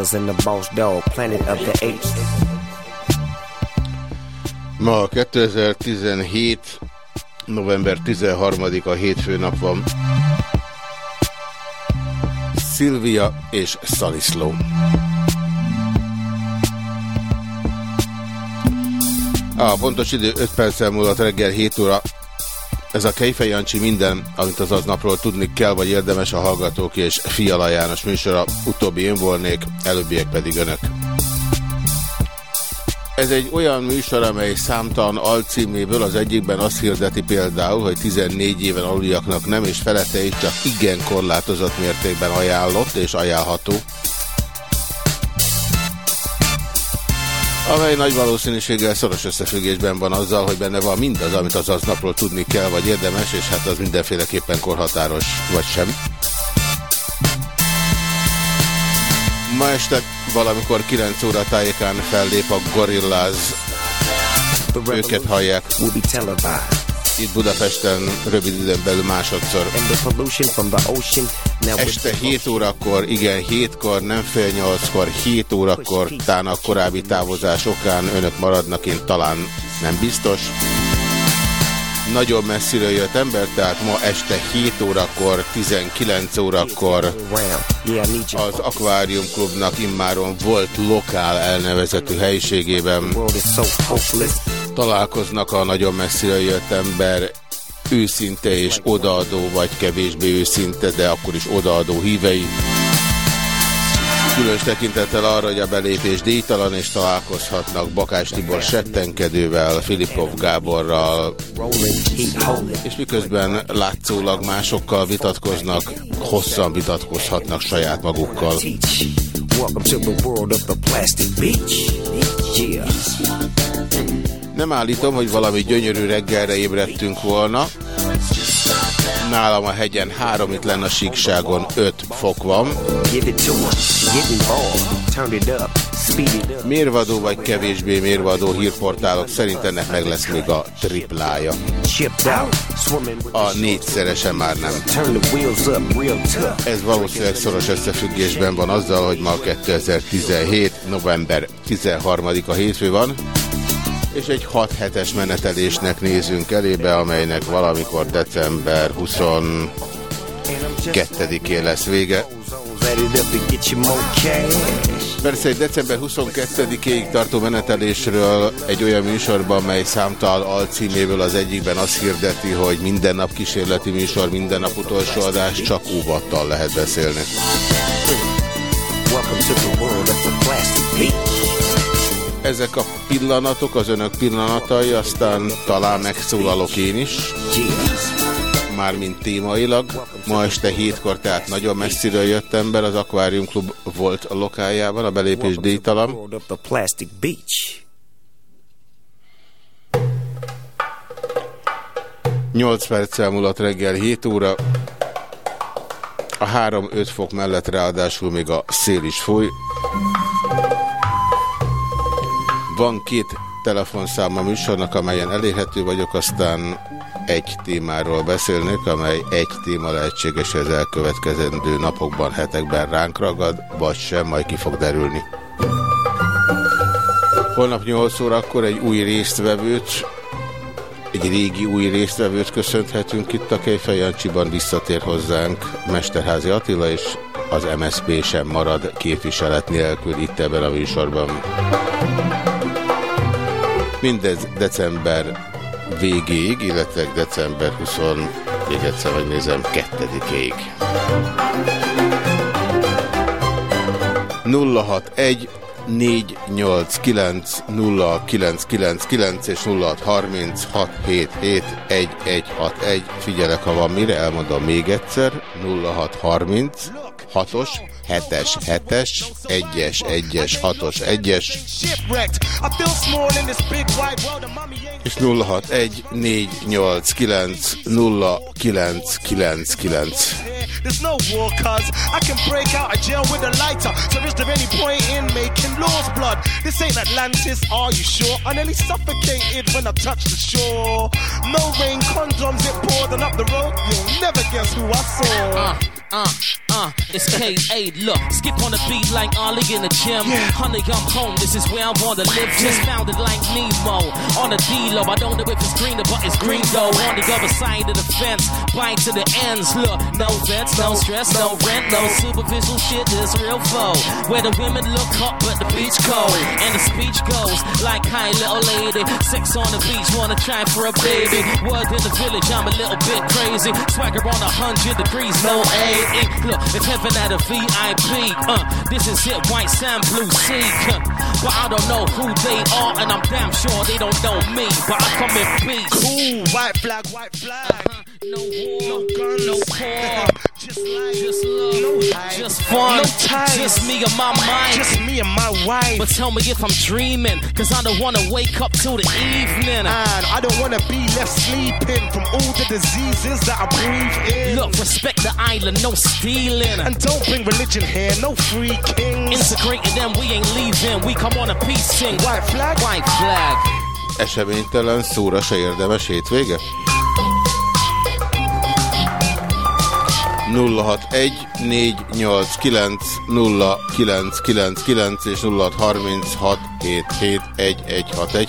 Gorillas and the Boss Dog, Planet of the Apes. Ma 2017. november 13-a hétfő nap van. Szilvia és Szaliszló. A pontos idő 5 perccel múlott reggel 7 óra. Ez a Kejfej Jancsi minden, amit az aznapról tudni kell, vagy érdemes a Hallgatók és Fiala János műsora. Utóbbi én volnék, előbbiek pedig önök. Ez egy olyan műsor, amely számtalan alcíméből az egyikben azt hirdeti például, hogy 14 éven aluliaknak nem, és felette is csak igen korlátozott mértékben ajánlott és ajánlható. Amely nagy valószínűséggel szoros összefüggésben van azzal, hogy benne van mindaz, amit az aznapról tudni kell, vagy érdemes, és hát az mindenféleképpen korhatáros, vagy sem. Ma este valamikor 9 óra tájékán fellép a Gorillaz. Őket hallják. Itt Budapesten rövid időn belül másodszor. Este 7 órakor, igen, 7-kor, nem fél 8-kor, 7 órakor, tán a korábbi távozás okán önök maradnak, én talán nem biztos. Nagyon messziről jött ember, tehát ma este 7 órakor, 19 órakor az Aquarium Klubnak immáron volt lokál elnevezetű helyiségében találkoznak a nagyon messziről jött ember őszinte és odaadó, vagy kevésbé őszinte, de akkor is odaadó hívei. Különös tekintettel arra, hogy a belépés díjtalan, és találkozhatnak Bakás Tibor settenkedővel, Filipov Gáborral, és miközben látszólag másokkal vitatkoznak, hosszan vitatkozhatnak saját magukkal. Nem állítom, hogy valami gyönyörű reggelre ébredtünk volna. Nálam a hegyen három, itt lenne a síkságon öt fok van. Mérvadó vagy kevésbé mérvadó hírportálok szerint ennek meg lesz még a triplája. A négyszerese már nem. Ez valószínűleg szoros összefüggésben van azzal, hogy ma 2017. november 13-a hétfő van és egy 6 hetes menetelésnek nézünk elébe, amelynek valamikor december 22-én lesz vége. Persze egy december 22-ig tartó menetelésről egy olyan műsorban, mely számtal alcíméből az egyikben azt hirdeti, hogy minden nap kísérleti műsor, minden nap utolsó adás, csak óvattal lehet beszélni. Ezek a pillanatok, az önök pillanatai, aztán talán megszólalok én is. már, mint témailag. Ma este hétkor, tehát nagyon messziről jött ember, az Aquarium Club volt a lokájában, a belépés díjtalan. 8 perccel múlott reggel 7 óra. A 3-5 fok mellett ráadásul még a szél is fúj. Van két telefonszám a műsornak, amelyen elérhető vagyok, aztán egy témáról beszélnék, amely egy téma lehetséges az elkövetkezendő napokban, hetekben ránk ragad, vagy sem, majd ki fog derülni. Holnap 8 órakor egy új résztvevőt, egy régi új résztvevőt köszönhetünk itt a Kejfej Jancsiban, visszatér hozzánk Mesterházi Attila, és az MSZP sem marad képviselet nélkül itt ebben a műsorban. Mindez december végéig, illetve december 20, még egyszer megnézem, 2-ig. 061 489 0999 és 0636771161. Figyelek, ha van mire, elmondom még egyszer. 0630 6-os 7-es, 7-es, 1-es, 1-es, 6-os, 1-es, és 061 489 0999. There's no war, cuz I can break out of jail with a lighter. So is there any point in making laws, blood? This ain't Atlantis, are you sure? I nearly suffocated when I touched the shore. No rain, condoms, it poured on up the road. You'll never guess who I saw. Uh, uh, uh, it's K.A. Look, skip on the beat like Ollie in the gym. Yeah. Honey, I'm home, this is where I wanna live. Just found it like Nemo. On the D-Lo, I don't know if it's green but it's green though. On the other side of the fence, bite to the ends. Look, no vets, no stress, no rent, no superficial shit, this real foe. Where the women look hot, but the beach cold. And the speech goes like, hi, little lady. Sex on the beach, wanna try for a baby. Word in the village, I'm a little bit crazy. Swagger on a hundred degrees, no A. Look, if heaven had a VIP, uh, this is it, white sand, blue sea. Uh, but I don't know who they are, and I'm damn sure they don't know me. But I come in peace. Cool, white flag, white flag. Uh -huh. No war, no guns, no war. just life, just love, no hype, just fun, no ties, just me and my mind, just me and my wife. But tell me if I'm dreaming, cause I don't wanna wake up till the evening. And I don't wanna be left sleeping from all the diseases that I breathe in. Look, respect the island, no stealing. And don't bring religion here, no free kings. Integrating them, we ain't leaving. We come on a peace sing. White flag, white flag. Eseménytelen szóra se érdemes hétvége? 061 489 0999 és 0636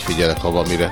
Figyelek, ha van mire.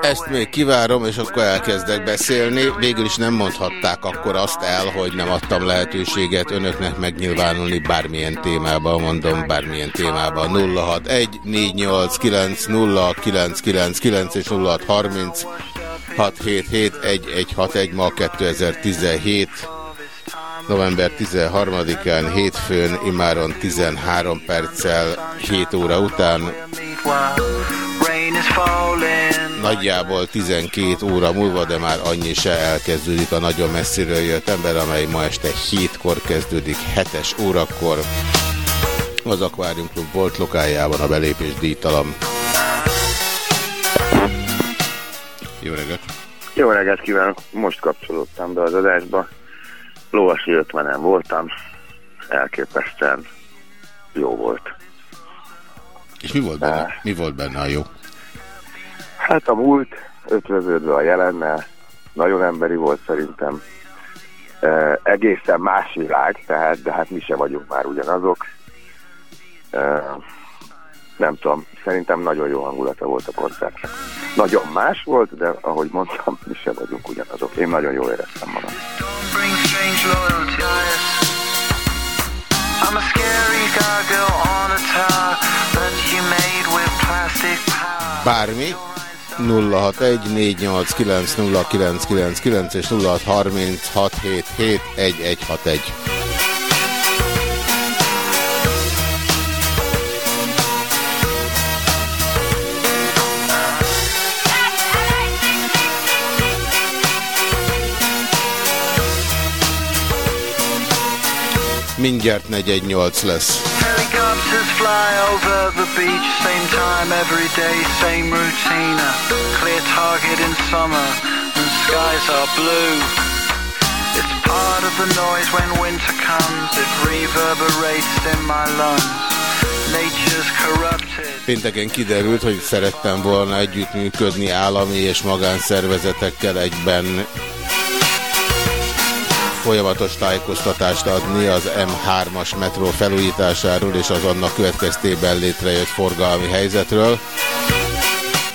Ezt még kivárom, és akkor elkezdek beszélni. Végül is nem mondhatták akkor azt el, hogy nem adtam lehetőséget önöknek megnyilvánulni bármilyen témában, mondom, bármilyen témában. 061 489 0999 és 0630 677 1161 ma 2017 november 13-án hétfőn, imáron 13 perccel 7 óra után. Nagyjából 12 óra múlva, de már annyi se elkezdődik a nagyon messziről jött ember, amely ma este 7-kor kezdődik, 7-es órakor. Az Aquarium Club volt lokájában a belépés díjtalam. Jó reggelt! Jó reggelt kívánok! Most kapcsolódtam be az adásba. Lóvasi 50 voltam. Elképesztően jó volt. És mi volt benne, mi volt benne a jó? Hát a múlt ötvöződve a jelennel nagyon emberi volt szerintem. E, egészen más világ, tehát, de hát mi se vagyunk már ugyanazok. E, nem tudom, szerintem nagyon jó hangulata volt a koncertnek. Nagyon más volt, de ahogy mondtam, mi se vagyunk ugyanazok. Én nagyon jól éreztem magam. I'm a scary gargoyle on a tower that you made with plastic power. Bármi 0614890999 és 0636771161. Mindjárt 418 lesz. Fly over the beach, same time every day, same routine. Clear target in summer, and skies are blue. It's part of the noise when winter comes, it reverberates in my lungs. Pénteken kiderült, hogy szerettem volna együttműködni állami és magánszervezetekkel egyben folyamatos tájékoztatást adni az M3-as metró felújításáról és az annak következtében létrejött forgalmi helyzetről.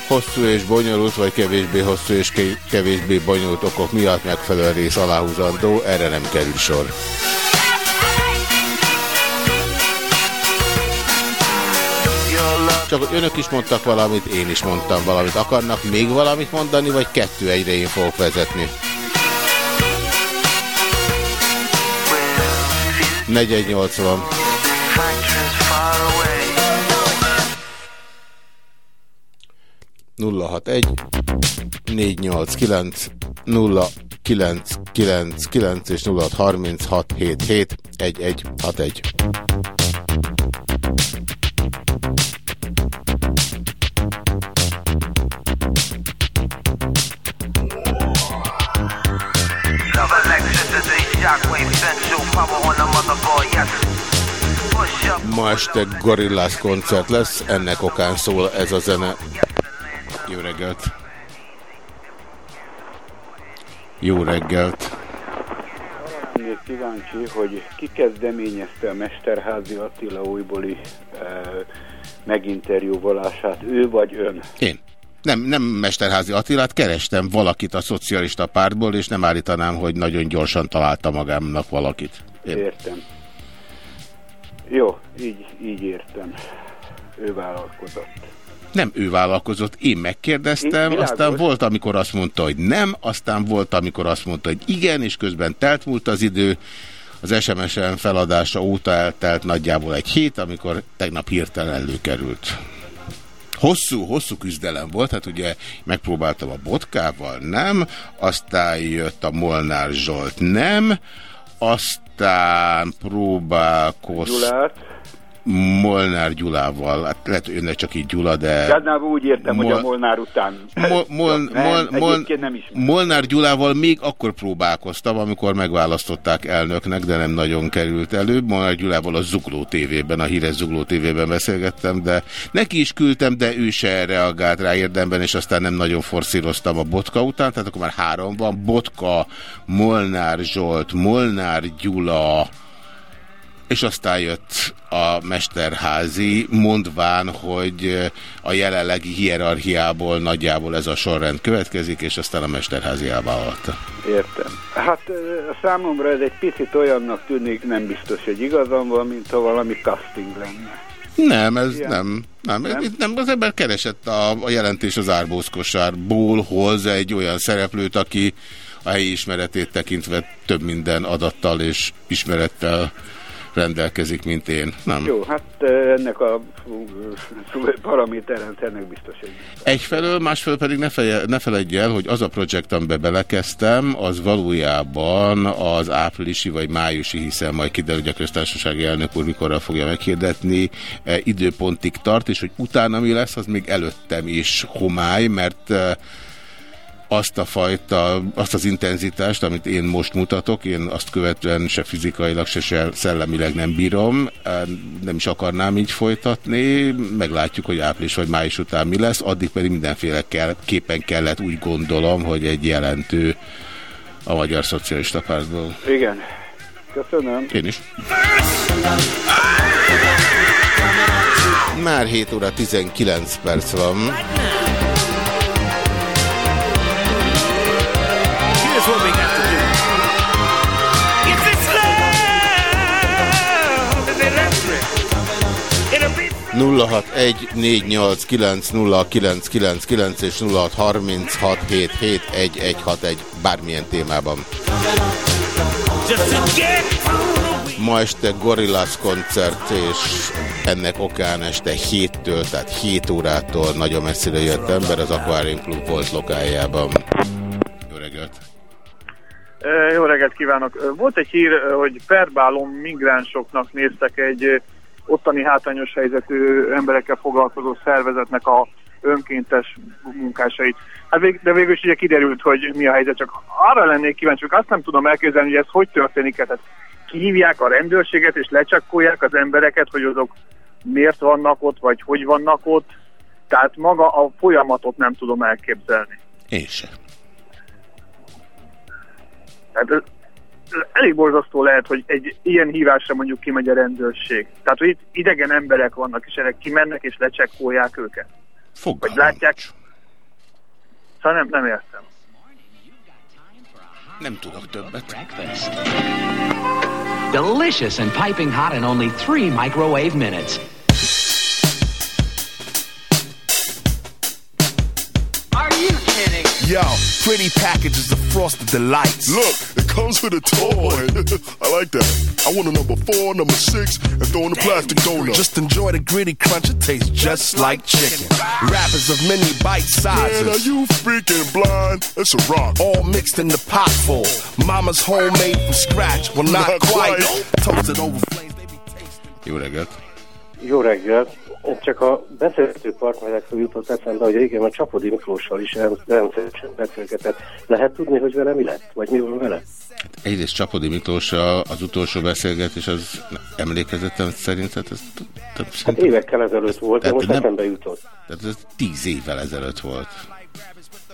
Hosszú és bonyolult, vagy kevésbé hosszú és kevésbé bonyolult okok miatt megfelelő rész aláhúzandó, erre nem kerül sor. Csak önök is mondtak valamit, én is mondtam valamit. Akarnak még valamit mondani, vagy kettő egyre én fogok vezetni? 4180. Nulla hat egy, négy nyolc kilenc, nulla kilenc kilenc kilenc és nulla harminc hat hét hét egy egy hat egy. Ma este Gorillaz koncert lesz, ennek okán szól ez a zene. Jó reggelt! Jó reggelt! Még kíváncsi, hogy ki kezdeményezte a Mesterházi Attila újbóli e, meginterjúvolását, ő vagy ön? Én. Nem, nem Mesterházi Attilát, kerestem valakit a szocialista pártból, és nem állítanám, hogy nagyon gyorsan találta magámnak valakit. Én. Értem. Jó, így, így értem. Ő vállalkozott. Nem ő vállalkozott, én megkérdeztem, én, aztán volt, amikor azt mondta, hogy nem, aztán volt, amikor azt mondta, hogy igen, és közben telt múlt az idő. Az SMS-en feladása óta eltelt nagyjából egy hét, amikor tegnap hirtelen előkerült. Hosszú, hosszú küzdelem volt, hát ugye megpróbáltam a Botkával, nem, aztán jött a Molnár Zsolt, nem, aztán próbálkoztam... Molnár Gyulával, hát lehet, hogy önnek csak így Gyula, de... Gádnában úgy értem, Mol... hogy a Molnár után... Mol... Mol... Mol... Mol... nem is. Molnár Gyulával még akkor próbálkoztam, amikor megválasztották elnöknek, de nem nagyon került elő. Molnár Gyulával a Zugló TV-ben, a híres Zugló TV-ben beszélgettem, de neki is küldtem, de ő se reagált rá érdemben, és aztán nem nagyon forszíroztam a Botka után, tehát akkor már három van. Botka, Molnár Zsolt, Molnár Gyula, és aztán jött a Mesterházi, mondván, hogy a jelenlegi hierarchiából nagyjából ez a sorrend következik, és aztán a Mesterházi elvállalta. Értem. Hát számomra ez egy picit olyannak tűnik, nem biztos, hogy igazam van, mint ha valami casting lenne. Nem, ez Ilyen? nem. Nem, nem? Itt nem, az ember keresett a, a jelentés az árbózkosárból, hoz egy olyan szereplőt, aki a helyi ismeretét tekintve több minden adattal és ismerettel rendelkezik, mint én. Nem. Jó, hát ennek a paraméterrendszernek biztos, hogy... Egyfelől, másfelől pedig ne, feje, ne feledj el, hogy az a projekt, amiben belekezdtem, az valójában az áprilisi vagy májusi, hiszen majd kiderül, hogy a köztársasági elnök úr mikorra fogja meghirdetni, e, időpontig tart, és hogy utána mi lesz, az még előttem is homály, mert azt a fajta, azt az intenzitást, amit én most mutatok, én azt követően se fizikailag, se, se szellemileg nem bírom, nem is akarnám így folytatni, meglátjuk, hogy április vagy május után mi lesz, addig pedig mindenféle kell, képen kellett úgy gondolom, hogy egy jelentő a Magyar Szocialista Pártból. Igen. Köszönöm. Én is. Már 7 óra 19 perc van. 0614890999 és 0636771161 bármilyen témában. Ma este Gorillaz koncert, és ennek okán este 7-től, tehát 7 órától nagyon messzire jött ember az Aquarium Club volt lokájában. Jó reggelt! Jó reggelt kívánok! Volt egy hír, hogy perbálom migránsoknak néztek egy ottani hátrányos helyzetű emberekkel foglalkozó szervezetnek a önkéntes munkásait. Hát vég, de végül is ugye kiderült, hogy mi a helyzet, csak arra lennék kíváncsi, csak azt nem tudom elképzelni, hogy ez hogy történik. Tehát kihívják a rendőrséget és lecsekkolják az embereket, hogy azok miért vannak ott, vagy hogy vannak ott. Tehát maga a folyamatot nem tudom elképzelni. Én se. Tehát elég borzasztó lehet, hogy egy ilyen hívásra mondjuk kimegy a rendőrség. Tehát, hogy itt idegen emberek vannak, és ennek kimennek és lecsekkolják őket. Fogalmam Vagy látják? Szóval nem, nem értem. Nem tudok többet. Delicious and piping hot in only three microwave minutes. Yo, pretty packages of frosted delights. Look, it comes with a toy. I like that. I want a number four, number six, and throw in the plastic donut. Just enjoy the gritty crunch. It tastes just like chicken. Wrappers of many bite sizes. Man, are you freaking blind? It's a rock. All mixed in the pot full. Mama's homemade from scratch. Well, not, Not quite. quite. Toasted over flames. Jó reggelt! Jó reggel! Csak a beszélgető partnerekről jutott eszembe, hogy régen a Csapodi Miklóssal is rend- rendszeresen beszélgetett. Lehet tudni, hogy vele mi lett? Vagy mi van vele? Egyrészt Csapodi Miklós a- az utolsó beszélgetés, az emlékezetem szerint, hát ez, Hát évekkel ezelőtt volt, de most nem- eszembe jutott. tehát ez tíz évvel ezelőtt volt.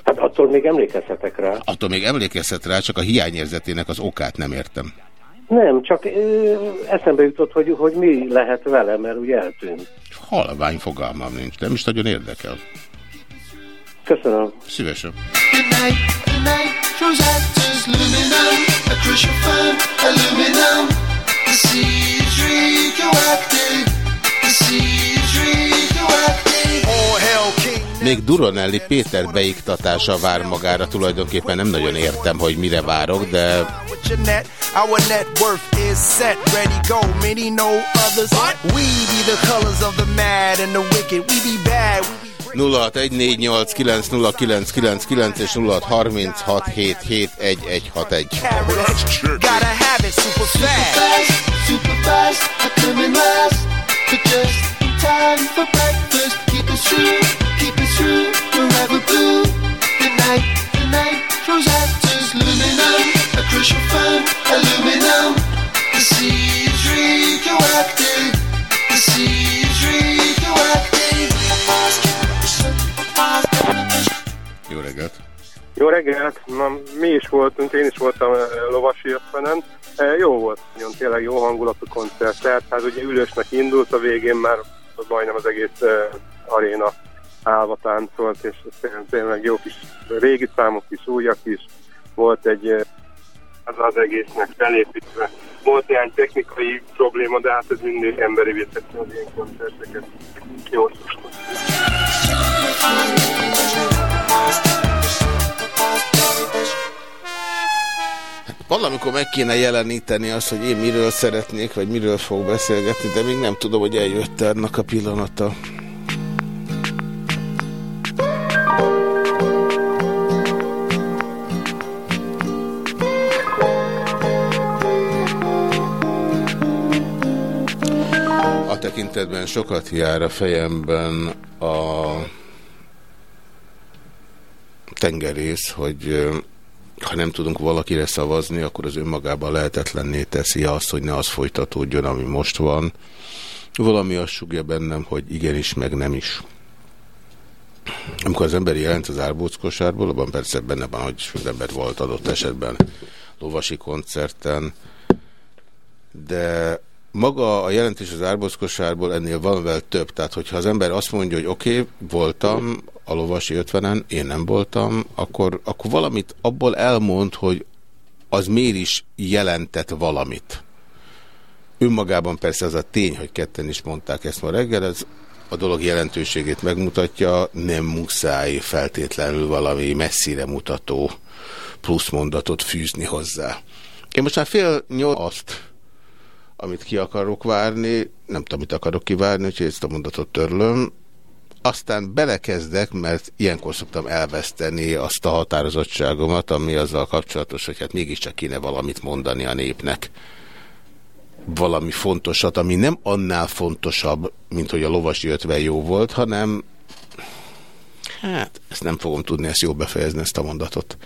Hát attól még emlékezhetek rá. Attól még emlékezhet rá, csak a hiányérzetének az okát nem értem. Nem, csak ö, eszembe jutott, hogy, hogy mi lehet vele, mert ugye eltűnt. Halvány fogalmam nincs, nem is nagyon érdekel. Köszönöm. Szívesen. All hell. Még Duronelli Péter beiktatása vár magára, tulajdonképpen nem nagyon értem, hogy mire várok, de be 0614890999 és 0636771161. carrots. Gotta Jó reggelt! Jó reggelt! Mi is voltunk, én is voltam eh, lovasi ötvenen. Eh, Jó volt, nagyon tényleg jó hangulatú koncert. Tehát hát ugye ülősnek indult, a végén már majdnem az egész eh, aréna állva táncolt, és tényleg, jó kis régi számok is, újak is. Volt egy eh, az az egésznek felépítve. Volt ilyen technikai probléma, de hát ez mindig emberi vétető az ilyen koncerteket. Jó Valamikor meg kéne jeleníteni azt, hogy én miről szeretnék, vagy miről fog beszélgetni, de még nem tudom, hogy eljött -e ennek a pillanata. Tekintetben sokat jár a fejemben a tengerész, hogy ha nem tudunk valakire szavazni, akkor az önmagában lehetetlenné teszi azt, hogy ne az folytatódjon, ami most van. Valami azt sugja bennem, hogy igenis, meg nem is. Amikor az ember jelent az árbóckosárból, abban persze benne van, hogy az ember volt adott esetben lovasi koncerten, de maga a jelentés az árbóckosárból ennél valamivel több. Tehát, hogyha az ember azt mondja, hogy oké, okay, voltam a lovasi ötvenen, én nem voltam, akkor, akkor valamit abból elmond, hogy az miért is jelentett valamit. Önmagában persze az a tény, hogy ketten is mondták ezt ma reggel, ez a dolog jelentőségét megmutatja, nem muszáj feltétlenül valami messzire mutató pluszmondatot fűzni hozzá. Én most már fél nyolc azt, amit ki akarok várni, nem tudom, mit akarok kivárni, úgyhogy ezt a mondatot törlöm. Aztán belekezdek, mert ilyenkor szoktam elveszteni azt a határozottságomat, ami azzal kapcsolatos, hogy hát mégiscsak kéne valamit mondani a népnek valami fontosat, ami nem annál fontosabb, mint hogy a lovasi ötven jó volt, hanem hát, ezt nem fogom tudni, ezt jó befejezni, ezt a mondatot.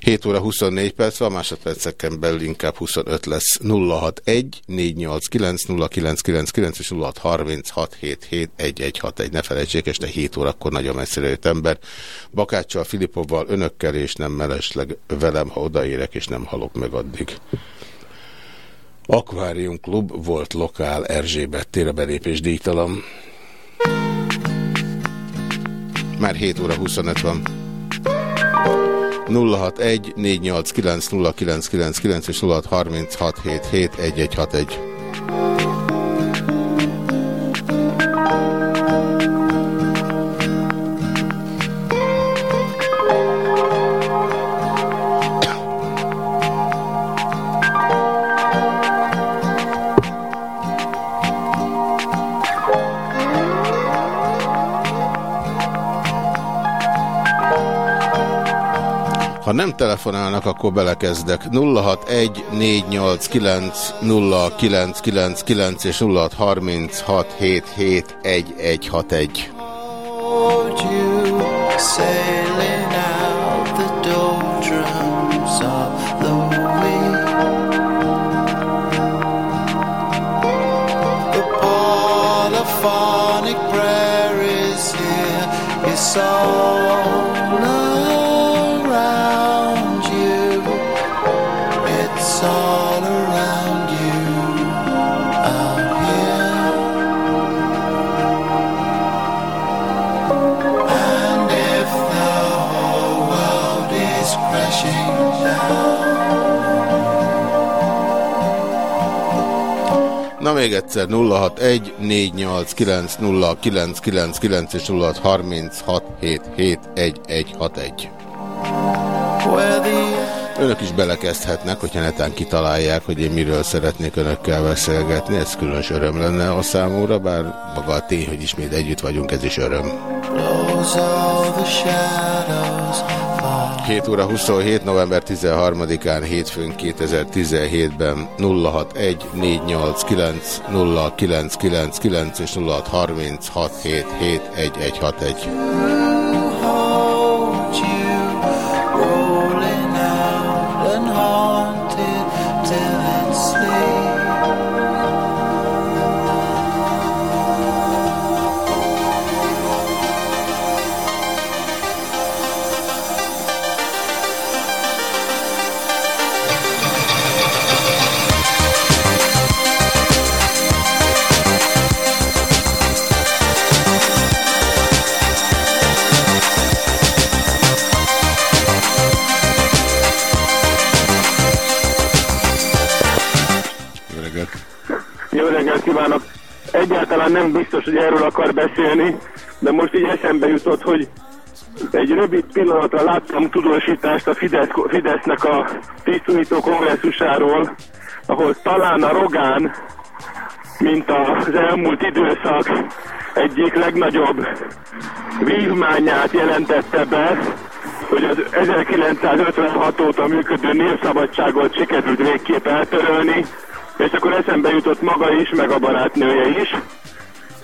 7 óra 24 perc van, másodperceken belül inkább 25 lesz. 061 489 0999 és 0636771161. Ne felejtsék, este 7 órakor nagyon messzire jött ember. Bakáccsal, Filipovval, önökkel, és nem mellesleg velem, ha odaérek, és nem halok meg addig. Aquarium Klub volt lokál Erzsébet tér a belépés díjtalan. Már 7 óra 25 van. 061 489 0999 és 0636771161. Ha nem telefonálnak, akkor belekezdek. 061 489 0999 és 0636771161. Sailing out the doldrums of The polyphonic prayer is here It's all még egyszer 061 489 0999 és 0636771161. Önök is belekezdhetnek, hogyha netán kitalálják, hogy én miről szeretnék önökkel beszélgetni. Ez különös öröm lenne a számomra, bár maga a tény, hogy ismét együtt vagyunk, ez is öröm. 7 óra 27. november 13-án hétfőn 2017-ben 061 489 0999 és 0636771161. nem biztos, hogy erről akar beszélni, de most így eszembe jutott, hogy egy rövid pillanatra láttam tudósítást a Fidesz, Fidesznek a tisztújító kongresszusáról, ahol talán a Rogán, mint az elmúlt időszak egyik legnagyobb vívmányát jelentette be, hogy az 1956 óta működő népszabadságot sikerült végképp eltörölni, és akkor eszembe jutott maga is, meg a barátnője is.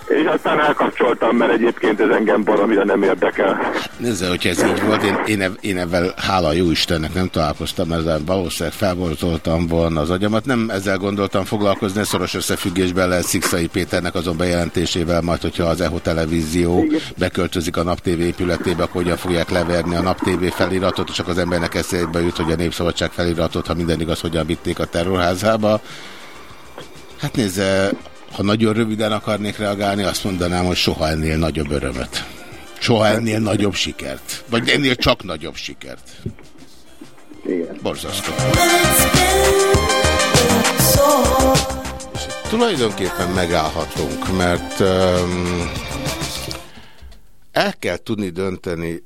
És aztán elkapcsoltam, mert egyébként ez engem baromira nem érdekel. Nézze, hogyha ez így volt, én, én, ev, én ebben hála jó Istennek nem találkoztam, ezzel valószínűleg felborzoltam volna az agyamat. Nem ezzel gondoltam foglalkozni, szoros összefüggésben lehet Szikszai Péternek azon bejelentésével, majd hogyha az EHO televízió beköltözik a Nap TV épületébe, akkor hogyan fogják leverni a Nap TV feliratot, csak az embernek eszébe jut, hogy a Népszabadság feliratot, ha minden igaz, hogyan vitték a terrorházába. Hát nézze, ha nagyon röviden akarnék reagálni, azt mondanám, hogy soha ennél nagyobb örömet. Soha ennél nagyobb sikert. Vagy ennél csak nagyobb sikert. Igen. Borzasztó. És tulajdonképpen megállhatunk, mert um, el kell tudni dönteni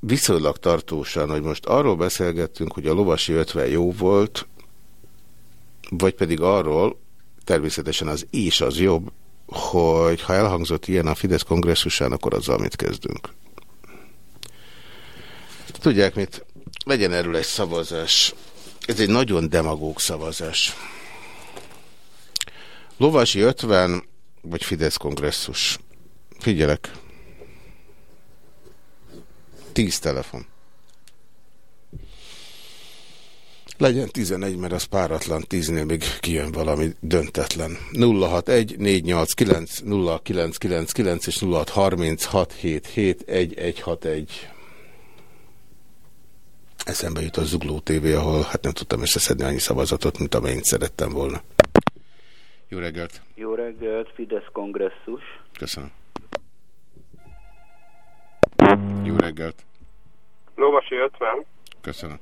viszonylag tartósan, hogy most arról beszélgettünk, hogy a lovasi 50 jó volt, vagy pedig arról, természetesen az és az jobb, hogy ha elhangzott ilyen a Fidesz kongresszusán, akkor azzal mit kezdünk. Tudják mit? Legyen erről egy szavazás. Ez egy nagyon demagóg szavazás. Lovasi 50, vagy Fidesz kongresszus. Figyelek. Tíz telefon. Legyen 11, mert az páratlan, 10-nél még kijön valami döntetlen. 061 489 0999 és 0636771161. Eszembe jut a Zugló TV, ahol hát nem tudtam összeszedni annyi szavazatot, mint amennyit szerettem volna. Jó reggelt! Jó reggelt, Fidesz kongresszus. Köszönöm. Jó reggelt! Lovasi 50. Köszönöm.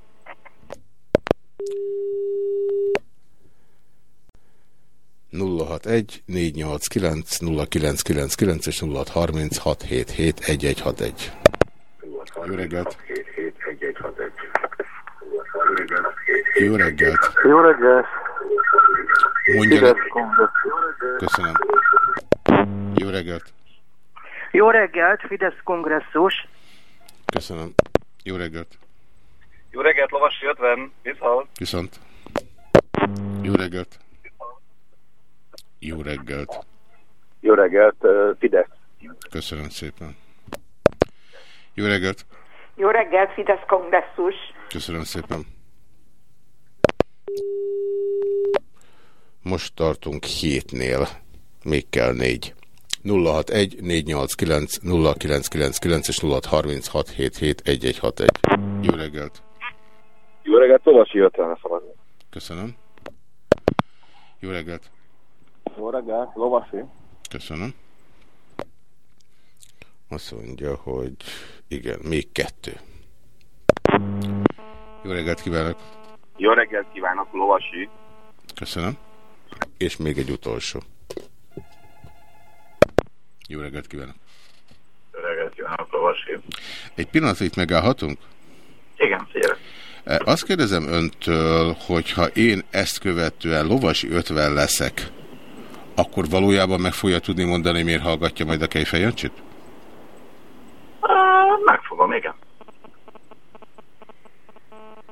Nulla hat egy négy nyolc kilenc nulla kilenc kilenc kilenc és nulla harminc hat hét hét egy egy hat egy. Jó reggelt! Jó reggelt! Jó reggelt! Mondja le... Köszönöm. Jó reggelt! Jó reggelt, Fidesz kongresszus. Köszönöm. Jó reggelt! Jó reggelt, Lovasi 50, viszont. Viszont. Jó reggelt! Jó reggelt! Jó reggelt, Fidesz. Köszönöm szépen. Jó reggelt! Jó reggelt, Fidesz kongresszus. Köszönöm szépen. Most tartunk hétnél. Még kell négy. 061 489 0999 és 0636771161. Jó reggelt! Jó reggelt, Tovasi 50 szavazni. Köszönöm. Jó reggelt! Jó reggelt, Lovasi. Köszönöm. Azt mondja, hogy igen, még kettő. Jó reggelt kívánok! Jó reggelt kívánok, Lovasi. Köszönöm. És még egy utolsó. Jó reggelt kívánok! Jó reggelt kívánok, Lovasi. Egy pillanat itt megállhatunk? Azt kérdezem öntől, hogyha én ezt követően lovasi 50 leszek, akkor valójában meg fogja tudni mondani, miért hallgatja majd a Kejfejancsit? Uh, megfogom, igen.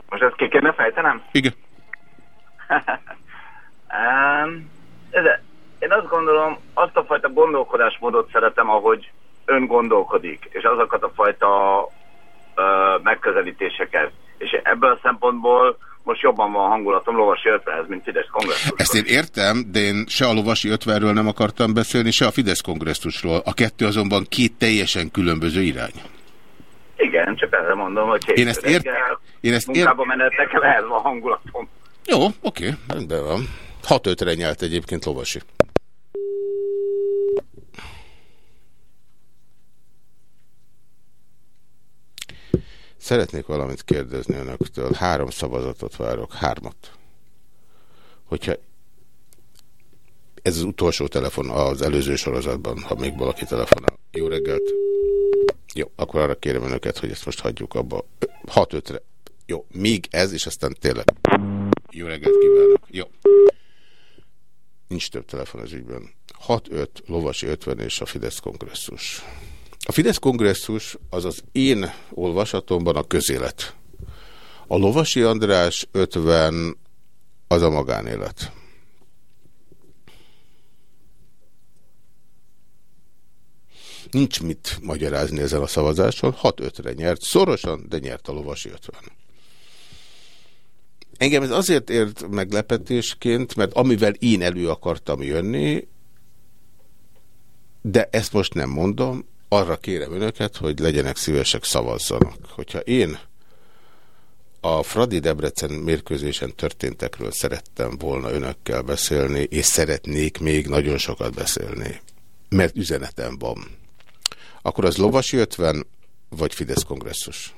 Most ezt ki kéne fejtenem? Igen. um, de én azt gondolom, azt a fajta gondolkodásmódot szeretem, ahogy ön gondolkodik, és azokat a fajta uh, megközelítéseket. És ebből a szempontból most jobban van hangulatom lovasi 50-hez, mint Fidesz kongresszus. Ezt én értem, de én se a lovasi 50-ről nem akartam beszélni, se a Fidesz kongresszusról. A kettő azonban két teljesen különböző irány. Igen, csak ezzel mondom, hogy Én ezt ért- én ezt munkába menetek, lehet van hangulatom. Jó, oké, rendben van. 6-5-re nyert egyébként lovasi. Szeretnék valamit kérdezni önöktől. Három szavazatot várok, hármat. Hogyha ez az utolsó telefon az előző sorozatban, ha még valaki telefonál. Jó reggelt! Jó, akkor arra kérem önöket, hogy ezt most hagyjuk abba. 6-5-re. Jó, még ez, és aztán tényleg. Jó reggelt kívánok. Jó. Nincs több telefon az ügyben. 6-5, Lovasi 50 és a Fidesz kongresszus. A Fidesz kongresszus az az én olvasatomban a közélet. A Lovasi András 50 az a magánélet. Nincs mit magyarázni ezen a szavazáson. 6-5-re nyert, szorosan, de nyert a lovasi 50. Engem ez azért ért meglepetésként, mert amivel én elő akartam jönni, de ezt most nem mondom, arra kérem önöket, hogy legyenek szívesek, szavazzanak. Hogyha én a Fradi Debrecen mérkőzésen történtekről szerettem volna önökkel beszélni, és szeretnék még nagyon sokat beszélni, mert üzenetem van. Akkor az Lovasi 50, vagy Fidesz kongresszus?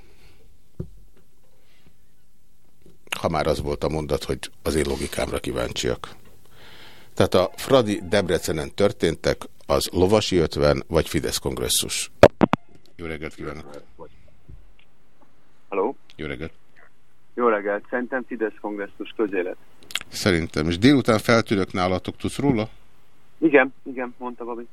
Ha már az volt a mondat, hogy az én logikámra kíváncsiak. Tehát a Fradi Debrecenen történtek, az Lovasi 50, vagy Fidesz kongresszus? Jó reggelt kívánok! Halló? Jó reggelt! Jó reggelt, szerintem Fidesz kongresszus közélet. Szerintem. És délután feltűnök nálatok, tudsz róla? Igen, igen, mondta Gabi.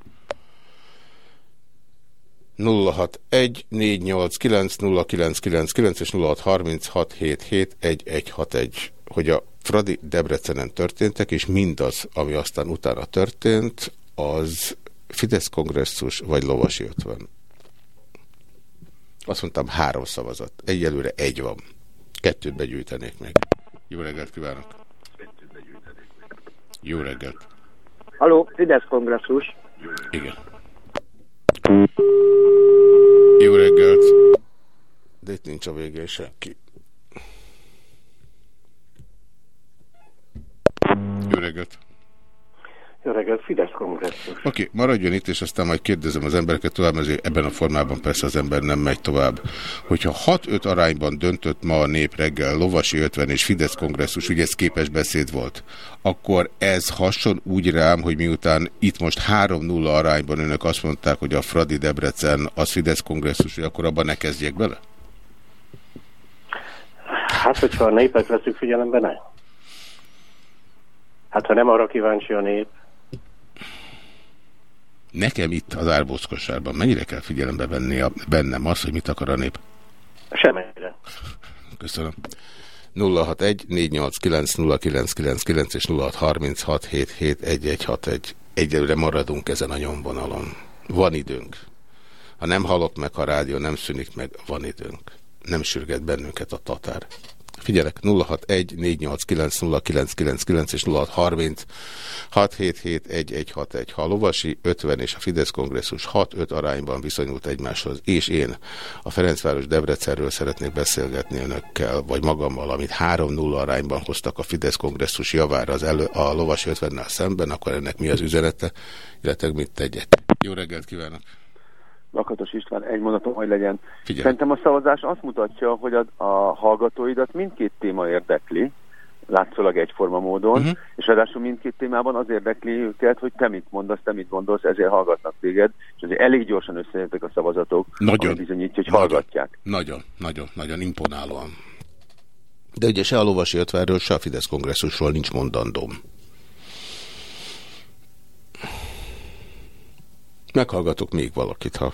061 489 0999 és 0636771161, hogy a Fradi Debrecenen történtek, és mindaz, ami aztán utána történt, az Fidesz kongresszus vagy Lovasi 50. Azt mondtam, három szavazat. Egyelőre egy van. Kettőt begyűjtenék még. Jó reggelt kívánok! Jó reggelt! Haló, Fidesz kongresszus. Igen. Jó reggelt! De itt nincs a végén senki. Jó reggelt! Jó reggelt, Fidesz kongresszus. Oké, okay, maradjon itt, és aztán majd kérdezem az embereket tovább, mert ebben a formában persze az ember nem megy tovább. Hogyha 6-5 arányban döntött ma a nép reggel, Lovasi 50 és Fidesz kongresszus, ugye ez képes beszéd volt, akkor ez hason úgy rám, hogy miután itt most 3-0 arányban önök azt mondták, hogy a Fradi Debrecen az Fidesz kongresszus, hogy akkor abban ne kezdjek bele? Hát, hogyha a népet veszük figyelembe, ne. Hát, ha nem arra kíváncsi a nép, Nekem itt az árbózkosárban mennyire kell figyelembe venni a, bennem azt, hogy mit akar a nép? Semmire. Köszönöm. 061 489 0999 és 0636771161. Egyelőre maradunk ezen a nyomvonalon. Van időnk. Ha nem halott meg, a rádió nem szűnik meg, van időnk. Nem sürget bennünket a tatár. Figyelek, 061 489 és 0630 677 Ha a Lovasi 50 és a Fidesz kongresszus 6-5 arányban viszonyult egymáshoz, és én a Ferencváros Debrecenről szeretnék beszélgetni önökkel, vagy magammal, amit 3-0 arányban hoztak a Fidesz kongresszus javára az elő, a Lovasi 50-nel szemben, akkor ennek mi az üzenete, illetve mit tegyek. Jó reggelt kívánok! Lakatos István, egy mondatom, hogy legyen. Figyelj. Szerintem a szavazás azt mutatja, hogy a, a hallgatóidat mindkét téma érdekli, látszólag egyforma módon, uh -huh. és ráadásul mindkét témában az érdekli őket, hogy te mit mondasz, te mit gondolsz, ezért hallgatnak téged, és azért elég gyorsan összejöttek a szavazatok, nagyon, bizonyítja, hogy nagyon, hallgatják. Nagyon, nagyon, nagyon imponálóan. De ugye se a Lovasi ötverről, se a Fidesz kongresszusról nincs mondandóm. Meghallgatok még valakit, ha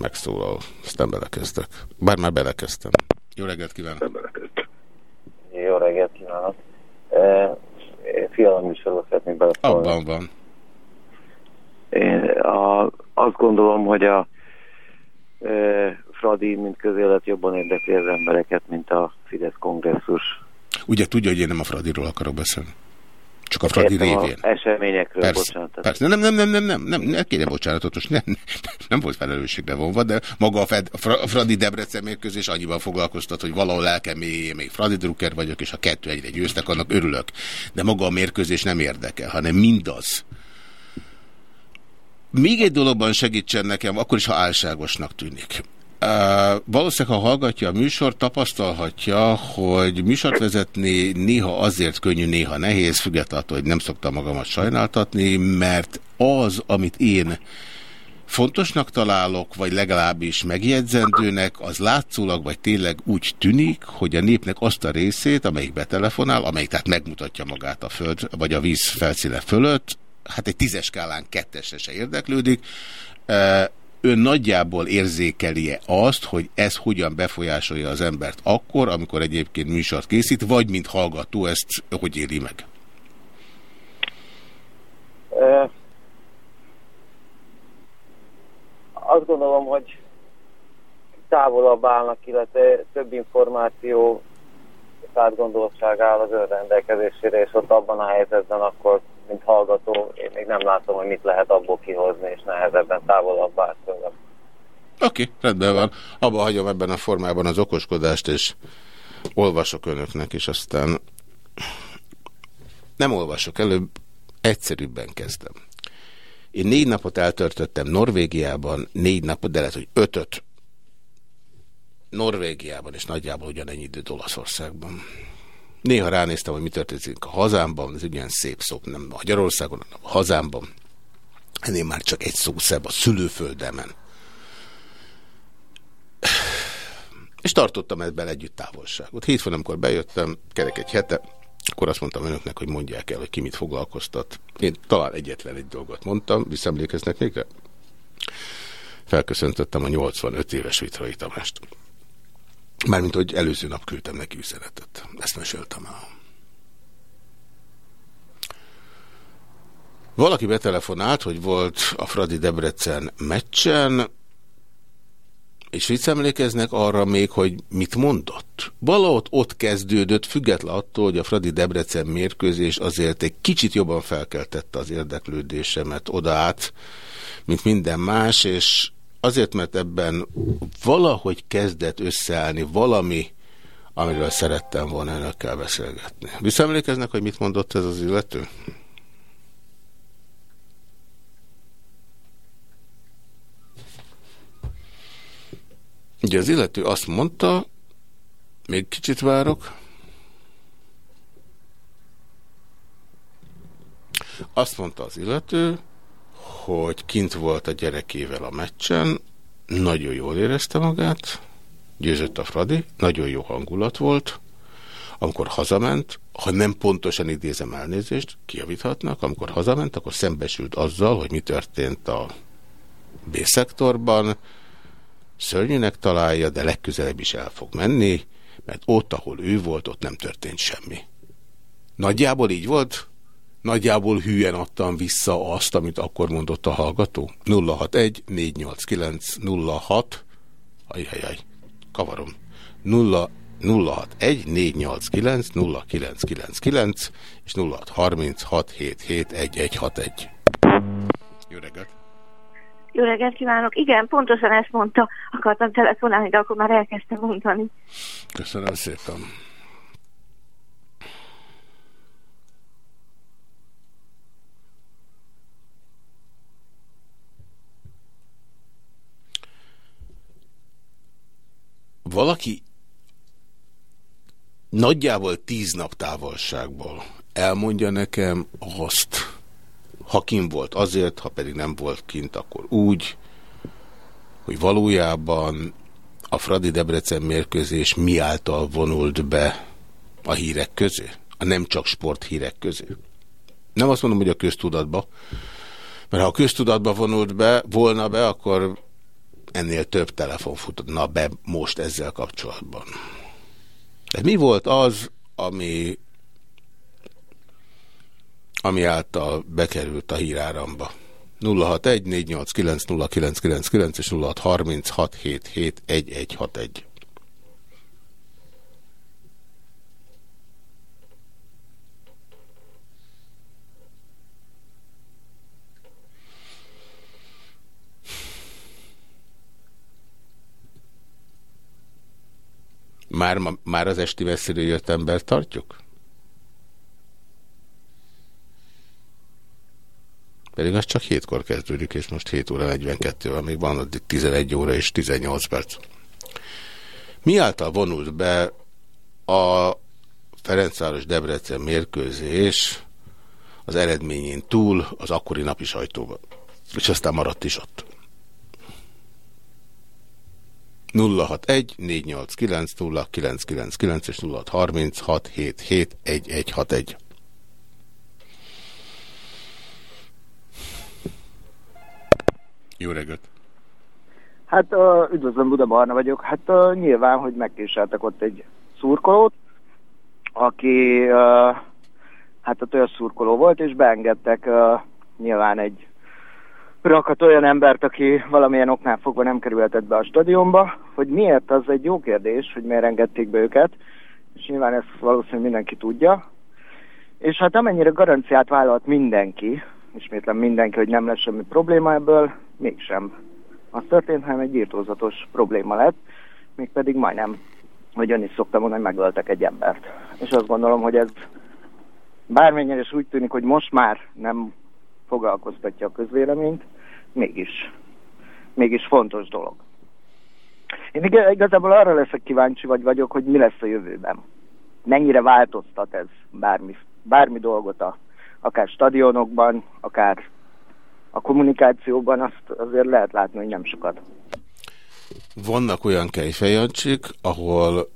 megszólal, aztán belekezdek. Bár már belekezdtem. Jó reggelt kívánok! Jó reggelt kívánok! E, Fialom műsorba szeretnék beleszólni. Abban van. Én a, azt gondolom, hogy a e, Fradi, mint közélet jobban érdekli az embereket, mint a Fidesz kongresszus. Ugye tudja, hogy én nem a Fradiról akarok beszélni. Csak a Fradi Értem révén. A eseményekről, persze, bocsánat. Persze, nem, nem, nem, nem, nem, nem, nem kérem bocsánatot, most nem, nem volt felelősségre vonva, de maga a, Fed, a Fradi Debrecen mérkőzés annyiban foglalkoztat, hogy valahol lelkem mélyén még Fradi Drucker vagyok, és ha kettő egyre győztek, annak örülök. De maga a mérkőzés nem érdekel, hanem mindaz. Még egy dologban segítsen nekem, akkor is, ha álságosnak tűnik. Uh, valószínűleg, ha hallgatja a műsor, tapasztalhatja, hogy műsort vezetni néha azért könnyű, néha nehéz, függetlenül, hogy nem szoktam magamat sajnáltatni, mert az, amit én fontosnak találok, vagy legalábbis megjegyzendőnek, az látszólag, vagy tényleg úgy tűnik, hogy a népnek azt a részét, amelyik betelefonál, amelyik tehát megmutatja magát a föld, vagy a víz felszíne fölött, hát egy tízes skálán kettesre se érdeklődik, ön nagyjából érzékelje azt, hogy ez hogyan befolyásolja az embert akkor, amikor egyébként műsort készít, vagy mint hallgató ezt hogy éli meg? azt gondolom, hogy távolabb állnak, illetve több információ átgondoltság áll az önrendelkezésére, és ott abban a helyzetben akkor, mint hallgató, én még nem látom, hogy mit lehet abból kihozni, és nehezebben távolabb áll tőlem. Oké, okay, rendben van. Abba hagyom ebben a formában az okoskodást, és olvasok önöknek, és aztán nem olvasok, előbb egyszerűbben kezdem. Én négy napot eltörtöttem Norvégiában, négy napot, de lehet, hogy ötöt Norvégiában, és nagyjából ugyanennyi időt Olaszországban. Néha ránéztem, hogy mi történik a hazámban, ez ugyan szép szó, nem Magyarországon, hanem a hazámban. Ennél már csak egy szó szebb a szülőföldemen. És tartottam ebben együtt távolságot. Hétfőn, amikor bejöttem, kerek egy hete, akkor azt mondtam önöknek, hogy mondják el, hogy ki mit foglalkoztat. Én talán egyetlen egy dolgot mondtam, visszaemlékeznek még rá? Felköszöntöttem a 85 éves Vitrai Tamást. Mármint, hogy előző nap küldtem neki üzenetet. Ezt meséltem el. Valaki betelefonált, hogy volt a Fradi Debrecen meccsen, és visszaemlékeznek arra még, hogy mit mondott? Valahogy ott kezdődött, független attól, hogy a Fradi Debrecen mérkőzés azért egy kicsit jobban felkeltette az érdeklődésemet oda át, mint minden más, és azért, mert ebben valahogy kezdett összeállni valami, amiről szerettem volna önökkel beszélgetni. Visszaemlékeznek, hogy mit mondott ez az illető? Ugye az illető azt mondta, még kicsit várok, azt mondta az illető, hogy kint volt a gyerekével a meccsen, nagyon jól érezte magát, győzött a Fradi, nagyon jó hangulat volt, amikor hazament, ha nem pontosan idézem elnézést, kiavíthatnak, amikor hazament, akkor szembesült azzal, hogy mi történt a B-szektorban, szörnyűnek találja, de legközelebb is el fog menni, mert ott, ahol ő volt, ott nem történt semmi. Nagyjából így volt? Nagyjából hülyen adtam vissza azt, amit akkor mondott a hallgató. 061 489 06 ajajaj, kavarom. 0 061 489 0999 és 0636 77 1161. Jó reggelt! Jó reggelt kívánok! Igen, pontosan ezt mondta, akartam telefonálni, de akkor már elkezdtem mondani. Köszönöm szépen! Valaki nagyjából tíz nap távolságból elmondja nekem azt, ha kint volt azért, ha pedig nem volt kint, akkor úgy, hogy valójában a Fradi Debrecen mérkőzés mi által vonult be a hírek közé, a nem csak sporthírek közé. Nem azt mondom, hogy a köztudatba, mert ha a köztudatba vonult be, volna be, akkor ennél több telefon futna be most ezzel kapcsolatban. De mi volt az, ami, ami által bekerült a híráramba? 061 489 és 0636771161. Már, már az esti veszélyre jött ember tartjuk? Pedig az csak hétkor kezdődik, és most 7 óra 42 van, még van addig 11 óra és 18 perc. Mi által vonult be a Ferencváros Debrecen mérkőzés az eredményén túl az akkori napi sajtóban? És aztán maradt is ott. 061 489 0999 és 0636 77 1161. Jó reggelt! Hát uh, üdvözlöm, Buda Barna vagyok. Hát uh, nyilván, hogy megkéseltek ott egy szurkolót, aki hát a olyan szurkoló volt, és beengedtek uh, nyilván egy rakat olyan embert, aki valamilyen oknál fogva nem kerülhetett be a stadionba, hogy miért, az egy jó kérdés, hogy miért engedték be őket, és nyilván ezt valószínűleg mindenki tudja. És hát amennyire garanciát vállalt mindenki, ismétlem mindenki, hogy nem lesz semmi probléma ebből, mégsem. Az történt, hanem egy írtózatos probléma lett, mégpedig majdnem, hogy ön is szoktam mondani, hogy megöltek egy embert. És azt gondolom, hogy ez bármennyire is úgy tűnik, hogy most már nem foglalkoztatja a közvéleményt, mégis, mégis fontos dolog. Én ig- igazából arra leszek kíváncsi, vagy vagyok, hogy mi lesz a jövőben. Mennyire változtat ez bármi, bármi dolgot, a, akár stadionokban, akár a kommunikációban, azt azért lehet látni, hogy nem sokat. Vannak olyan kejfejancsik, ahol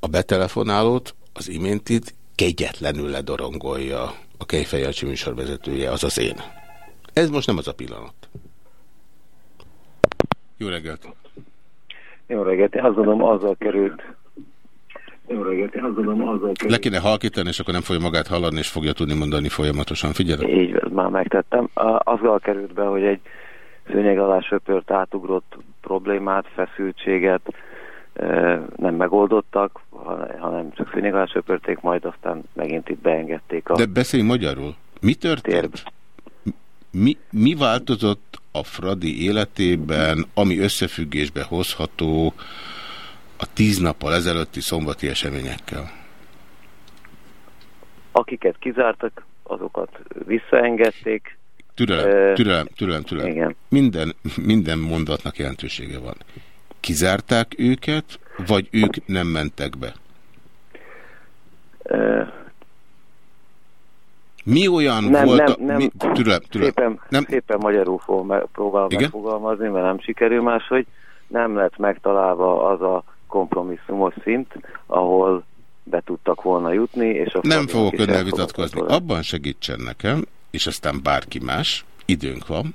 a betelefonálót, az iméntit kegyetlenül ledorongolja a kejfejancsi műsorvezetője, azaz én. Ez most nem az a pillanat. Jó reggelt! Jó reggelt, én azt gondolom azzal került. Jó reggelt, én azt gondolom azzal került. Le kéne halkítani, és akkor nem fogja magát hallani, és fogja tudni mondani folyamatosan. Figyelj! Így, már megtettem. Azzal került be, hogy egy szőnyeg alá söpört, átugrott problémát, feszültséget nem megoldottak, ha- hanem csak szőnyeg alá söpörték, majd aztán megint itt beengedték a... De beszélj magyarul. Mi történt? Mi, mi változott a Fradi életében, ami összefüggésbe hozható a tíz nappal ezelőtti szombati eseményekkel? Akiket kizártak, azokat visszaengedték. Türelem, türelem, türelem, türelem. Igen. Minden, minden mondatnak jelentősége van. Kizárták őket, vagy ők nem mentek be? Mi olyan nem, volt nem, a... nem, mi, türelem, türelem. Szépen, Nem. szépen magyarul fogom me- próbálom Igen? megfogalmazni, mert nem sikerül máshogy. Nem lett megtalálva az a kompromisszumos szint, ahol be tudtak volna jutni, és a Nem fogok önnel vitatkozni. Abban segítsen nekem, és aztán bárki más, időnk van,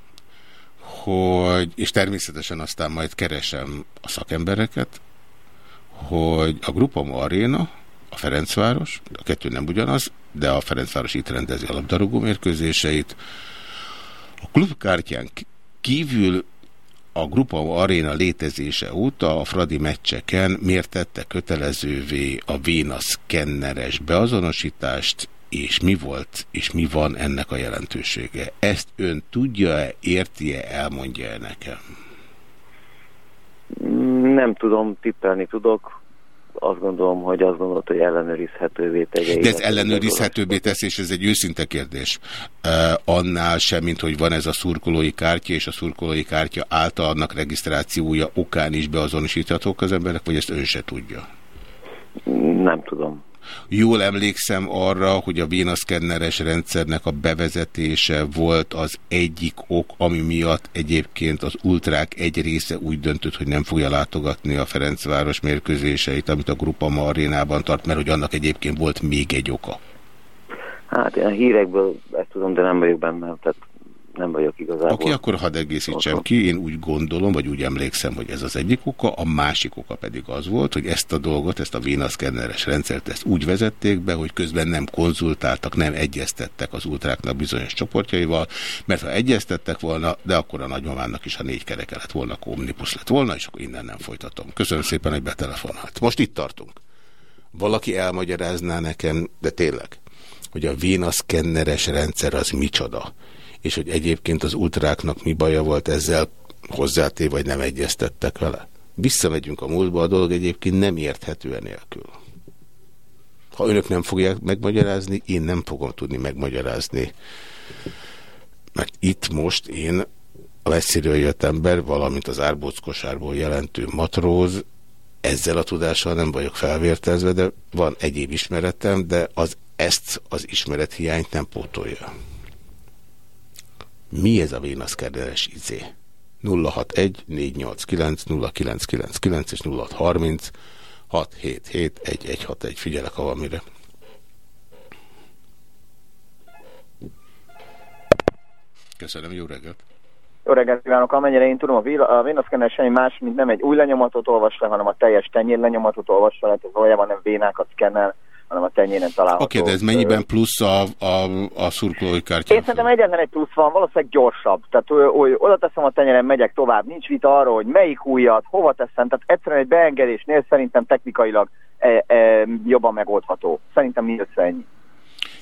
hogy, és természetesen aztán majd keresem a szakembereket, hogy a Grupam Arena, a Ferencváros, a kettő nem ugyanaz, de a Ferencváros itt rendezi a labdarúgó mérkőzéseit. A klubkártyán kívül a Grupa Arena létezése óta a Fradi meccseken miért tette kötelezővé a Véna szkenneres beazonosítást, és mi volt, és mi van ennek a jelentősége. Ezt ön tudja-e, érti-e, elmondja-e nekem? Nem tudom, tippelni tudok. Azt gondolom, hogy azt gondolt, hogy ellenőrizhetővé tegye. De ez illetve ellenőrizhetőbbé tesz, és ez egy őszinte kérdés. Annál sem, mint hogy van ez a szurkolói kártya, és a szurkolói kártya által annak regisztrációja okán is beazonosíthatók az emberek, vagy ezt ön se tudja? Nem tudom. Jól emlékszem arra, hogy a vénaszkenneres rendszernek a bevezetése volt az egyik ok, ami miatt egyébként az ultrák egy része úgy döntött, hogy nem fogja látogatni a Ferencváros mérkőzéseit, amit a Grupa arénában tart, mert hogy annak egyébként volt még egy oka. Hát én a hírekből ezt tudom, de nem vagyok benne, tehát nem vagyok igazából. Oké, akkor hadd egészítsem ki, én úgy gondolom, vagy úgy emlékszem, hogy ez az egyik oka, a másik oka pedig az volt, hogy ezt a dolgot, ezt a vénaszkenneres rendszert, ezt úgy vezették be, hogy közben nem konzultáltak, nem egyeztettek az ultráknak bizonyos csoportjaival, mert ha egyeztettek volna, de akkor a nagymamának is a négy kereke lett volna, akkor omnibus lett volna, és akkor innen nem folytatom. Köszönöm szépen, hogy betelefonált. Most itt tartunk. Valaki elmagyarázná nekem, de tényleg, hogy a vénaszkenneres rendszer az micsoda, és hogy egyébként az ultráknak mi baja volt ezzel hozzáté, vagy nem egyeztettek vele. Visszamegyünk a múltba, a dolog egyébként nem érthető nélkül. Ha önök nem fogják megmagyarázni, én nem fogom tudni megmagyarázni. Mert itt most én a messziről jött ember, valamint az árbóckosárból jelentő matróz, ezzel a tudással nem vagyok felvértezve, de van egyéb ismeretem, de az ezt az ismerethiányt nem pótolja. Mi ez a vénaszkerdeles izé? 061 489 0999 és 0630 677 1161. Figyelek, ha van mire. Köszönöm, jó reggelt! Jó reggelt kívánok! Amennyire én tudom, a, vénaszkenner semmi más, mint nem egy új lenyomatot olvas le, hanem a teljes tenyér lenyomatot olvas le, tehát valójában nem vénákat szkennel, hanem a tenyéren található. Oké, de ez mennyiben plusz a, a, a szurkolói kártya? Én szerintem egyetlen egy plusz van, valószínűleg gyorsabb. Tehát hogy oda teszem a tenyeren, megyek tovább. Nincs vita arról, hogy melyik újat, hova teszem. Tehát egyszerűen egy beengedésnél szerintem technikailag e, e, jobban megoldható. Szerintem mindössze ennyi.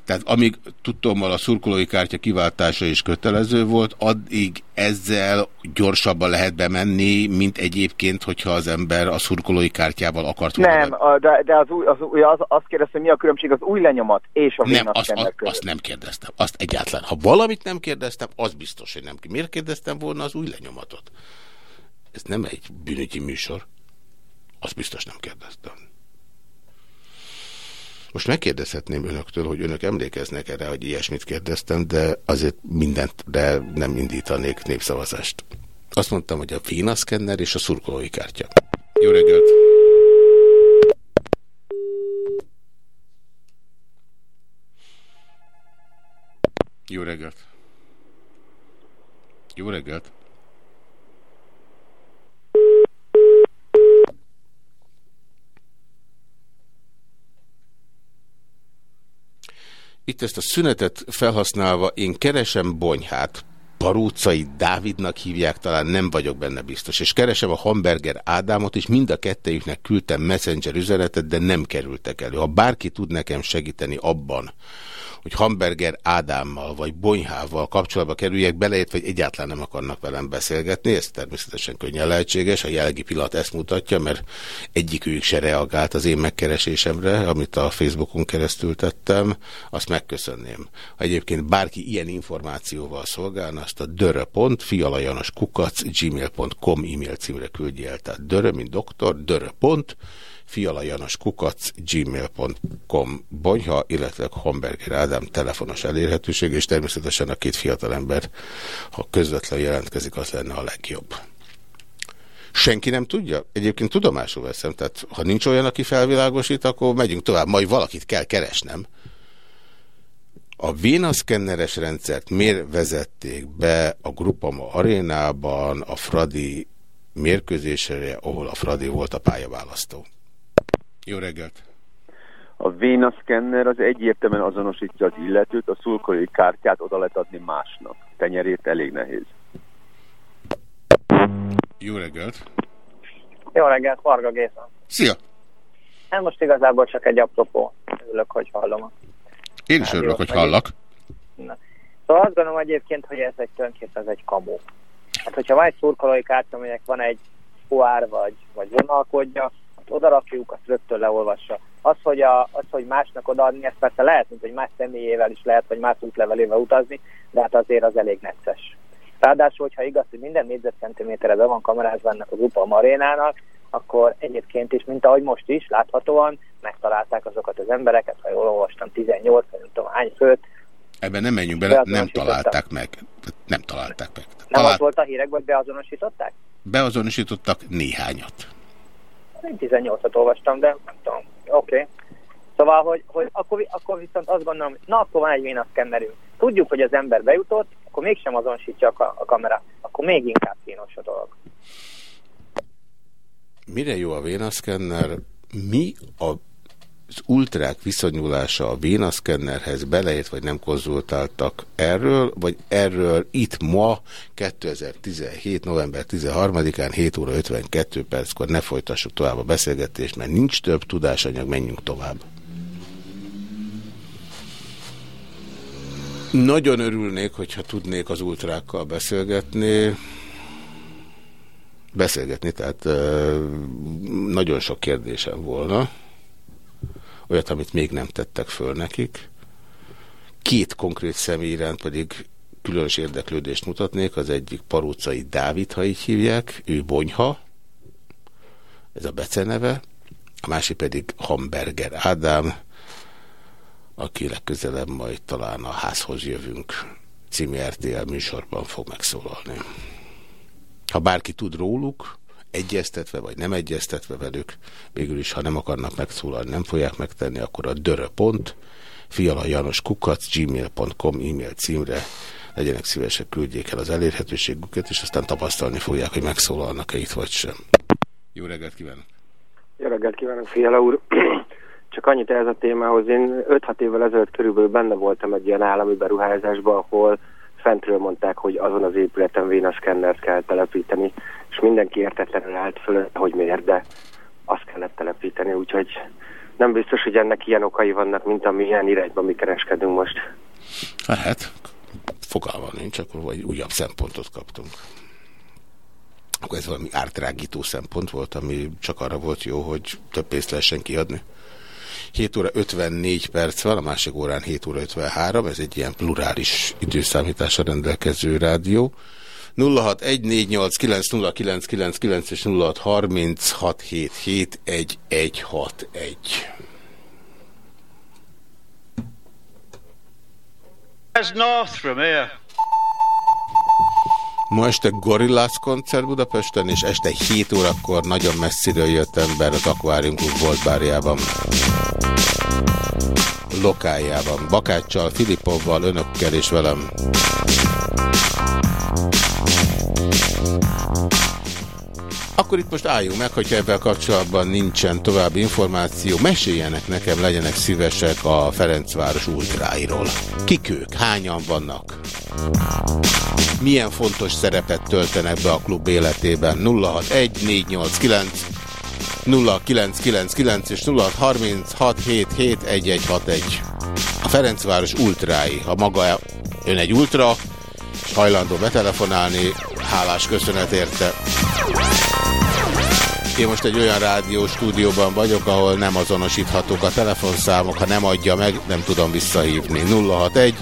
Tehát amíg tudtommal a szurkolói kártya kiváltása is kötelező volt, addig ezzel gyorsabban lehet bemenni, mint egyébként, hogyha az ember a szurkolói kártyával akart volna. Nem, de, de az, új, az, az, azt kérdeztem, mi a különbség az új lenyomat és a Nem, azt, azt, azt nem kérdeztem. Azt egyáltalán. Ha valamit nem kérdeztem, az biztos, hogy nem. Miért kérdeztem volna az új lenyomatot? Ez nem egy bűnügyi műsor. Azt biztos nem kérdeztem. Most megkérdezhetném önöktől, hogy önök emlékeznek erre, hogy ilyesmit kérdeztem, de azért mindent, de nem indítanék népszavazást. Azt mondtam, hogy a fénaszkenner és a szurkolói kártya. Jó reggelt! Jó reggelt! Jó reggelt! Itt ezt a szünetet felhasználva én keresem Bonyhát, Parócai Dávidnak hívják, talán nem vagyok benne biztos. És keresem a Hamburger Ádámot, és mind a kettejüknek küldtem messenger üzenetet, de nem kerültek elő. Ha bárki tud nekem segíteni abban, hogy Hamburger Ádámmal vagy Bonyhával kapcsolatba kerüljek, beleért, vagy egyáltalán nem akarnak velem beszélgetni. Ez természetesen könnyen lehetséges. A jelgi pillanat ezt mutatja, mert egyikük se reagált az én megkeresésemre, amit a Facebookon keresztül tettem. Azt megköszönném. Ha egyébként bárki ilyen információval szolgálna, azt a dörö.fialajanoskukac gmail.com e-mail címre küldje el. Tehát dörö, mint doktor, dörö. gmail.com bonyha, illetve Hamburger Ádám telefonos elérhetőség, és természetesen a két fiatalember, ha közvetlen jelentkezik, az lenne a legjobb. Senki nem tudja? Egyébként tudomásul veszem, tehát ha nincs olyan, aki felvilágosít, akkor megyünk tovább, majd valakit kell keresnem. A vénaszkenneres rendszert miért vezették be a Grupama arénában a Fradi mérkőzésére, ahol a Fradi volt a pályaválasztó? Jó reggelt! A vénaszkenner az egyértelműen azonosítja az illetőt, a szulkolói kártyát oda lehet adni másnak. Tenyerét elég nehéz. Jó reggelt! Jó reggelt, Varga Géza. Szia! Hát most igazából csak egy apropó. Örülök, hogy hallom. Én is örülök, hogy hallak. Na. Szóval azt gondolom egyébként, hogy ez egy tulajdonképpen ez egy kamó. Hát, hogyha van egy szurkolói kártya, aminek van egy fuár vagy, vagy vonalkodja, odarakjuk, azt rögtön leolvassa. Az, hogy, a, az, hogy másnak odaadni, ez persze lehet, mint hogy más személyével is lehet, vagy más útlevelével utazni, de hát azért az elég necces. Ráadásul, hogyha igaz, hogy minden négyzetcentiméterre be van kamerázva ennek az UPA marénának, akkor egyébként is, mint ahogy most is, láthatóan megtalálták azokat az embereket, ha jól olvastam, 18, vagy nem tudom hány főt. Ebben nem menjünk bele, nem találták meg. Nem találták meg. Nem Talált... az volt a hírekben, hogy beazonosították? Beazonosítottak néhányat. Én 18-at olvastam, de nem tudom. Oké. Okay. Szóval, hogy, hogy akkor, akkor viszont azt gondolom, na, akkor van egy vénaszkennerünk. Tudjuk, hogy az ember bejutott, akkor mégsem azonosítja a, a kamera. Akkor még inkább kínos a dolog. Mire jó a vénaszkenner? Mi a az ultrák viszonyulása a vénaszkennerhez beleért, vagy nem konzultáltak erről, vagy erről itt ma, 2017. november 13-án, 7 óra 52 perckor ne folytassuk tovább a beszélgetést, mert nincs több tudásanyag, menjünk tovább. Nagyon örülnék, hogyha tudnék az ultrákkal beszélgetni. Beszélgetni, tehát nagyon sok kérdésem volna olyat, amit még nem tettek föl nekik. Két konkrét személy iránt pedig különös érdeklődést mutatnék, az egyik Parócai Dávid, ha így hívják, ő Bonyha, ez a beceneve, a másik pedig Hamburger Ádám, aki legközelebb majd talán a házhoz jövünk című RTL műsorban fog megszólalni. Ha bárki tud róluk, egyeztetve vagy nem egyeztetve velük, végül is, ha nem akarnak megszólalni, nem fogják megtenni, akkor a dörö.pont, fialajanoskukac, gmail.com e-mail címre legyenek szívesek, küldjék el az elérhetőségüket, és aztán tapasztalni fogják, hogy megszólalnak-e itt vagy sem. Jó reggelt kívánok! Jó reggelt kívánok, Fiala úr! Csak annyit ez a témához, én 5-6 évvel ezelőtt körülbelül benne voltam egy ilyen állami beruházásban, ahol fentről mondták, hogy azon az épületen vénaszkennert kell telepíteni, és mindenki értetlenül állt föl, hogy miért, de azt kellett telepíteni, úgyhogy nem biztos, hogy ennek ilyen okai vannak, mint ami ilyen irányban mi kereskedünk most. Hát, fogalma nincs, akkor vagy újabb szempontot kaptunk. Akkor ez valami ártrágító szempont volt, ami csak arra volt jó, hogy több pénzt lehessen kiadni. 7 óra 54 perc van, a másik órán 7 óra 53, ez egy ilyen plurális időszámításra rendelkező rádió. 0614890999 és 0636771161. As north from here. Ma este Gorillaz koncert Budapesten, és este 7 órakor nagyon messziről jött ember az Aquarium Club volt bárjában. Lokájában. Bakáccsal, Filipovval, önökkel és velem. Akkor itt most álljunk meg, hogyha ebben kapcsolatban nincsen további információ, meséljenek nekem, legyenek szívesek a Ferencváros ultráiról. Kik ők? Hányan vannak? Milyen fontos szerepet töltenek be a klub életében? 061 489 0999 és 0636771161. A Ferencváros ultrái. Ha maga ön egy ultra, hajlandó betelefonálni, hálás köszönet érte. Én most egy olyan rádió stúdióban vagyok, ahol nem azonosíthatók a telefonszámok, ha nem adja meg, nem tudom visszahívni. 061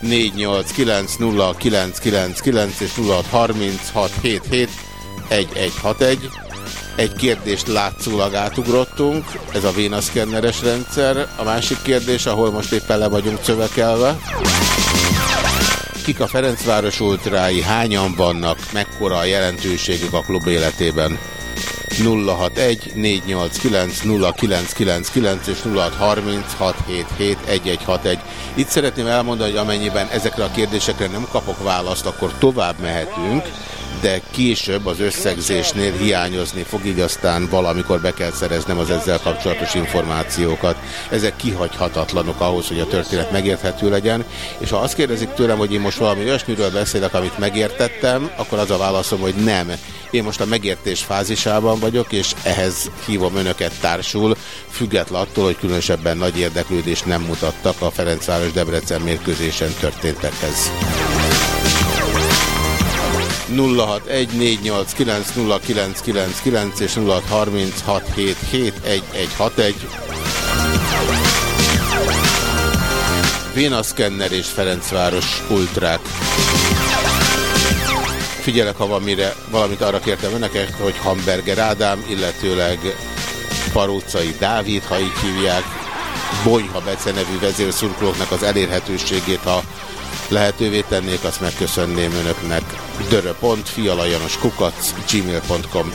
489 0999 és 063677 1161. Egy kérdést látszólag átugrottunk, ez a vénaszkenneres rendszer. A másik kérdés, ahol most éppen le vagyunk cövekelve. Kik a Ferencváros ultrái, hányan vannak, mekkora a jelentőségük a klub életében? 061 489 0999 és 0636771161. Itt szeretném elmondani, hogy amennyiben ezekre a kérdésekre nem kapok választ, akkor tovább mehetünk, de később az összegzésnél hiányozni fog, így aztán valamikor be kell szereznem az ezzel kapcsolatos információkat. Ezek kihagyhatatlanok ahhoz, hogy a történet megérthető legyen, és ha azt kérdezik tőlem, hogy én most valami olyasmiről beszélek, amit megértettem, akkor az a válaszom, hogy nem. Én most a megértés fázisában vagyok, és ehhez hívom önöket társul, független attól, hogy különösebben nagy érdeklődést nem mutattak a Ferencváros Debrecen mérkőzésen történtekhez. 0614890999 és 0636771161. Vénaszkenner és Ferencváros ultrák. Figyelek, ha van mire, valamit arra kértem önöket, hogy Hamburger Ádám, illetőleg Parócai Dávid, ha így hívják, Bonyha Bece nevű vezérszurkolóknak az elérhetőségét, ha lehetővé tennék, azt megköszönném önöknek. dörö.fialajanoskukac gmail.com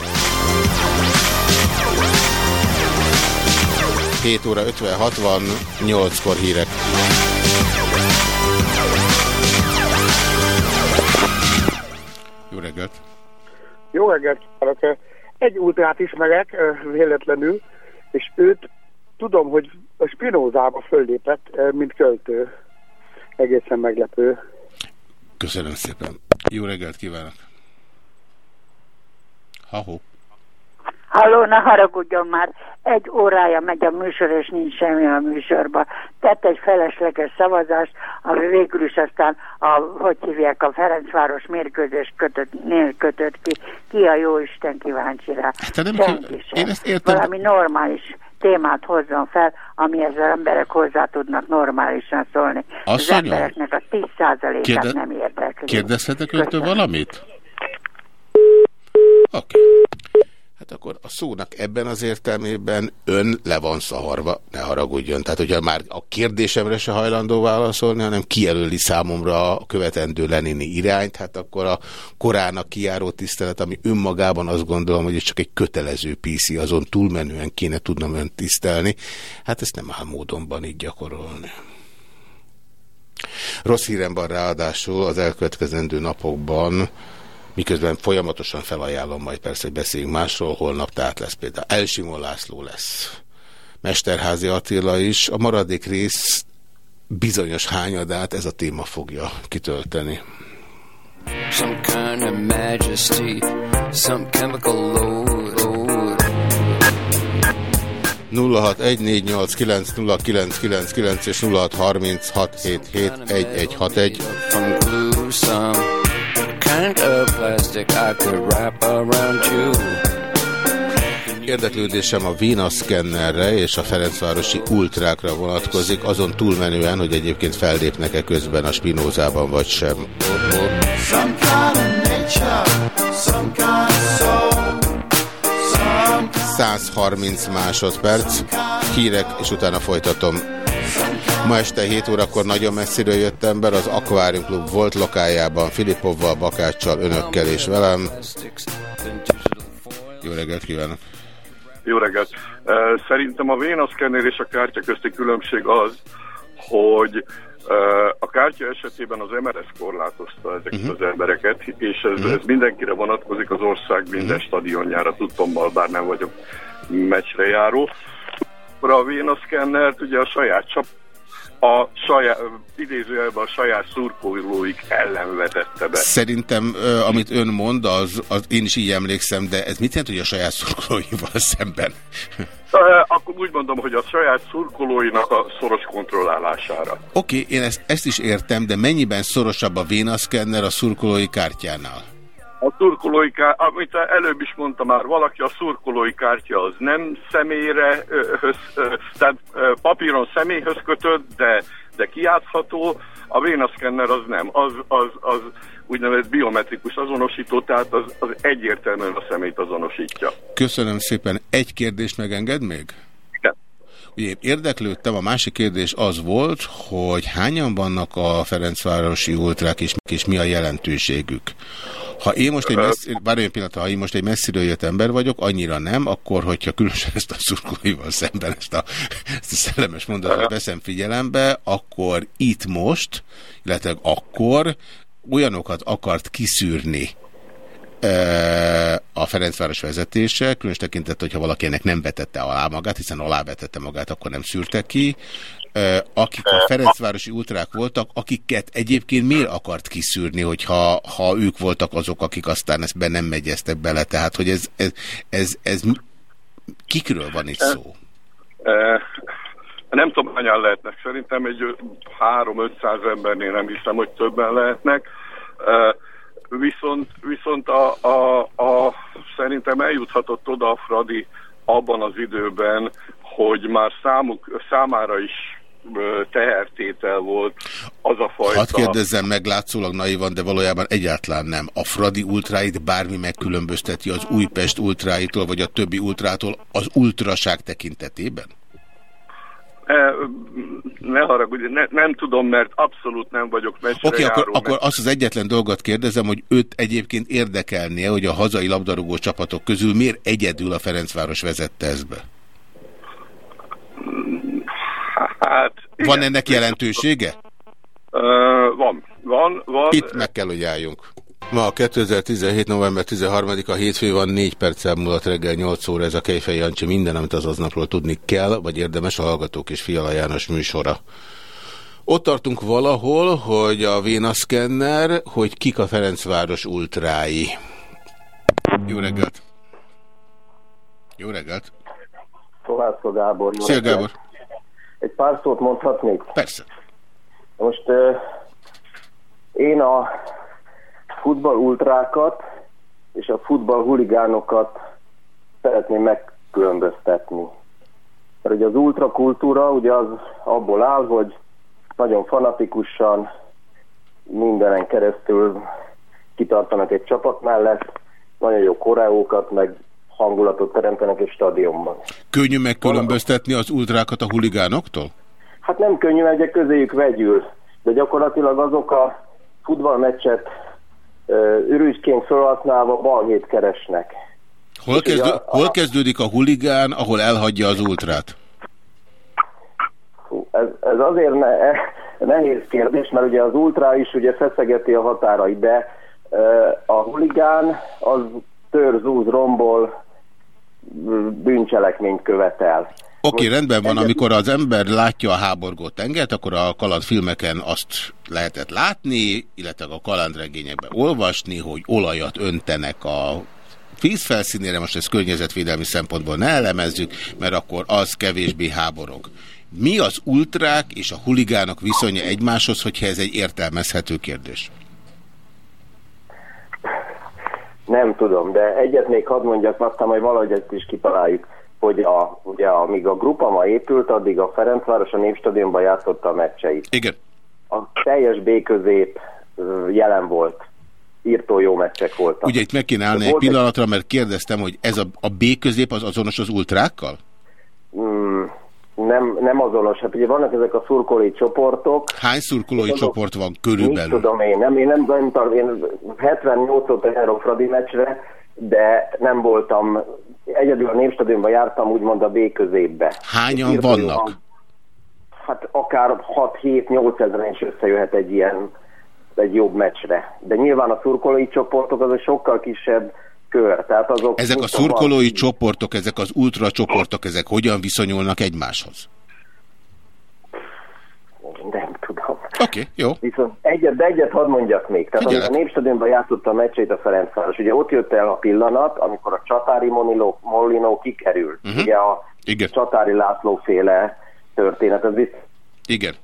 7 óra 56 van, 8-kor hírek. Jó reggelt! Jó reggelt! Egy ultrát ismerek véletlenül, és őt tudom, hogy a Spinozába föllépett, mint költő. Egészen meglepő. Köszönöm szépen. Jó reggelt kívánok! Ha-ho. Halló, ne haragudjon már, egy órája megy a műsor, és nincs semmi a műsorban. Tett egy felesleges szavazást, ami végül is aztán, a, hogy hívják, a Ferencváros mérkőzés kötött, kötött ki. Ki a jó Isten kíváncsi rá? Te nem Senki ki... Én ezt értem. Valami normális témát hozzon fel, ami ezzel emberek hozzá tudnak normálisan szólni. Asszonyom? Az embereknek a 10%-át Kérde... nem érdekli. Kérdezhetek öntől valamit? Oké. Okay. Hát akkor a szónak ebben az értelmében ön le van szaharva, ne haragudjon. Tehát, hogyha már a kérdésemre se hajlandó válaszolni, hanem kijelöli számomra a követendő Lenini irányt, hát akkor a korának kijáró tisztelet, ami önmagában azt gondolom, hogy ez csak egy kötelező PC, azon túlmenően kéne tudnom önt tisztelni, hát ezt nem áll módonban így gyakorolni. Rossz hírem van ráadásul az elkövetkezendő napokban, miközben folyamatosan felajánlom majd persze, hogy beszéljünk másról, holnap tehát lesz például Elsimon László lesz. Mesterházi Attila is. A maradék rész bizonyos hányadát ez a téma fogja kitölteni. Some kind of majesty, some chemical load, load. 0614890999 és 0636771161. Some kind of plastic I could wrap around you. Érdeklődésem a Vina szkennerre és a Ferencvárosi ultrákra vonatkozik, azon túlmenően, hogy egyébként fellépnek-e közben a Spinózában vagy sem. 130 másodperc, hírek, és utána folytatom. Ma este 7 órakor nagyon messziről jött ember az Aquarium Club volt lokájában, Filipovval, Bakáccsal, önökkel és velem. Jó reggelt kívánok! Jó reggelt! Szerintem a vénaszkennél és a kártya közti különbség az, hogy a kártya esetében az MRS korlátozta ezeket uh mhm. -huh. az embereket, és ez, uh mhm. -huh. ez mindenkire vonatkozik, az ország minden uh mhm. -huh. stadionjára tudtommal, bár nem vagyok meccsre járó. A vénaszkennert ugye a saját csap a saját, idézőjelben a saját szurkolóik ellen vetette be. Szerintem, amit ön mond, az, az én is így emlékszem, de ez mit jelent, hogy a saját szurkolóival szemben? Akkor úgy mondom, hogy a saját szurkolóinak a szoros kontrollálására. Oké, okay, én ezt, ezt is értem, de mennyiben szorosabb a vénaszkenner a szurkolói kártyánál? A szurkolói kártya, amit előbb is mondtam már, valaki a szurkolói kártya az nem személyre, höz, tehát papíron személyhöz kötött, de, de kiátszható, a vénaszkenner az nem, az, az, az úgynevezett biometrikus azonosító, tehát az, az egyértelműen a szemét azonosítja. Köszönöm szépen. Egy kérdést megenged még? Igen. Ugye érdeklődtem, a másik kérdés az volt, hogy hányan vannak a Ferencvárosi ultrák, és, és mi a jelentőségük. Ha én most egy, messzi, bár olyan pillanat, ha én most egy messziről jött ember vagyok, annyira nem, akkor, hogyha különösen ezt a szurkolóival szemben ezt a, ezt a szellemes mondatot veszem figyelembe, akkor itt most, illetve akkor olyanokat akart kiszűrni a Ferencváros vezetése, különös tekintet, hogyha valaki ennek nem vetette alá magát, hiszen alávetette magát, akkor nem szűrte ki, akik a Ferencvárosi ultrák voltak, akiket egyébként miért akart kiszűrni, hogyha ha ők voltak azok, akik aztán ezt be nem megyeztek bele, tehát hogy ez, ez, ez, ez kikről van itt szó? Nem tudom, hányan lehetnek. Szerintem egy 3-500 embernél nem hiszem, hogy többen lehetnek. Viszont, viszont a, a, a, szerintem eljuthatott oda a Fradi abban az időben, hogy már számuk, számára is tehertétel volt az a fajta... Hadd kérdezzem meg, látszólag naivan, de valójában egyáltalán nem. A Fradi ultráit bármi megkülönbözteti az Újpest ultráitól, vagy a többi ultrától az ultraság tekintetében? ne haragudj, ne, nem tudom, mert abszolút nem vagyok mesére Oké, okay, akkor, akkor azt az egyetlen dolgot kérdezem, hogy őt egyébként érdekelnie, hogy a hazai labdarúgó csapatok közül miért egyedül a Ferencváros vezette ezt be? Hát, igen. Van ennek jelentősége? Uh, van, van, van. Itt meg kell, hogy álljunk. Ma a 2017. november 13-a hétfő van, 4 perccel múlott reggel 8 óra ez a Kejfej Jancsi. Minden, amit az aznapról tudni kell, vagy érdemes a Hallgatók és Fiala János műsora. Ott tartunk valahol, hogy a Vénaszkenner, hogy kik a Ferencváros ultrái. Jó reggelt! Jó reggelt! Kovászka Gábor. Szia Gábor! Egy pár szót mondhatnék? Persze. Most uh, én a futball ultrákat és a futball huligánokat szeretném megkülönböztetni. Mert ugye az ultrakultúra ugye az abból áll, hogy nagyon fanatikusan mindenen keresztül kitartanak egy csapat mellett, nagyon jó koreókat, meg hangulatot teremtenek egy stadionban. Könnyű megkülönböztetni az ultrákat a huligánoktól? Hát nem könnyű, mert közéjük vegyül, de gyakorlatilag azok a futballmeccset ürügyként felhasználva balhét keresnek. Hol, kezdő, a, hol kezdődik a huligán, ahol elhagyja az ultrát? Ez, ez azért ne, nehéz kérdés, mert ugye az ultrá is ugye feszegeti a határait, de a huligán az tör, zúz, rombol, bűncselekményt követel. Oké, rendben van, amikor az ember látja a háborgó tengert, akkor a kalandfilmeken azt lehetett látni, illetve a kalandregényekben olvasni, hogy olajat öntenek a vízfelszínére, most ezt környezetvédelmi szempontból ne elemezzük, mert akkor az kevésbé háborog. Mi az ultrák és a huligánok viszonya egymáshoz, hogyha ez egy értelmezhető kérdés? Nem tudom, de egyet még hadd mondjak, aztán majd valahogy ezt is kitaláljuk, hogy a, ugye, amíg a grupa ma épült, addig a Ferencváros a Népstadionban játszotta a meccseit. Igen. A teljes B közép ö, jelen volt. Írtó jó meccsek voltak. Ugye itt meg kéne állni egy- pillanatra, mert kérdeztem, hogy ez a, a B közép az azonos az ultrákkal? Mm, nem, nem azonos. Hát ugye vannak ezek a szurkolói csoportok, Hány szurkolói Azok- csoport van Mit körülbelül? tudom én, nem, én nem, nem tudom, én 78 óta járok Fradi meccsre, de nem voltam, egyedül a Népstadionban jártam úgymond a B középbe. Hányan vannak? van. Hát akár 6-7-8 ezeren is összejöhet egy ilyen, egy jobb meccsre. De nyilván a szurkolói csoportok az egy sokkal kisebb kör. Tehát azok Ezek a szurkolói csoportok, ezek az ultra csoportok, ezek hogyan viszonyulnak egymáshoz? Nem tudom. Oké, okay, jó. Viszont egyet, de egyet hadd mondjak még. Tehát Figyelek. amikor a Népstadionban játszotta a meccsét a Ferencváros, ugye ott jött el a pillanat, amikor a Csatári Molinó, Molinó kikerült. Mhm. Uh-huh. Ugye a Igen. Csatári László féle történet, az visz... Igen.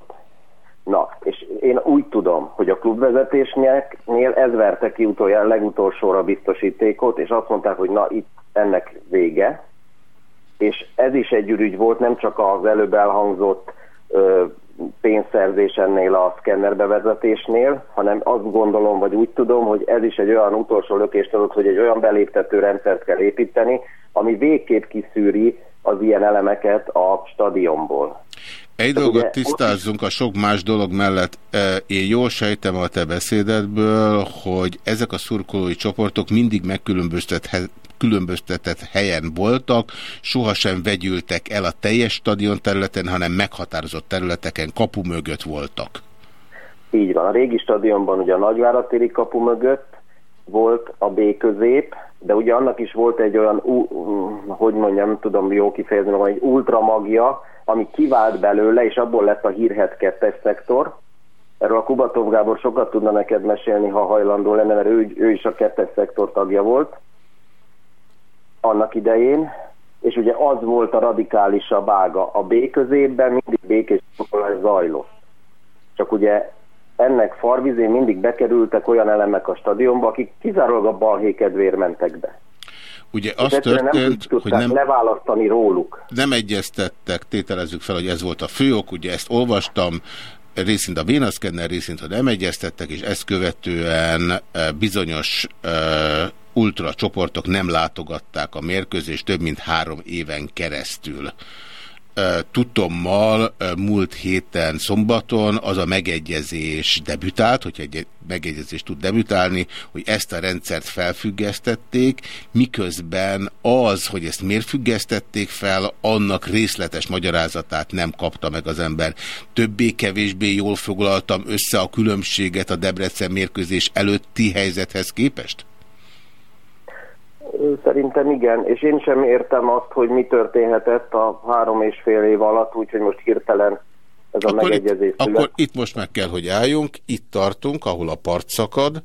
Na, és én úgy tudom, hogy a klubvezetésnél ez verte ki utoljára legutolsóra biztosítékot, és azt mondták, hogy na itt ennek vége. És ez is egy ürügy volt, nem csak az előbb elhangzott ö, pénzszerzés ennél a szkenner bevezetésnél, hanem azt gondolom, vagy úgy tudom, hogy ez is egy olyan utolsó lökést adott, hogy egy olyan beléptető rendszert kell építeni, ami végképp kiszűri az ilyen elemeket a stadionból. Egy Tehát dolgot ugye tisztázzunk a sok más dolog mellett. Eh, Én jól sejtem a te beszédedből, hogy ezek a szurkolói csoportok mindig megkülönböztethet különböztetett helyen voltak, sohasem vegyültek el a teljes stadion területen, hanem meghatározott területeken kapu mögött voltak. Így van. A régi stadionban ugye a Nagyváratéri kapu mögött volt a B közép, de ugye annak is volt egy olyan, hogy mondjam, nem tudom jó kifejezni, egy ultramagja, ami kivált belőle, és abból lett a hírhet kettes szektor. Erről a Kubatov Gábor sokat tudna neked mesélni, ha hajlandó lenne, mert ő, ő is a kettes szektor tagja volt annak idején, és ugye az volt a radikálisabb ága. A B középben mindig békés foglalás zajlott. Csak ugye ennek farvizén mindig bekerültek olyan elemek a stadionba, akik kizárólag a balhé kedvéért mentek be. Ugye az nem történt, tudták hogy nem, leválasztani róluk. nem egyeztettek, tételezzük fel, hogy ez volt a főok, ugye ezt olvastam, részint a vénaszkenner, részint a nem egyeztettek, és ezt követően eh, bizonyos eh, ultra csoportok nem látogatták a mérkőzést több mint három éven keresztül. Tudtommal múlt héten szombaton az a megegyezés debütált, hogyha egy megegyezés tud debütálni, hogy ezt a rendszert felfüggesztették, miközben az, hogy ezt miért függesztették fel, annak részletes magyarázatát nem kapta meg az ember. Többé-kevésbé jól foglaltam össze a különbséget a Debrecen mérkőzés előtti helyzethez képest? Szerintem igen, és én sem értem azt, hogy mi történhetett a három és fél év alatt, úgyhogy most hirtelen ez a Akkor megegyezés itt, akkor itt most meg kell, hogy álljunk, itt tartunk, ahol a part szakad,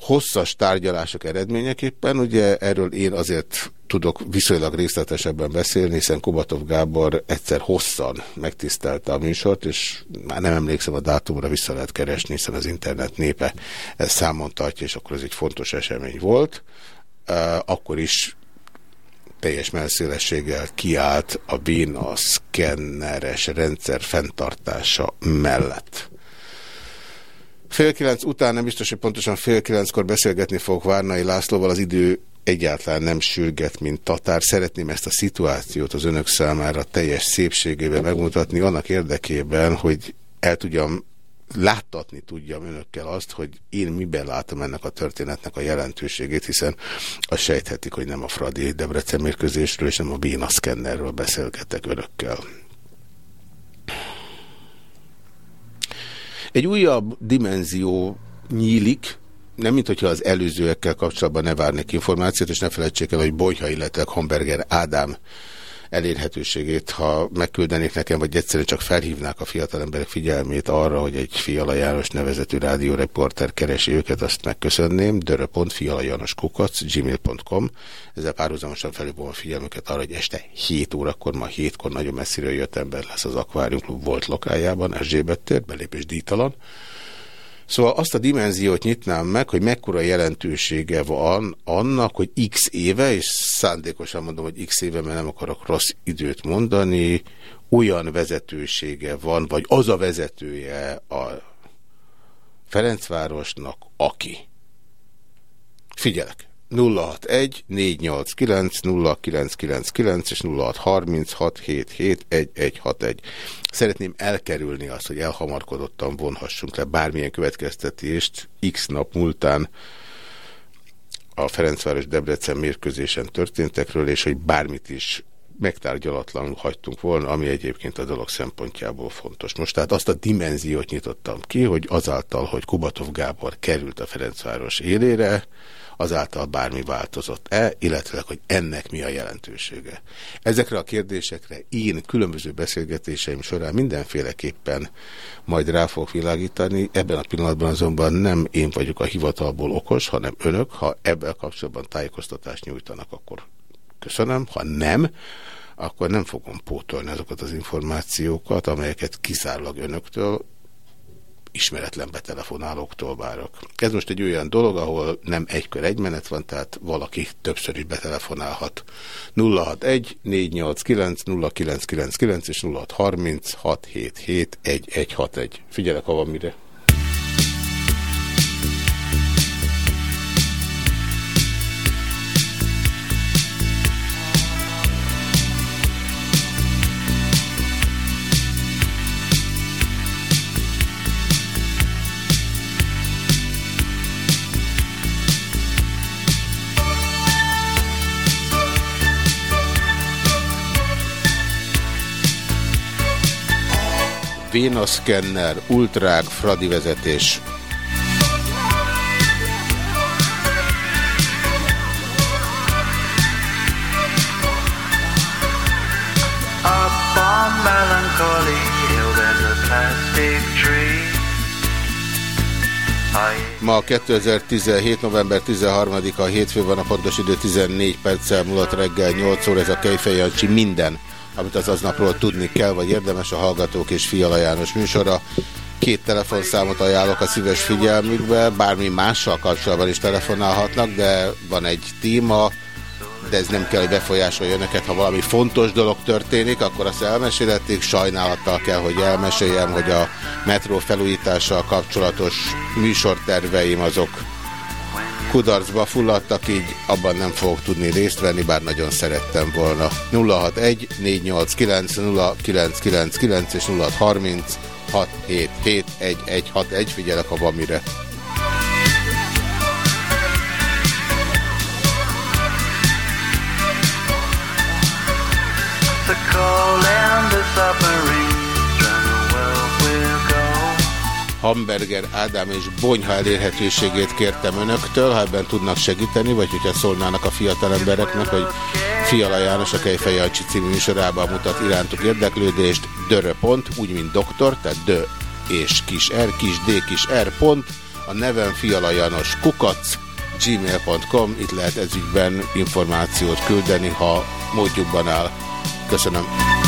hosszas tárgyalások eredményeképpen, ugye erről én azért tudok viszonylag részletesebben beszélni, hiszen Kubatov Gábor egyszer hosszan megtisztelte a műsort, és már nem emlékszem a dátumra, vissza lehet keresni, hiszen az internet népe ezt számon tartja, és akkor ez egy fontos esemény volt. Akkor is teljes melszélességgel kiállt a BINA szkenneres rendszer fenntartása mellett. Fél kilenc után, nem biztos, hogy pontosan fél kilenckor beszélgetni fogok Várnai Lászlóval, az idő egyáltalán nem sürget, mint tatár. Szeretném ezt a szituációt az önök számára teljes szépségében megmutatni, annak érdekében, hogy el tudjam láttatni tudjam önökkel azt, hogy én miben látom ennek a történetnek a jelentőségét, hiszen azt sejthetik, hogy nem a Fradi Debrecen mérkőzésről és nem a Béna szkennerről beszélgetek önökkel. Egy újabb dimenzió nyílik, nem mint hogyha az előzőekkel kapcsolatban ne várnék információt, és ne felejtsék el, hogy Bonyha, illetve Hamburger Ádám elérhetőségét, ha megküldenék nekem, vagy egyszerűen csak felhívnák a fiatal emberek figyelmét arra, hogy egy Fiala János nevezetű rádióreporter keresi őket, azt megköszönném. gmail.com Ezzel párhuzamosan felhívom a figyelmüket arra, hogy este 7 órakor, ma 7-kor nagyon messziről jött ember lesz az Aquarium Club volt lokájában, Erzsébet tér, belépés díjtalan. Szóval azt a dimenziót nyitnám meg, hogy mekkora jelentősége van annak, hogy x éve, és szándékosan mondom, hogy x éve, mert nem akarok rossz időt mondani, olyan vezetősége van, vagy az a vezetője a Ferencvárosnak, aki. Figyelek! 061 489 0999 és 0636771161. Szeretném elkerülni azt, hogy elhamarkodottan vonhassunk le bármilyen következtetést x nap múltán a Ferencváros Debrecen mérkőzésen történtekről, és hogy bármit is megtárgyalatlanul hagytunk volna, ami egyébként a dolog szempontjából fontos. Most tehát azt a dimenziót nyitottam ki, hogy azáltal, hogy Kubatov Gábor került a Ferencváros élére, azáltal bármi változott-e, illetve hogy ennek mi a jelentősége. Ezekre a kérdésekre én különböző beszélgetéseim során mindenféleképpen majd rá fogok világítani. Ebben a pillanatban azonban nem én vagyok a hivatalból okos, hanem önök. Ha ebben kapcsolatban tájékoztatást nyújtanak, akkor köszönöm. Ha nem, akkor nem fogom pótolni azokat az információkat, amelyeket kizárólag önöktől ismeretlen betelefonálóktól várok. Ez most egy olyan dolog, ahol nem egy kör egy menet van, tehát valaki többször is betelefonálhat. 061 489 0999 és 0630 677 1161. Figyelek, ha van mire. Vénaszkenner, Ultrák, Fradi vezetés. Ma 2017. november 13-a hétfő van a pontos idő 14 perccel múlott reggel 8 óra, ez a Kejfej Jancsi minden amit az aznapról tudni kell, vagy érdemes a Hallgatók és Fiala János műsora. Két telefonszámot ajánlok a szíves figyelmükbe, bármi mással kapcsolatban is telefonálhatnak, de van egy téma, de ez nem kell, hogy befolyásolja önöket. Ha valami fontos dolog történik, akkor azt elmesélhetik. Sajnálattal kell, hogy elmeséljem, hogy a metró felújítással kapcsolatos műsorterveim azok kudarcba fulladtak, így abban nem fogok tudni részt venni, bár nagyon szerettem volna. 061 489 0999 és 0630 677 1161, figyelek, ha van mire. The call Hamburger Ádám és Bonyha elérhetőségét kértem önöktől, ha ebben tudnak segíteni, vagy hogyha szólnának a fiatal embereknek, hogy Fiala János a Kejfej Jancsi című műsorában mutat irántuk érdeklődést, dörö.pont, úgy, mint doktor, tehát dö és kis r, kis d, kis r pont, a nevem Fiala János kukac, gmail.com, itt lehet ezügyben információt küldeni, ha módjukban áll. Köszönöm.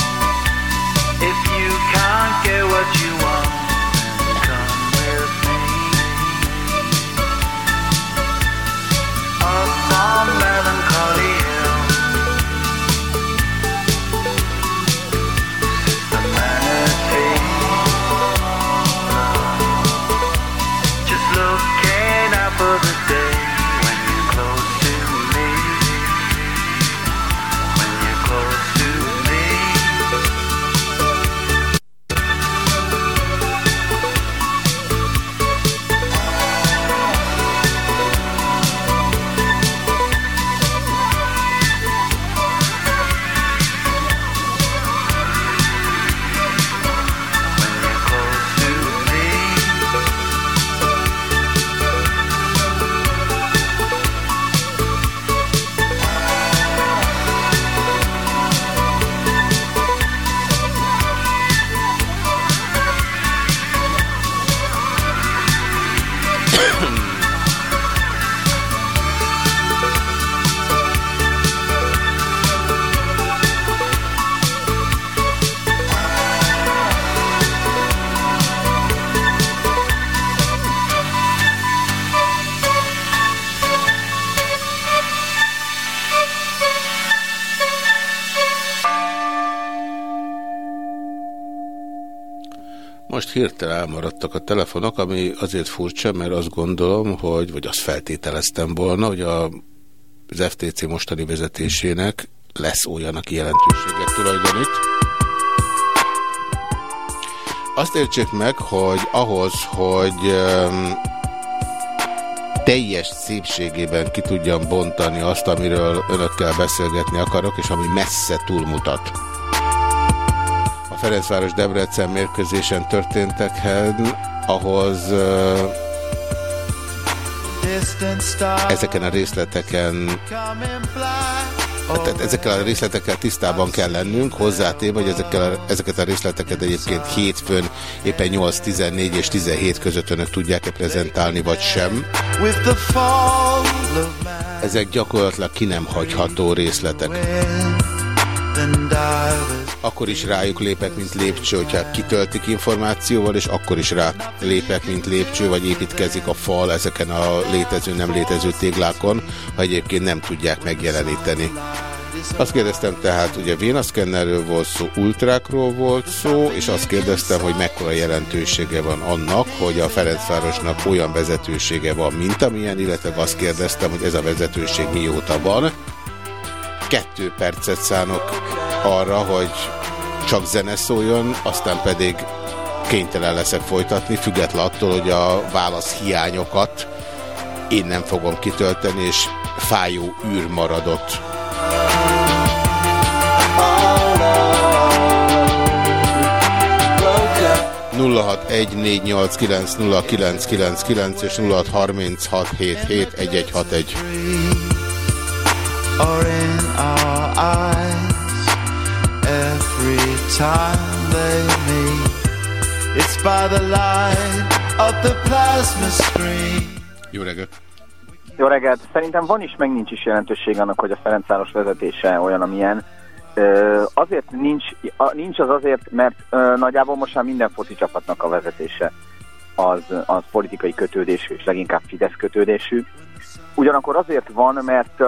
Hirtelen elmaradtak a telefonok, ami azért furcsa, mert azt gondolom, hogy, vagy azt feltételeztem volna, hogy a, az FTC mostani vezetésének lesz olyan, aki jelentőséget tulajdonít. Azt értsék meg, hogy ahhoz, hogy um, teljes szépségében ki tudjam bontani azt, amiről önökkel beszélgetni akarok, és ami messze túlmutat. Ferencváros-Debrecen mérkőzésen történtekhez, ahhoz uh, ezeken a részleteken tehát ezekkel a részletekkel tisztában kell lennünk, hozzátéve, hogy ezekkel a, ezeket a részleteket egyébként hétfőn éppen 8, 14 és 17 között önök tudják-e prezentálni, vagy sem. Ezek gyakorlatilag ki nem hagyható részletek akkor is rájuk lépek, mint lépcső, hogyha kitöltik információval, és akkor is rá lépek, mint lépcső, vagy építkezik a fal ezeken a létező, nem létező téglákon, ha egyébként nem tudják megjeleníteni. Azt kérdeztem tehát, ugye vénaszkennerről volt szó, ultrákról volt szó, és azt kérdeztem, hogy mekkora jelentősége van annak, hogy a Ferencvárosnak olyan vezetősége van, mint amilyen, illetve azt kérdeztem, hogy ez a vezetőség mióta van. Kettő percet szánok arra, hogy csak zene szóljon, aztán pedig kénytelen leszek folytatni, független attól, hogy a válasz hiányokat én nem fogom kitölteni, és fájó űr maradott. és 0636771161. Are in our eyes every time they meet. It's by the light of the plasma screen. Jó reggelt! Jó reggelt! Szerintem van is, meg nincs is jelentőség annak, hogy a Ferencváros vezetése olyan, amilyen. azért nincs, nincs az azért, mert nagyjából most már minden foci csapatnak a vezetése az, az politikai kötődésű, és leginkább Fidesz kötődésű. Ugyanakkor azért van, mert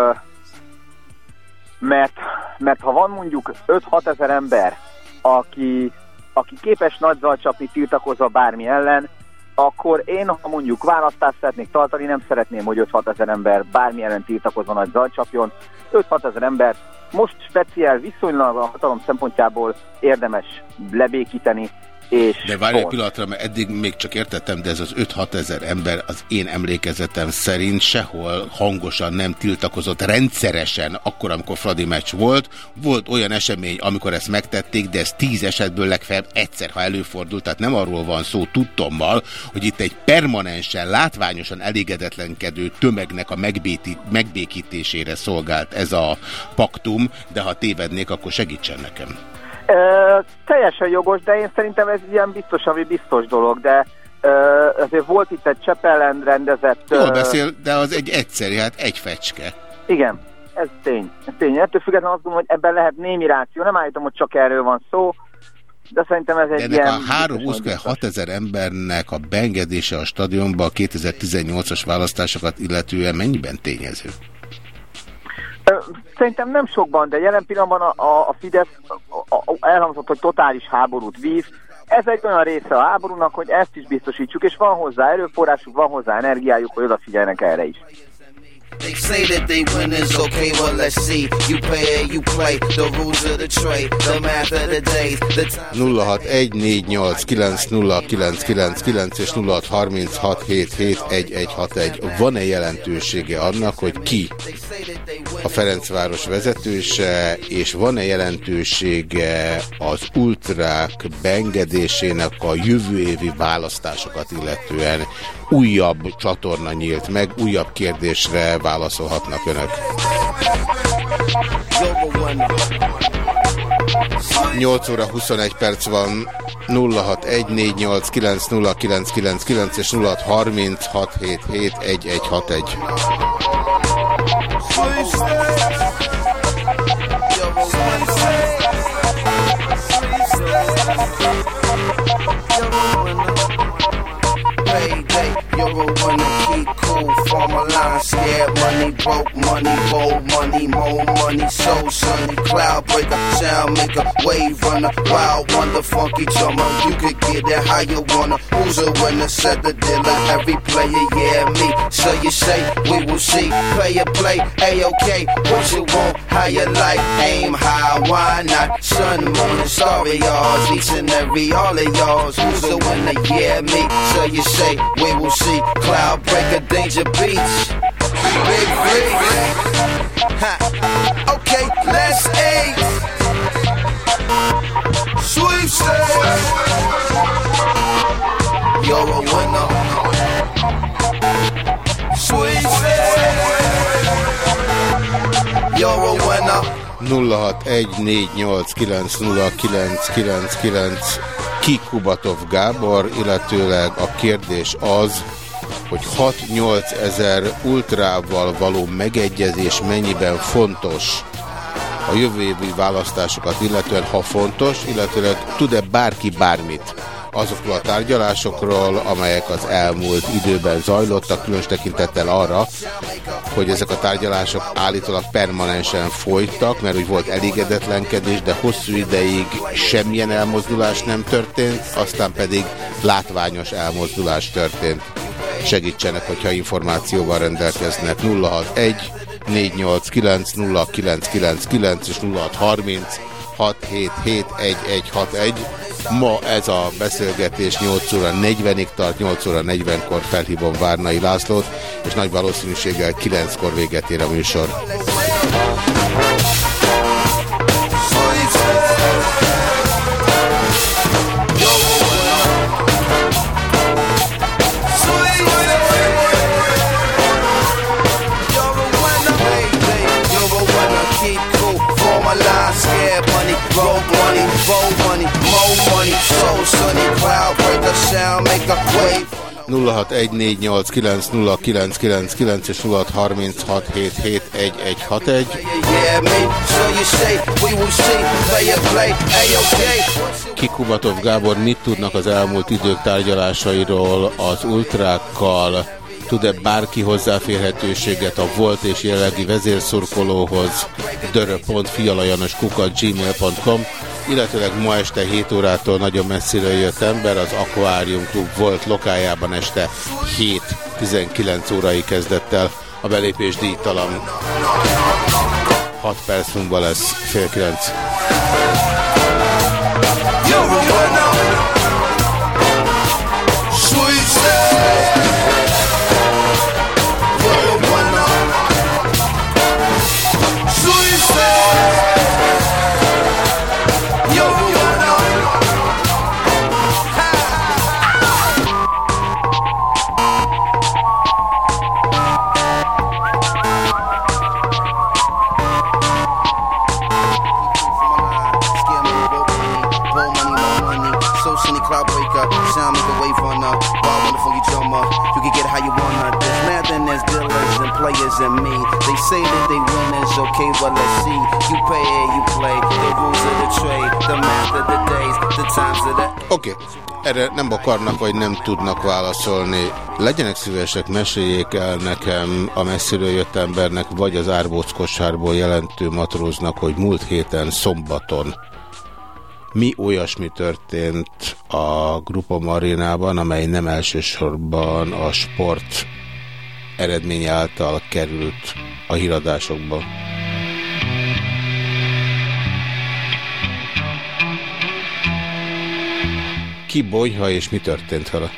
mert, mert ha van mondjuk 5-6 ezer ember, aki, aki képes nagy csapni tiltakozva bármi ellen, akkor én, ha mondjuk választást szeretnék tartani, nem szeretném, hogy 5-6 ezer ember bármi ellen tiltakozva nagy csapjon. 5-6 ezer ember most speciál viszonylag a hatalom szempontjából érdemes lebékíteni, és de várj egy pillanatra, mert eddig még csak értettem, de ez az 5-6 ezer ember az én emlékezetem szerint sehol hangosan nem tiltakozott rendszeresen, akkor, amikor Fradi meccs volt. Volt olyan esemény, amikor ezt megtették, de ez 10 esetből legfeljebb egyszer, ha előfordult. Tehát nem arról van szó tudtommal, hogy itt egy permanensen, látványosan elégedetlenkedő tömegnek a megbéti, megbékítésére szolgált ez a paktum, de ha tévednék, akkor segítsen nekem. Ö, teljesen jogos, de én szerintem ez ilyen biztos, ami biztos dolog, de ö, azért volt itt egy Csepelen rendezett... Jól beszél, de az egy egyszerű, hát egy fecske. Igen, ez tény. Ez tény. Ettől függetlenül azt gondolom, hogy ebben lehet némi ráció. Nem állítom, hogy csak erről van szó, de szerintem ez egy ennek ilyen... a három 6000 embernek a beengedése a stadionba a 2018-as választásokat illetően mennyiben tényező? Szerintem nem sokban, de jelen pillanatban a, a, a Fidesz a, elhangzott, hogy totális háborút víz. Ez egy olyan része a háborúnak, hogy ezt is biztosítsuk, és van hozzá erőforrásuk, van hozzá energiájuk, hogy odafigyeljenek erre is. They say that they win is okay, well let's see. You pay, you play, the rules of the trade, the math of the days, the time... 0614890999 és 0636771161. Van-e jelentősége annak, hogy ki a Ferencváros vezetőse, és van-e jelentősége az ultrák beengedésének a jövő évi választásokat illetően? Újabb csatorna nyílt meg, újabb kérdésre válaszolhatnak önök. 8 óra 21 perc van 0614890999 és 0636771161. You're a wanna keep cool form a line. Scared money, broke money, bold money, more money, so sunny. Cloud breaker, sound maker, wave runner, wild wonder, funky drummer. You could get it how you wanna. Who's a winner? Set the dealer. Every player, yeah, me. So you say, we will see. Play a play, A-OK. What you want, how you like. Aim high, why not? Sun, moon, and starry yours. Each and every, all of yours. Who's the winner? Yeah, me. So you say, we will see. Cloud breaker, danger beach. Big free. Ha. Okay, let's eight. Sweepstakes. You're a winner. Sweepstakes. You're a winner. 0614890999 Kikubatov Gábor, illetőleg a kérdés az, hogy 6-8 ezer ultrával való megegyezés mennyiben fontos? A jövő évi választásokat illetően, ha fontos, illetőleg tud-e bárki bármit azokról a tárgyalásokról, amelyek az elmúlt időben zajlottak, különös tekintettel arra, hogy ezek a tárgyalások állítólag permanensen folytak, mert úgy volt elégedetlenkedés, de hosszú ideig semmilyen elmozdulás nem történt, aztán pedig látványos elmozdulás történt. Segítsenek, hogyha információval rendelkeznek 061 489 0999 és 0630 6771161. Ma ez a beszélgetés 8 óra 40-ig tart, 8 óra 40-kor felhívom Várnai Lászlót, és nagy valószínűséggel 9-kor véget ér a műsor. Scared money, broke 0614890999 és 0636771161. Kikubatov Gábor mit tudnak az elmúlt idők tárgyalásairól az ultrákkal? Tud-e bárki hozzáférhetőséget a volt és jelenlegi vezérszurkolóhoz? dörö.fialajanoskukat gmail.com illetőleg ma este 7 órától nagyon messzire jött ember, az Aquarium Club volt lokájában este 7-19 órai kezdett el a belépés díjtalan. 6 perc múlva lesz fél 9. and me. They say that they win is okay, well let's see. You pay and you play. The rules of the trade. The math of the days. The times of the... Okay. erre nem akarnak vagy nem tudnak válaszolni. Legyenek szívesek, meséljék el nekem a messziről jött embernek, vagy az árbóc kosárból jelentő matróznak, hogy múlt héten szombaton mi olyasmi történt a Grupa Marinában, amely nem elsősorban a sport eredménye által került a híradásokba. Ki bolyha és mi történt vele?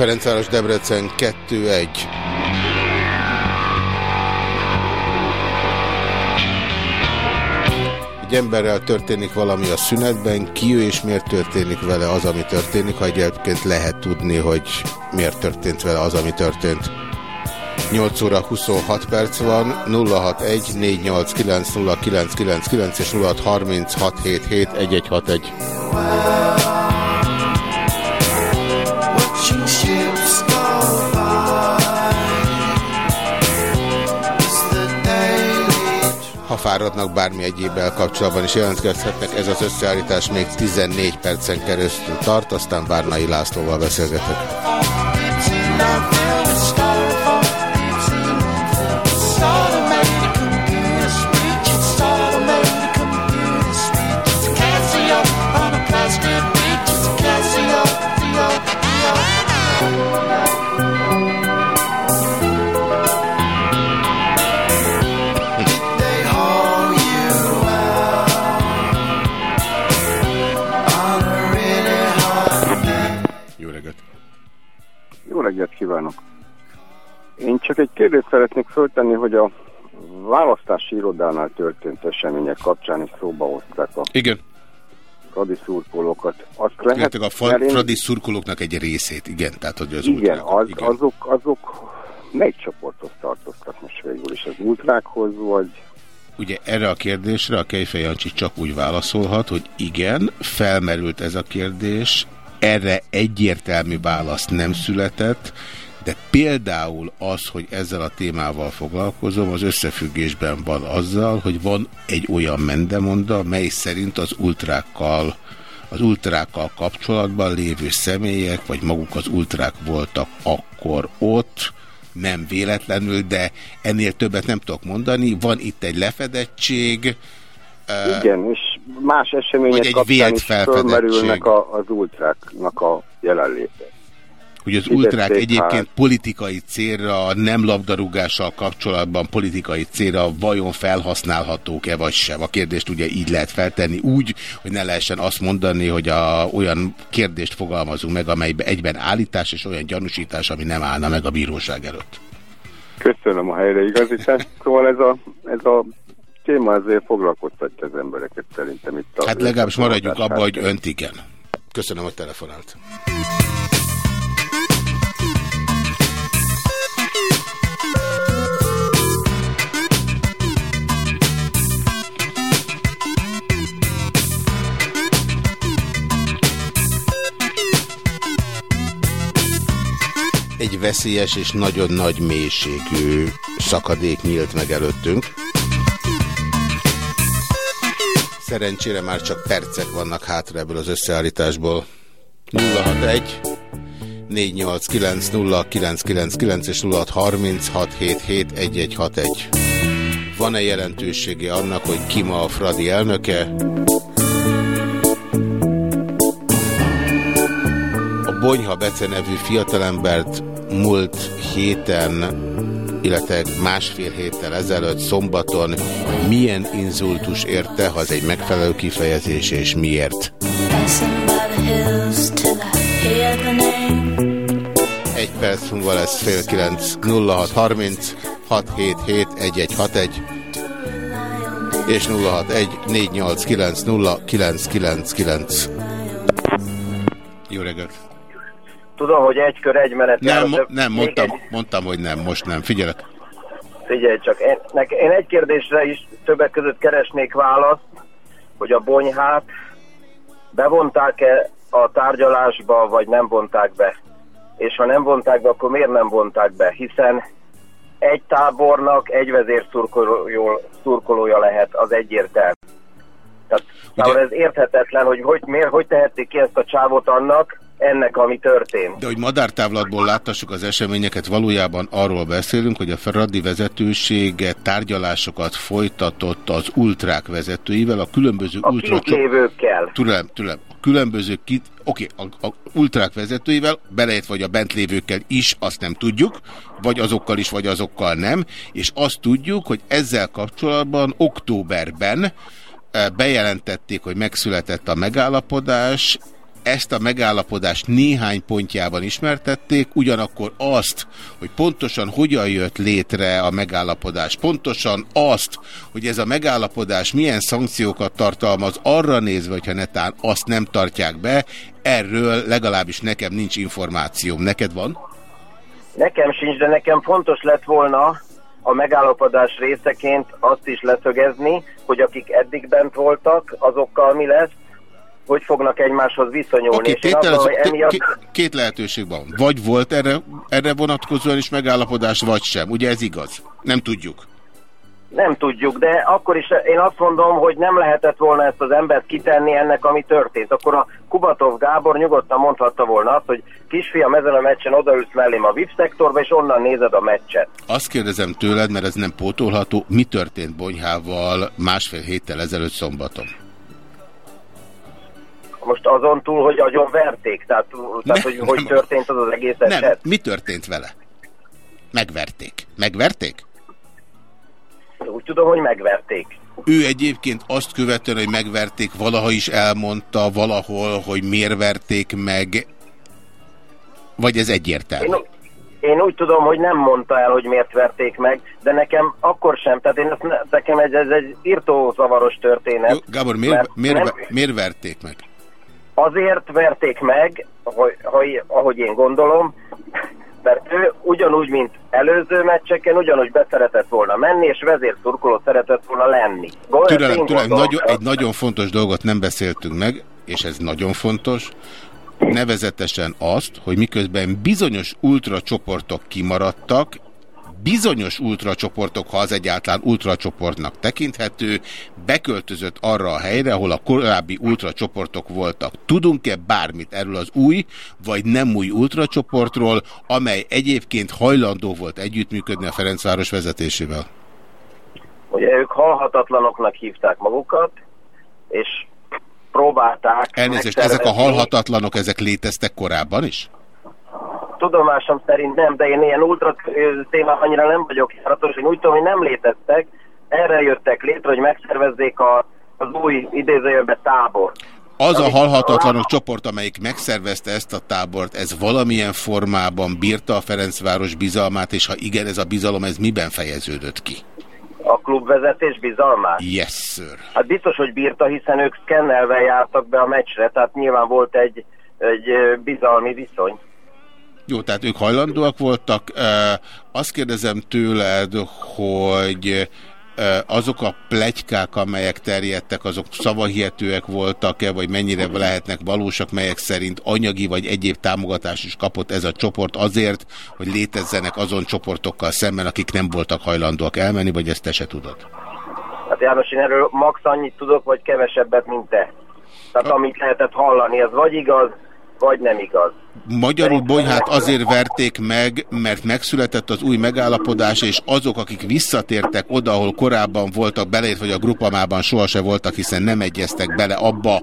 Ferencváros Debrecen 2-1. Egy emberrel történik valami a szünetben, ki ő és miért történik vele az, ami történik, ha egyébként lehet tudni, hogy miért történt vele az, ami történt. 8 óra 26 perc van, 061 489 0999 és 0636771161. fáradnak, bármi egyébbel kapcsolatban is jelentkezhetnek. Ez az összeállítás még 14 percen keresztül tart, aztán Várnai Lászlóval beszélgetek. Kívánok! Én csak egy kérdést szeretnék föltenni, hogy a választási irodánál történt események kapcsán is szóba hozták a Igen. Fradi szurkolókat. Azt lehet, Lehet, a fa- szerint- Fradi szurkolóknak egy részét, igen. Tehát, hogy az igen, az, azok, azok melyik csoporthoz tartoztak most végül is? Az ultrákhoz, vagy Ugye erre a kérdésre a Kejfej Jancsi csak úgy válaszolhat, hogy igen, felmerült ez a kérdés, erre egyértelmű válasz nem született, de például az, hogy ezzel a témával foglalkozom, az összefüggésben van azzal, hogy van egy olyan mendemonda, mely szerint az ultrákkal az ultrákkal kapcsolatban lévő személyek, vagy maguk az ultrák voltak akkor ott, nem véletlenül, de ennél többet nem tudok mondani. Van itt egy lefedettség. igen, és más események kapcsán is a, az ultráknak a jelenléte. Hogy az ultrák egyébként hát. politikai célra, nem labdarúgással kapcsolatban politikai célra vajon felhasználhatók-e vagy sem? A kérdést ugye így lehet feltenni úgy, hogy ne lehessen azt mondani, hogy a, olyan kérdést fogalmazunk meg, amelyben egyben állítás és olyan gyanúsítás, ami nem állna meg a bíróság előtt. Köszönöm a helyreigazítást. Szóval ez a, ez a téma azért foglalkoztatja az embereket szerintem itt. A Hát legalábbis maradjunk a- abban, hogy önt igen. Köszönöm, hogy telefonált. Egy veszélyes és nagyon nagy mélységű szakadék nyílt meg előttünk. Szerencsére már csak percek vannak hátra ebből az összeállításból. 061 489 0999 és 0636771161. Van-e jelentősége annak, hogy ki ma a Fradi elnöke? Bonyha Bece nevű fiatalembert múlt héten illetve másfél héttel ezelőtt szombaton milyen inzultus érte, ha az egy megfelelő kifejezés, és miért? Egy perc múlva lesz fél kilenc 0630 677 1161 és 061 489 0999. Jó reggelt! Tudom, hogy egy kör, egy menet. Nem, mo- nem mondtam, Egy, mondtam, hogy nem, most nem. Figyelek. figyelj csak, én, nek, én egy kérdésre is többek között keresnék választ, hogy a bonyhát bevonták-e a tárgyalásba, vagy nem vonták be. És ha nem vonták be, akkor miért nem vonták be? Hiszen egy tábornak egy vezér szurkolója, szurkolója lehet, az egyértelmű. Tehát számomra ez érthetetlen, hogy, hogy miért, hogy tehették ki ezt a csávot annak, ennek, ami történt. De hogy madártávlatból láttassuk az eseményeket, valójában arról beszélünk, hogy a Ferradi vezetősége tárgyalásokat folytatott az ultrák vezetőivel, a különböző A ultra... kintlévőkkel. Türelem, türelem. A különböző kit... Oké, okay, a, a ultrák vezetőivel, belejött vagy a bentlévőkkel is, azt nem tudjuk, vagy azokkal is, vagy azokkal nem, és azt tudjuk, hogy ezzel kapcsolatban októberben eh, bejelentették, hogy megszületett a megállapodás, ezt a megállapodást néhány pontjában ismertették, ugyanakkor azt, hogy pontosan hogyan jött létre a megállapodás, pontosan azt, hogy ez a megállapodás milyen szankciókat tartalmaz, arra nézve, hogyha netán azt nem tartják be, erről legalábbis nekem nincs információm. Neked van? Nekem sincs, de nekem fontos lett volna a megállapodás részeként azt is leszögezni, hogy akik eddig bent voltak, azokkal mi lesz, hogy fognak egymáshoz viszonyulni. Oké, És tételezzük, emiatt... két, két lehetőség van. Vagy volt erre, erre vonatkozóan is megállapodás, vagy sem. Ugye ez igaz? Nem tudjuk. Nem tudjuk, de akkor is én azt mondom, hogy nem lehetett volna ezt az embert kitenni ennek, ami történt. Akkor a Kubatov Gábor nyugodtan mondhatta volna azt, hogy kisfiam ezen a meccsen odaülsz mellém a VIP szektorba, és onnan nézed a meccset. Azt kérdezem tőled, mert ez nem pótolható, mi történt Bonyhával másfél héttel ezelőtt szombaton? Most azon túl, hogy agyon verték, tehát, tehát hogy, hogy történt az az egész eset? Nem, mi történt vele? Megverték. Megverték? Úgy tudom, hogy megverték. Ő egyébként azt követően, hogy megverték, valaha is elmondta valahol, hogy miért verték meg, vagy ez egyértelmű? Én, én úgy tudom, hogy nem mondta el, hogy miért verték meg, de nekem akkor sem, tehát én ezt, nekem ez, ez egy írtó zavaros történet. Jó, Gábor, miért, miért, nem, miért verték meg? Azért verték meg, hogy, hogy, ahogy én gondolom, mert ő ugyanúgy, mint előző meccseken, ugyanúgy beszeretett volna menni, és vezérszurkoló szeretett volna lenni. Gól, türelem, türelem, nagyon, egy nagyon fontos dolgot nem beszéltünk meg, és ez nagyon fontos, nevezetesen azt, hogy miközben bizonyos ultracsoportok kimaradtak, bizonyos ultracsoportok, ha az egyáltalán ultracsoportnak tekinthető, beköltözött arra a helyre, ahol a korábbi ultracsoportok voltak. Tudunk-e bármit erről az új, vagy nem új ultracsoportról, amely egyébként hajlandó volt együttműködni a Ferencváros vezetésével? Ugye ők halhatatlanoknak hívták magukat, és próbálták... Elnézést, ezek a halhatatlanok, ezek léteztek korábban is? Tudomásom szerint nem, de én ilyen ultra témában annyira nem vagyok járatos, én úgy tudom, hogy nem léteztek, erre jöttek létre, hogy megszervezzék a, az új idézőjelbe tábor. Az a halhatatlanok csoport, amelyik megszervezte ezt a tábort, ez valamilyen formában bírta a Ferencváros bizalmát, és ha igen, ez a bizalom, ez miben fejeződött ki? A klubvezetés bizalmát? Yes, sir. Hát biztos, hogy bírta, hiszen ők szkennelve jártak be a meccsre, tehát nyilván volt egy, egy bizalmi viszony. Jó, tehát ők hajlandóak voltak. Azt kérdezem tőled, hogy azok a plegykák, amelyek terjedtek, azok szavahihetőek voltak-e, vagy mennyire lehetnek valósak, melyek szerint anyagi vagy egyéb támogatás is kapott ez a csoport azért, hogy létezzenek azon csoportokkal szemben, akik nem voltak hajlandóak elmenni, vagy ezt te se tudod? Hát János, én erről max annyit tudok, vagy kevesebbet, mint te. Tehát amit lehetett hallani, ez vagy igaz, vagy nem igaz. Magyarul Bonyhát azért verték meg, mert megszületett az új megállapodás, és azok, akik visszatértek oda, ahol korábban voltak beleértve, hogy a grupamában sohasem voltak, hiszen nem egyeztek bele abba,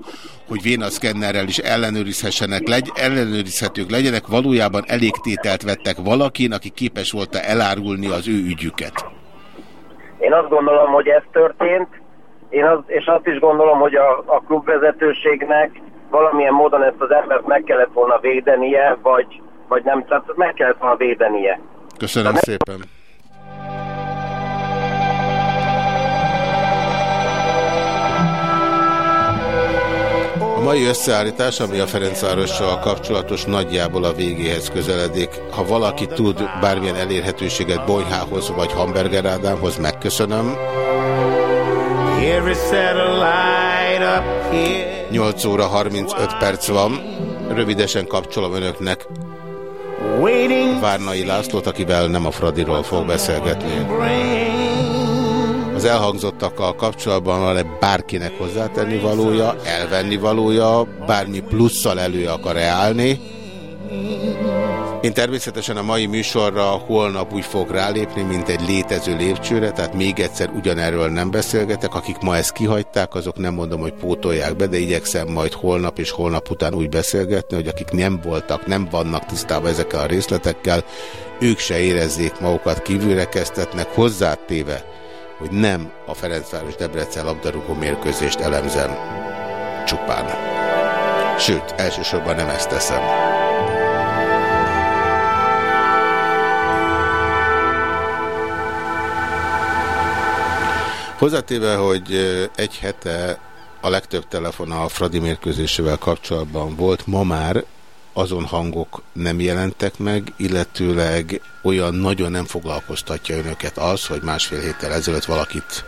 hogy vénaszkennerrel is ellenőrizhessenek, legy, ellenőrizhetők legyenek, valójában elégtételt vettek valakin, aki képes volt -e elárulni az ő ügyüket. Én azt gondolom, hogy ez történt, én az, és azt is gondolom, hogy a, a klubvezetőségnek valamilyen módon ezt az embert meg kellett volna védenie, vagy, vagy nem, tehát meg kellett volna védenie. Köszönöm De szépen. A mai összeállítás, ami a Ferencvárossal kapcsolatos, nagyjából a végéhez közeledik. Ha valaki tud bármilyen elérhetőséget Bonyhához vagy Hamburger Ádámhoz, megköszönöm. Every satellite up 8 óra 35 perc van. Rövidesen kapcsolom önöknek Várnai Lászlót, akivel nem a Fradiról fog beszélgetni. Az elhangzottakkal kapcsolatban van-e bárkinek hozzátenni valója, elvenni valója, bármi plusszal elő akar-e állni. Én természetesen a mai műsorra holnap úgy fog rálépni, mint egy létező lépcsőre, tehát még egyszer ugyanerről nem beszélgetek. Akik ma ezt kihagyták, azok nem mondom, hogy pótolják be, de igyekszem majd holnap és holnap után úgy beszélgetni, hogy akik nem voltak, nem vannak tisztában ezekkel a részletekkel, ők se érezzék magukat kívülrekeztetnek, hozzátéve, hogy nem a Ferencváros Debrecen labdarúgó mérkőzést elemzem csupán. Sőt, elsősorban nem ezt teszem. Hozzátéve, hogy egy hete a legtöbb telefon a Fradi mérkőzésével kapcsolatban volt, ma már azon hangok nem jelentek meg, illetőleg olyan nagyon nem foglalkoztatja önöket az, hogy másfél héttel ezelőtt valakit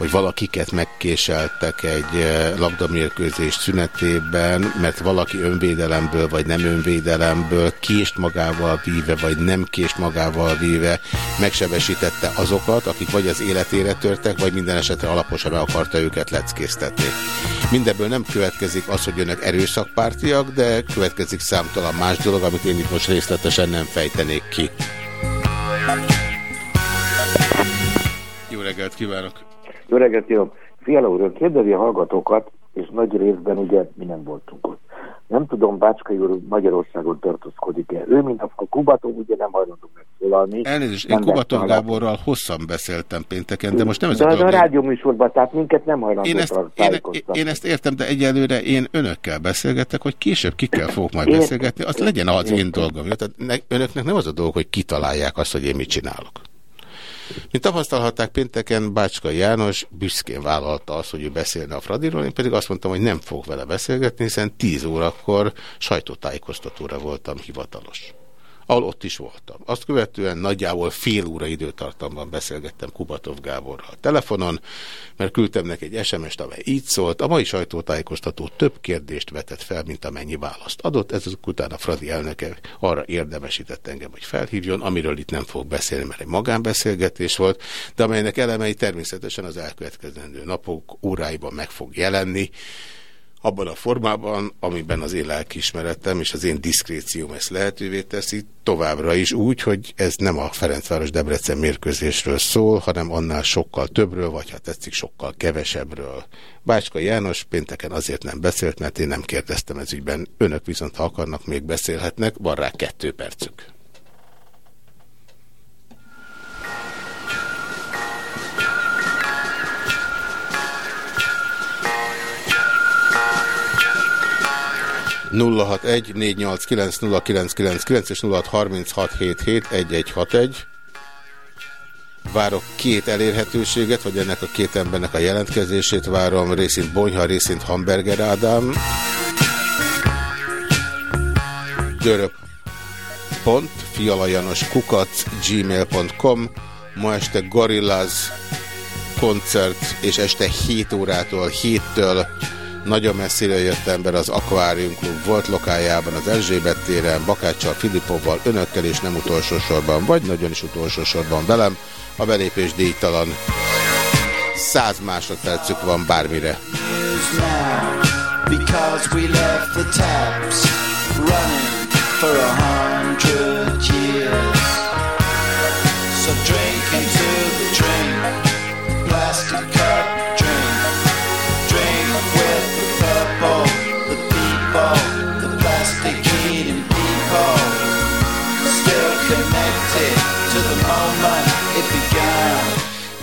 vagy valakiket megkéseltek egy labdamérkőzés szünetében, mert valaki önvédelemből vagy nem önvédelemből kést magával víve, vagy nem kést magával víve megsebesítette azokat, akik vagy az életére törtek, vagy minden esetre alaposan meg akarta őket leckésztetni. Mindebből nem következik az, hogy önök erőszakpártiak, de következik számtalan más dolog, amit én itt most részletesen nem fejtenék ki. Jó reggelt kívánok! Jó reggelt kívánok! Fiala úr, kérdezi a hallgatókat, és nagy részben ugye mi nem voltunk ott. Nem tudom, Bácskai úr Magyarországon tartózkodik-e. Ő, mint a Kubatov, ugye nem hajlandó megszólalni. Elnézést, én Kubatov Gáborral hosszan beszéltem pénteken, de most nem ez de a dolog. De a rádióműsorban, tehát minket nem hajlandó én ezt, én, én ezt értem, de egyelőre én önökkel beszélgetek, hogy később kikkel fogok majd én, beszélgetni, az legyen az én, én dolgom. Tehát ne, önöknek nem az a dolog, hogy kitalálják azt, hogy én mit csinálok. Mint tapasztalhatták pénteken, Bácska János büszkén vállalta azt, hogy ő beszélne a Fradiról, én pedig azt mondtam, hogy nem fog vele beszélgetni, hiszen 10 órakor sajtótájékoztatóra voltam hivatalos ahol ott is voltam. Azt követően nagyjából fél óra időtartamban beszélgettem Kubatov Gáborral telefonon, mert küldtem neki egy SMS-t, amely így szólt. A mai sajtótájékoztató több kérdést vetett fel, mint amennyi választ adott. Ez után a Fradi elnöke arra érdemesített engem, hogy felhívjon, amiről itt nem fog beszélni, mert egy magánbeszélgetés volt, de amelynek elemei természetesen az elkövetkezendő napok óráiban meg fog jelenni abban a formában, amiben az én lelkiismeretem és az én diszkrécióm ezt lehetővé teszi, továbbra is úgy, hogy ez nem a Ferencváros-Debrecen mérkőzésről szól, hanem annál sokkal többről, vagy ha tetszik, sokkal kevesebbről. Bácska János pénteken azért nem beszélt, mert én nem kérdeztem ez ügyben. Önök viszont, ha akarnak, még beszélhetnek, van rá kettő percük. 061 489 és 0636771161. Várok két elérhetőséget, vagy ennek a két embernek a jelentkezését várom, részint Bonyha, részint Hamburger Ádám. Döröp. Pont, fialajanos kukac, gmail.com Ma este Gorillaz koncert, és este 7 órától, 7-től nagyon messzire jött ember az Aquarium Club volt lokájában, az Erzsébet téren, Bakáccsal, Filipovval, önökkel és nem utolsó sorban, vagy nagyon is utolsó sorban velem. A belépés díjtalan. Száz másodpercük van bármire. Because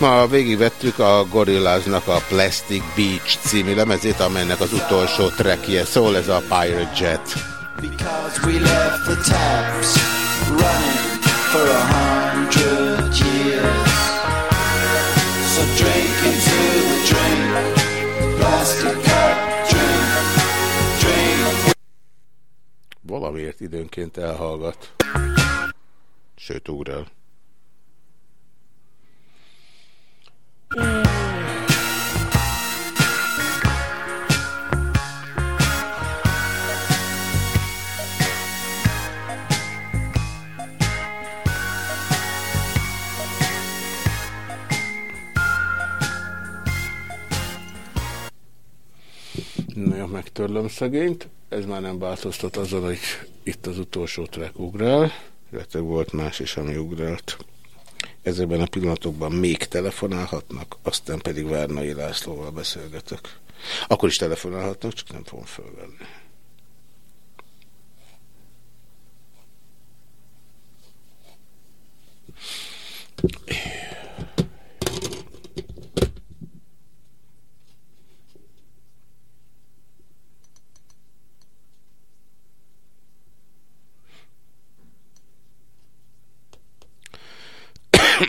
Ma végigvettük a Gorillaznak a Plastic Beach című lemezét, amelynek az utolsó trackje szól, ez a Pirate Jet. So drink into the drink, plastic Valamiért időnként elhallgat. Sőt, ugrál. Megtörlöm szegényt. Ez már nem változtat azon, hogy itt az utolsó track ugrál, illetve volt más is, ami ugrált ezekben a pillanatokban még telefonálhatnak, aztán pedig Várnai Lászlóval beszélgetek. Akkor is telefonálhatnak, csak nem fogom fölvenni. Yeah. Ja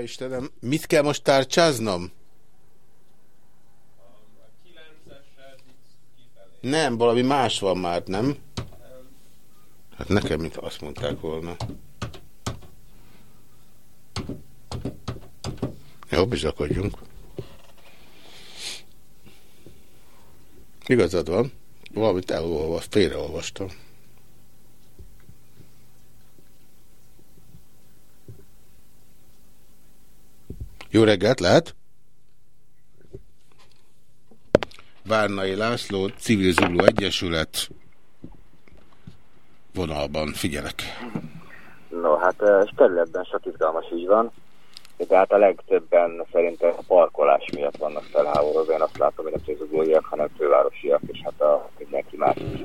Istenem, mit kell most tárcsáznom? Nem, valami más van már, nem? Hát nekem, mint azt mondták volna. Jó, bizakodjunk. Igazad van. Valamit elolvast, félreolvastam. Jó reggelt, lehet? Várnai László, Civil Zulu Egyesület vonalban. Figyelek. No, hát ez területben sok izgalmas így van. De hát a legtöbben szerintem a parkolás miatt vannak felháborodva. Én azt látom, hogy nem csak zuglóiak, hanem fővárosiak, és hát a mindenki más is.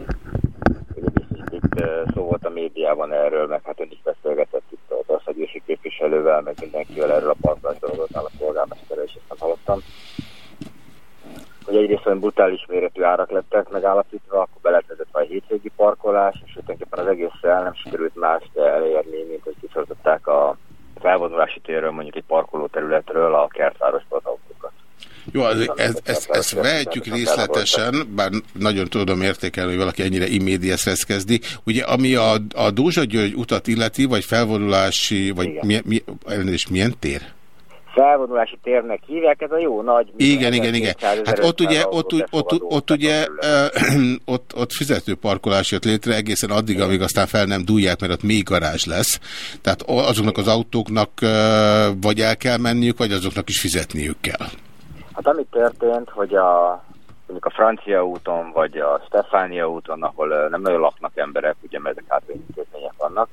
Ugye biztos itt szó volt a médiában erről, meg hát ön is beszélgetett itt az országgyűlési képviselővel, meg mindenkivel erről a parkolás dolgotnál a polgármesterrel, és ezt hallottam hogy egyrészt olyan brutális méretű árak lettek megállapítva, akkor beletvezetve a hétvégi parkolás, és tulajdonképpen az egészre nem sikerült mást elérni, mint hogy kiszorították a felvonulási térről, mondjuk egy parkolóterületről a kertvárosba az autókat. Jó, ez, ez, ezt, ezt vehetjük részletesen, bár nagyon tudom értékelni, hogy valaki ennyire immédieszhez kezdi. Ugye, ami a, a Dózsa György utat illeti, vagy felvonulási, vagy mi, mi, és milyen tér? Felvonulási térnek hívják, ez a jó nagy... Igen, igen, igen. Hát ott ugye, ott, ott, ott, ott, ugye ott, ott fizetőparkolás jött létre egészen addig, amíg aztán fel nem dúlják, mert ott még garázs lesz. Tehát azoknak az autóknak vagy el kell menniük, vagy azoknak is fizetniük kell. Hát ami történt, hogy a mondjuk a Francia úton, vagy a Stefánia úton, ahol nem nagyon laknak emberek, ugye mert ezek átvényintézmények vannak,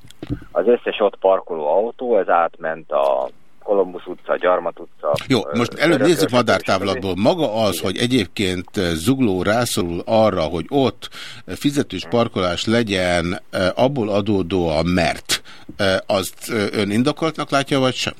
az összes ott parkoló autó, ez átment a Kolumbusz utca, Gyarmat utca. Jó, most előbb nézzük madártávlatból. Maga az, Igen. hogy egyébként Zugló rászorul arra, hogy ott fizetős parkolás legyen abból adódóan, mert azt ön indokoltnak látja, vagy sem?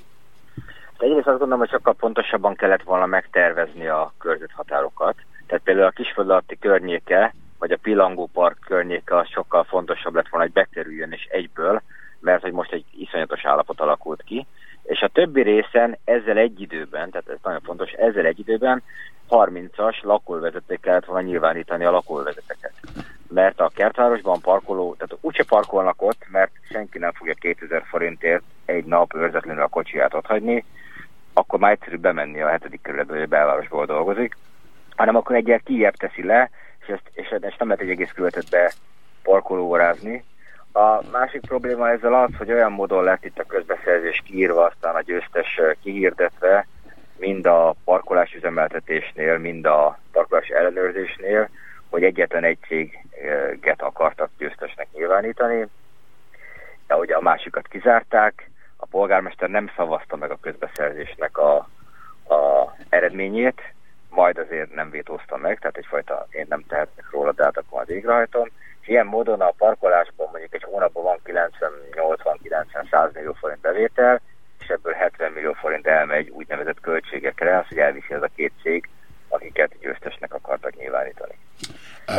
De egyrészt azt gondolom, hogy sokkal pontosabban kellett volna megtervezni a körzethatárokat. Tehát például a Kisföldalatti környéke, vagy a Pilangó Park környéke az sokkal fontosabb lett volna, hogy bekerüljön és egyből, mert hogy most egy iszonyatos állapot alakult ki és a többi részen ezzel egy időben, tehát ez nagyon fontos, ezzel egy időben 30-as lakóvezeték kellett volna nyilvánítani a lakóvezeteket. Mert a kertvárosban parkoló, tehát úgyse parkolnak ott, mert senki nem fogja 2000 forintért egy nap őrzetlenül a kocsiját otthagyni, akkor már egyszerű bemenni a hetedik kerületbe, hogy a belvárosból dolgozik, hanem akkor egyel kijebb teszi le, és ezt, és ezt nem lehet egy egész kerületet be parkolóórázni, a másik probléma ezzel az, hogy olyan módon lett itt a közbeszerzés kiírva, aztán a győztes kihirdetve, mind a parkolás üzemeltetésnél, mind a parkolás ellenőrzésnél, hogy egyetlen egy céget akartak győztesnek nyilvánítani, de ugye a másikat kizárták, a polgármester nem szavazta meg a közbeszerzésnek a, a eredményét, majd azért nem vétózta meg, tehát egyfajta én nem tehetek róla, de hát akkor majd végrehajtom, és ilyen módon a parkolásban mondjuk egy hónapban van 90-80-90-100 millió forint bevétel, és ebből 70 millió forint elmegy úgynevezett költségekre, az, hogy elviszi az a két cég, akiket győztesnek akartak nyilvánítani.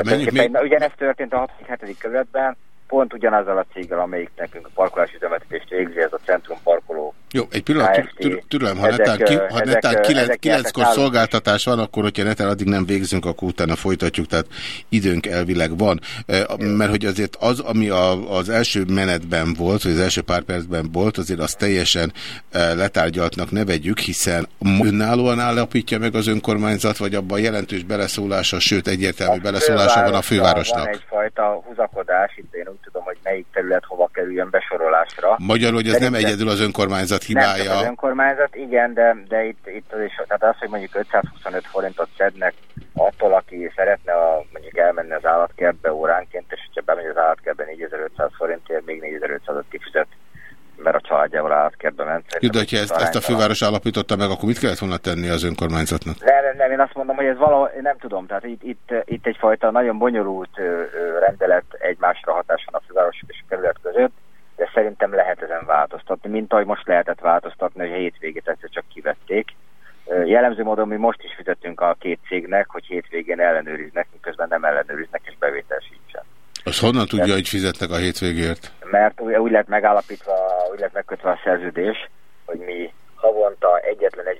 Menjünk még... Ugyanezt történt a 6.-7. kerületben, pont ugyanazzal a céggel, amelyik nekünk a parkolási üzemeltetést végzi, ez a Centrum Parkoló jó, egy pillanat, türelem, ha netán, ki, ha netán kilenc, kilenckor szolgáltatás van, akkor hogyha netán addig nem végzünk, akkor utána folytatjuk, tehát időnk elvileg van. Mert hogy azért az, ami a, az első menetben volt, vagy az első pár percben volt, azért azt teljesen letárgyaltnak ne vegyük, hiszen önállóan állapítja meg az önkormányzat, vagy abban jelentős beleszólása, sőt egyértelmű beleszólása van a fővárosnak. Van egyfajta húzakodás, itt én úgy tudom, hogy melyik terület hova kerüljön besorolásra. Magyarul, hogy ez nem egyedül az önkormányzat hibája. Nem az önkormányzat, igen, de, de itt, itt az is, tehát az, hogy mondjuk 525 forintot szednek attól, aki szeretne a, mondjuk elmenni az állatkertbe óránként, és ha bemegy az állatkertbe 4500 forintért, még 4500-ot kifizet mert a családjával állatkertbe ment. Jó, de hogyha ezt, ezt a főváros állapította meg, akkor mit kellett volna tenni az önkormányzatnak? Nem, nem, nem én azt mondom, hogy ez valahol, nem tudom, tehát itt, itt, itt egyfajta nagyon bonyolult rendelet egymásra hatáson a főváros és a kerület között, de szerintem lehet ezen változtatni, mint ahogy most lehetett változtatni, hogy a hétvégét egyszer csak kivették. Jellemző módon mi most is fizetünk a két cégnek, hogy hétvégén ellenőriznek, miközben nem ellenőriznek, és bevétel Az honnan tudja, hogy fizetnek a hétvégért? Mert úgy, lett megállapítva, úgy lett megkötve a szerződés, hogy mi havon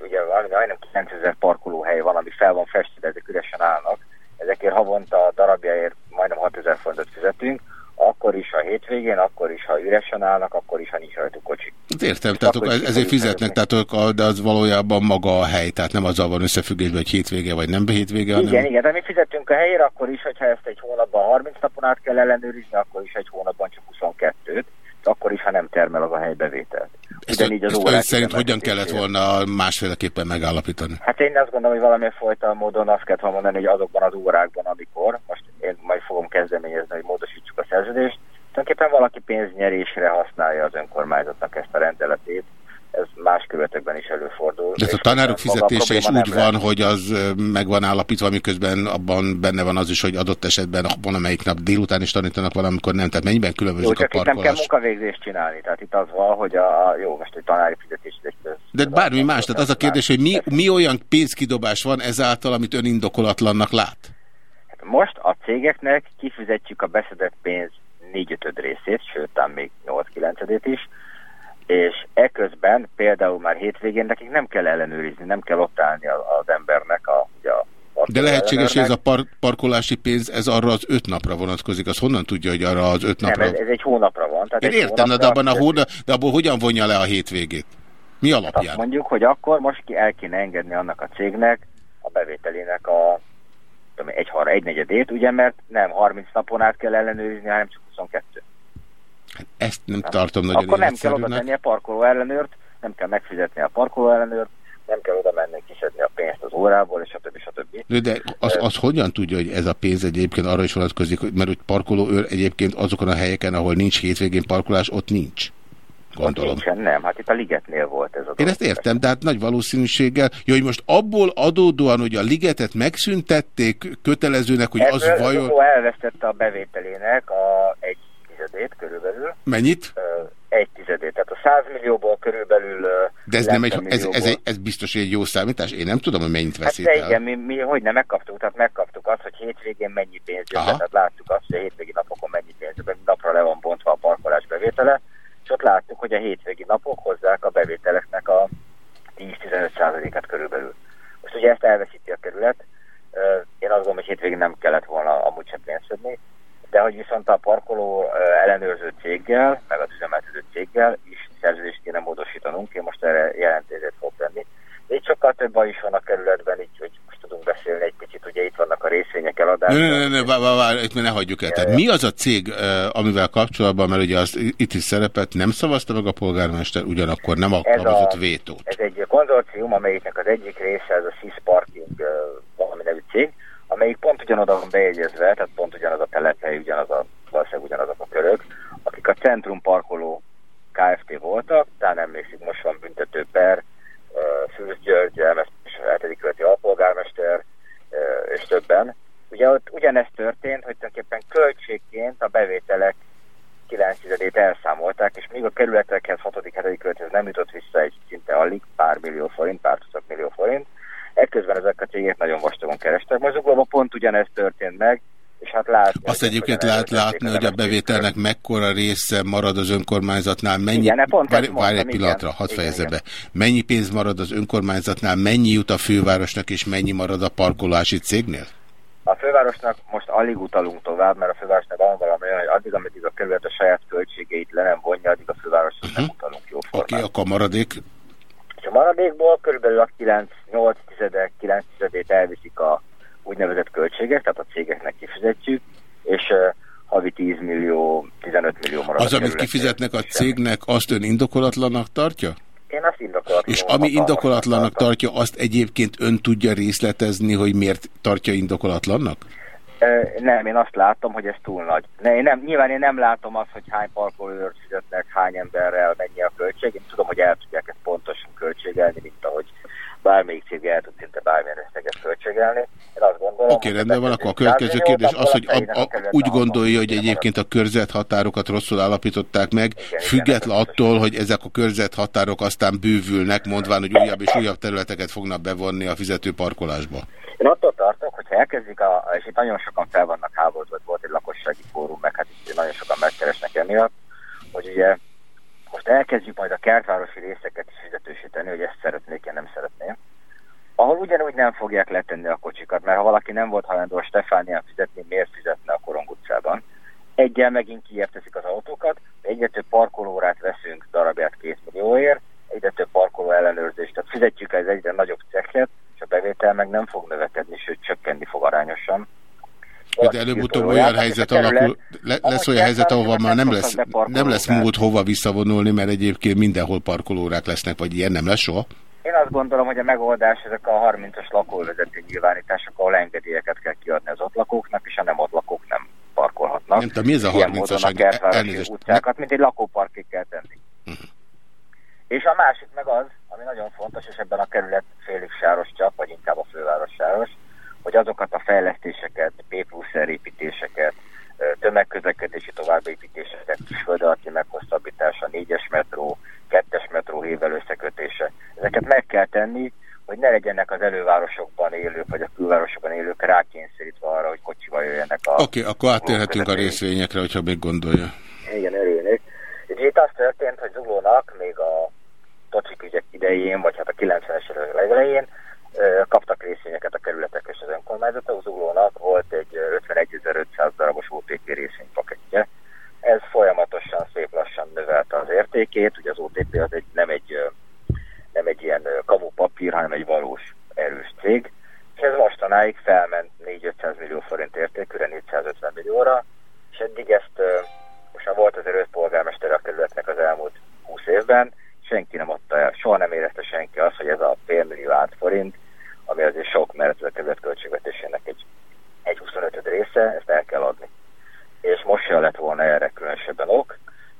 ugye valami majdnem 9000 parkolóhely van, ami fel van festve, ezek üresen állnak. Ezekért havonta darabjaért majdnem 6000 forintot fizetünk, akkor is, ha hétvégén, akkor is, ha üresen állnak, akkor is, ha nincs rajtuk kocsi. Hát értem, tehát akkor ezért fizetnek, tehát, de az valójában maga a hely, tehát nem azzal van összefüggésben, hogy hétvége vagy nem hétvége, hanem... Igen, igen, de mi fizetünk a helyére, akkor is, hogyha ezt egy hónapban 30 napon át kell ellenőrizni, akkor is egy hónapban csak 22-t, akkor is, ha nem termel az a helybevételt. Ugyanígy az ezt szerint hogyan kellett volna másféleképpen megállapítani? Hát én azt gondolom, hogy valamilyen folyta módon azt kellett mondani, hogy azokban az órákban, amikor, most én majd fogom kezdeményezni, hogy a szerződést, tulajdonképpen valaki pénznyerésre használja az önkormányzatnak ezt a rendeletét, ez más követekben is előfordul. De a tanárok fizetése is úgy van, hogy az meg van állapítva, miközben abban benne van az is, hogy adott esetben van, amelyik nap délután is tanítanak valamikor nem, tehát mennyiben különbözik jó, a parkolás? nem kell munkavégzést csinálni, tehát itt az van, hogy a, jó, most egy tanári fizetés. De bármi más, tehát az a kérdés, hogy mi, mi olyan pénzkidobás van ezáltal, amit ön indokolatlannak lát? Hát most a cégeknek kifizetjük a beszedett pénz négy-ötöd részét, sőt, még 8-9 is, és eközben például már hétvégén nekik nem kell ellenőrizni, nem kell ott állni az embernek a, ugye a de lehetséges, hogy ez a par parkolási pénz, ez arra az öt napra vonatkozik. Az honnan tudja, hogy arra az öt napra? Nem, ez, ez egy hónapra van. Tehát Én értem, de abban a hóna, de abból hogyan vonja le a hétvégét? Mi hát alapján? Azt mondjuk, hogy akkor most ki el kéne engedni annak a cégnek a bevételének a tudom, egy, egy negyedét, ugye, mert nem 30 napon át kell ellenőrizni, hanem csak 22. Hát ezt nem tartom nagyon Akkor nem kell oda tenni a parkoló ellenőrt, nem kell megfizetni a parkoló ellenőrt, nem kell oda menni kisedni a pénzt az órából, és a többi, stb. De, de az, az hogyan tudja, hogy ez a pénz egyébként arra is vonatkozik, mert hogy parkoló őr egyébként azokon a helyeken, ahol nincs hétvégén parkolás, ott nincs? Gondolom. Nincsen, nem. Hát itt a ligetnél volt ez a Én ezt értem, de hát nagy valószínűséggel, jó, hogy most abból adódóan, hogy a ligetet megszüntették kötelezőnek, hogy Ebből az vajon... Ebből elvesztette a bevételének a egy tizedét körülbelül. Mennyit? Egy tizedét. Tehát a 100 millióból körülbelül... De ez nem egy, ez, ez, egy, ez biztos egy jó számítás? Én nem tudom, hogy mennyit veszít hát de igen, mi, mi, hogy nem megkaptuk, tehát megkaptuk azt, hogy hétvégén mennyi pénz jön, tehát láttuk azt, hogy a hétvégi napokon mennyi pénz jön, napra le van bontva a parkolás bevétele, és ott láttuk, hogy a hétvégi napok hozzák a bevételeknek a 10-15%-át körülbelül. Most ugye ezt elveszíti a kerület, én azt gondolom, hogy hétvégén nem kellett volna amúgy sem pénzt szedni, de hogy viszont a parkoló ellenőrző céggel, meg az üzemeltető céggel is szerződést kéne módosítanunk, én most erre jelentését fog tenni. De itt sokkal több baj is van a kerületben, így, hogy tudunk beszélni egy kicsit, ugye itt vannak a részvények eladása. Ne, ne, ne, vár, vár, itt ne hagyjuk el. Tehát mi az a cég, amivel kapcsolatban, mert ugye az itt is szerepet, nem szavazta meg a polgármester, ugyanakkor nem alkalmazott vétót? Ez egy konzorcium, amelyiknek az egyik része, ez a Swiss Parking valami nevű cég, amelyik pont ugyanoda van bejegyezve, tehát pont ugyanaz a telephely, ugyanaz a, valószínűleg ugyanazok a körök, akik a Centrum Parkoló Kft. voltak, tehát emlékszik, most van büntető per, Szűz György, 7. követi alpolgármester és többen. Ugye ott ugyanezt történt, hogy tulajdonképpen költségként a bevételek 9 elszámolták, és még a kerületekhez 6.-7. követhez nem jutott vissza egy szinte alig pár millió forint, pár tucat millió forint, Ekközben ezek a cégek nagyon vastagon kerestek. Mozuglóban pont ugyanezt történt meg, és hát látni... Azt egyébként lehet látni, hogy a bevételnek mekkora része marad az önkormányzatnál, mennyi... Igen, várj, várj egy pillanatra, hadd fejezze be. Mennyi pénz marad az önkormányzatnál, mennyi jut a fővárosnak, és mennyi marad a parkolási cégnél? A fővárosnak most alig utalunk tovább, mert a fővárosnak van valami olyan, hogy addig, ameddig a kerület a saját költségeit le nem vonja, addig a fővárosnak uh -huh. nem mhm. utalunk jó Oké, okay, akkor maradék és a maradékból körülbelül a 9, 8 tizedek, 9 tizedét elviszik a úgynevezett költségek, tehát a cégeknek kifizetjük, és uh, havi 10 millió, 15 millió marad. Az, amit kifizetnek a cégnek, azt ön indokolatlannak tartja? Én azt indokolatlannak És ami indokolatlannak tartja, azt egyébként ön tudja részletezni, hogy miért tartja indokolatlannak? Nem, én azt látom, hogy ez túl nagy. Ne, én nem, nyilván én nem látom azt, hogy hány parkolőrt fizetnek, hány emberrel mennyi a költség. Én tudom, hogy el tudják ezt pontosan költségelni, mint ahogy bármelyik cég el tud szinte bármilyen összeget költségelni. Én azt gondolom... Oké, okay, rendben van, akkor a következő kérdés az, hogy a, a, úgy gondolja, hogy egyébként a körzethatárokat rosszul állapították meg, igen, független igen, attól, hogy ezek a körzethatárok aztán bővülnek, mondván, hogy újabb és újabb területeket fognak bevonni a fizető parkolásba. Én attól tartok, hogy ha elkezdik, a, és itt nagyon sokan fel vannak háborodva, volt egy lakossági fórum, meg hát itt nagyon sokan megkeresnek emiatt, hogy ugye most elkezdjük majd a kertvárosi részeket is fizetősíteni, hogy ezt szeretnék, én nem szeretném, ahol ugyanúgy nem fogják letenni a kocsikat, mert ha valaki nem volt hajlandó a Stefánián fizetni, miért fizetne a Korong utcában? Egyel megint kiérteszik az autókat, egyre több parkolórát veszünk darabját két millióért, egyre több parkoló ellenőrzést, tehát fizetjük ez egyre nagyobb cekket, és a bevétel meg nem fog növekedni, sőt csökkenni fog arányosan. De előbb-utóbb olyan helyzet alakul, le, lesz olyan helyzet, ahova már nem lesz, nem lesz múlt hova visszavonulni, mert egyébként mindenhol parkolórák lesznek, vagy ilyen nem lesz soha? Én azt gondolom, hogy a megoldás ezek a 30-as lakóvezető nyilvánítások, ahol engedélyeket kell kiadni az ott lakóknak, és a nem ott lakók nem parkolhatnak. Nem tudom, mi ez a 30-as? Elnézést. utcákat, mint egy lakóparkig kell tenni. Uh -huh. És a másik meg az, ami nagyon fontos, és ebben a kerület félig sáros csap, vagy inkább a főváros sáros, hogy azokat a fejlesztéseket, P plusz építéseket, tömegközlekedési továbbépítéseket, kisföldalatti meghosszabbítása, négyes metró, kettes metró hével összekötése. Ezeket meg kell tenni, hogy ne legyenek az elővárosokban élők, vagy a külvárosokban élők rákényszerítve arra, hogy kocsival jöjjenek a... Oké, okay, akkor átérhetünk a részvényekre, hogyha még gondolja. Igen, örülnék. Itt az történt, hogy Zuglónak még a tocsik ügyek idején, vagy hát a 90-es évek legelején kaptak részvényeket a kerületek és az önkormányzatok. Zuglónak volt egy 51.500 darabos OTP részvénypakettje. Ez folyamatosan, szép lassan növelte az értékét. Ugye az OTP az egy, nem, egy, nem egy ilyen kamu papír, hanem egy valós erős cég. És ez mostanáig felment 4-500 millió forint értékűre, 450 millióra, és eddig ezt, most már volt azért öt polgármester a kerületnek az elmúlt 20 évben, senki nem adta el, soha nem érezte senki azt, hogy ez a félmillió forint, ami azért sok, mert ez a költségvetésének egy, egy 25 része, ezt el kell adni. És most se lett volna erre különösebben ok,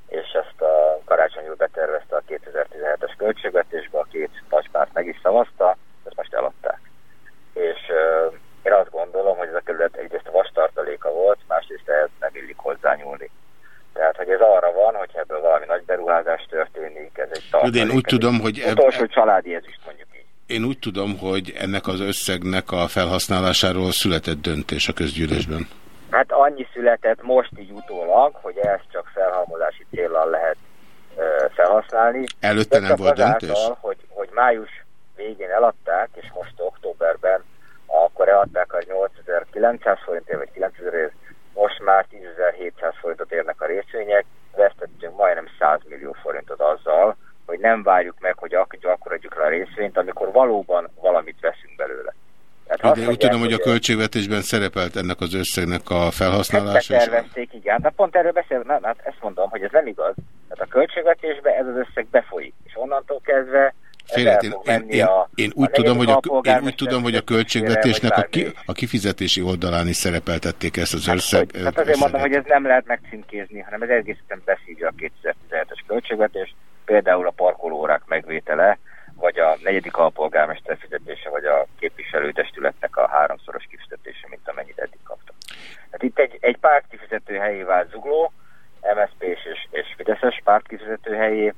és ezt a karácsony úr betervezte a 2017-es költségvetésbe, a két nagypárt meg is szavazta, ezt most eladták. És uh, én azt gondolom, hogy ez a kerület egyrészt vastartaléka volt, másrészt ehhez nem illik hozzányúlni. Tehát, hogy ez arra van, hogy ebből valami nagy beruházás történik, ez egy tartalék. Én úgy tudom, hogy... Utolsó családi ezüst mondjuk. Én úgy tudom, hogy ennek az összegnek a felhasználásáról született döntés a közgyűlésben. Hát annyi született most így utólag, hogy ezt csak felhalmozási célral lehet ö, felhasználni. Előtte nem volt döntés? Azáltal, hogy, hogy május végén eladták, és most októberben akkor eladták a 8900 forintért, vagy 9000 most már 10.700 forintot érnek a részvények, vesztettünk majdnem 100 millió forintot azzal, hogy nem várjuk meg, hogy ak akkor adjuk le a részvényt, amikor valóban valamit veszünk belőle. Tehát De úgy tudom, hogy a költségvetésben szerepelt ennek az összegnek a felhasználása. Ezt tervezték, igen. De pont erről beszélünk, na, na, ezt mondom, hogy ez nem igaz. Tehát a költségvetésben ez az összeg befolyik, és onnantól kezdve Félret, én, én, én, én, úgy tudom, hogy a, én úgy tudom, hogy a költségvetésnek a, ki, a kifizetési oldalán is szerepeltették ezt az összeg. Hát, hát azért mondom, hogy ez nem lehet megcímkézni, hanem ez egészen beszívja a 2017-es költségvetés, például a parkolórák megvétele, vagy a negyedik alpolgármester fizetése, vagy a képviselőtestületnek a háromszoros kifizetése, mint amennyit eddig kaptak. Hát itt egy, egy párt kifizető helyé vált Zugló, MSZP és, és Fideszes párt kifizető helyé,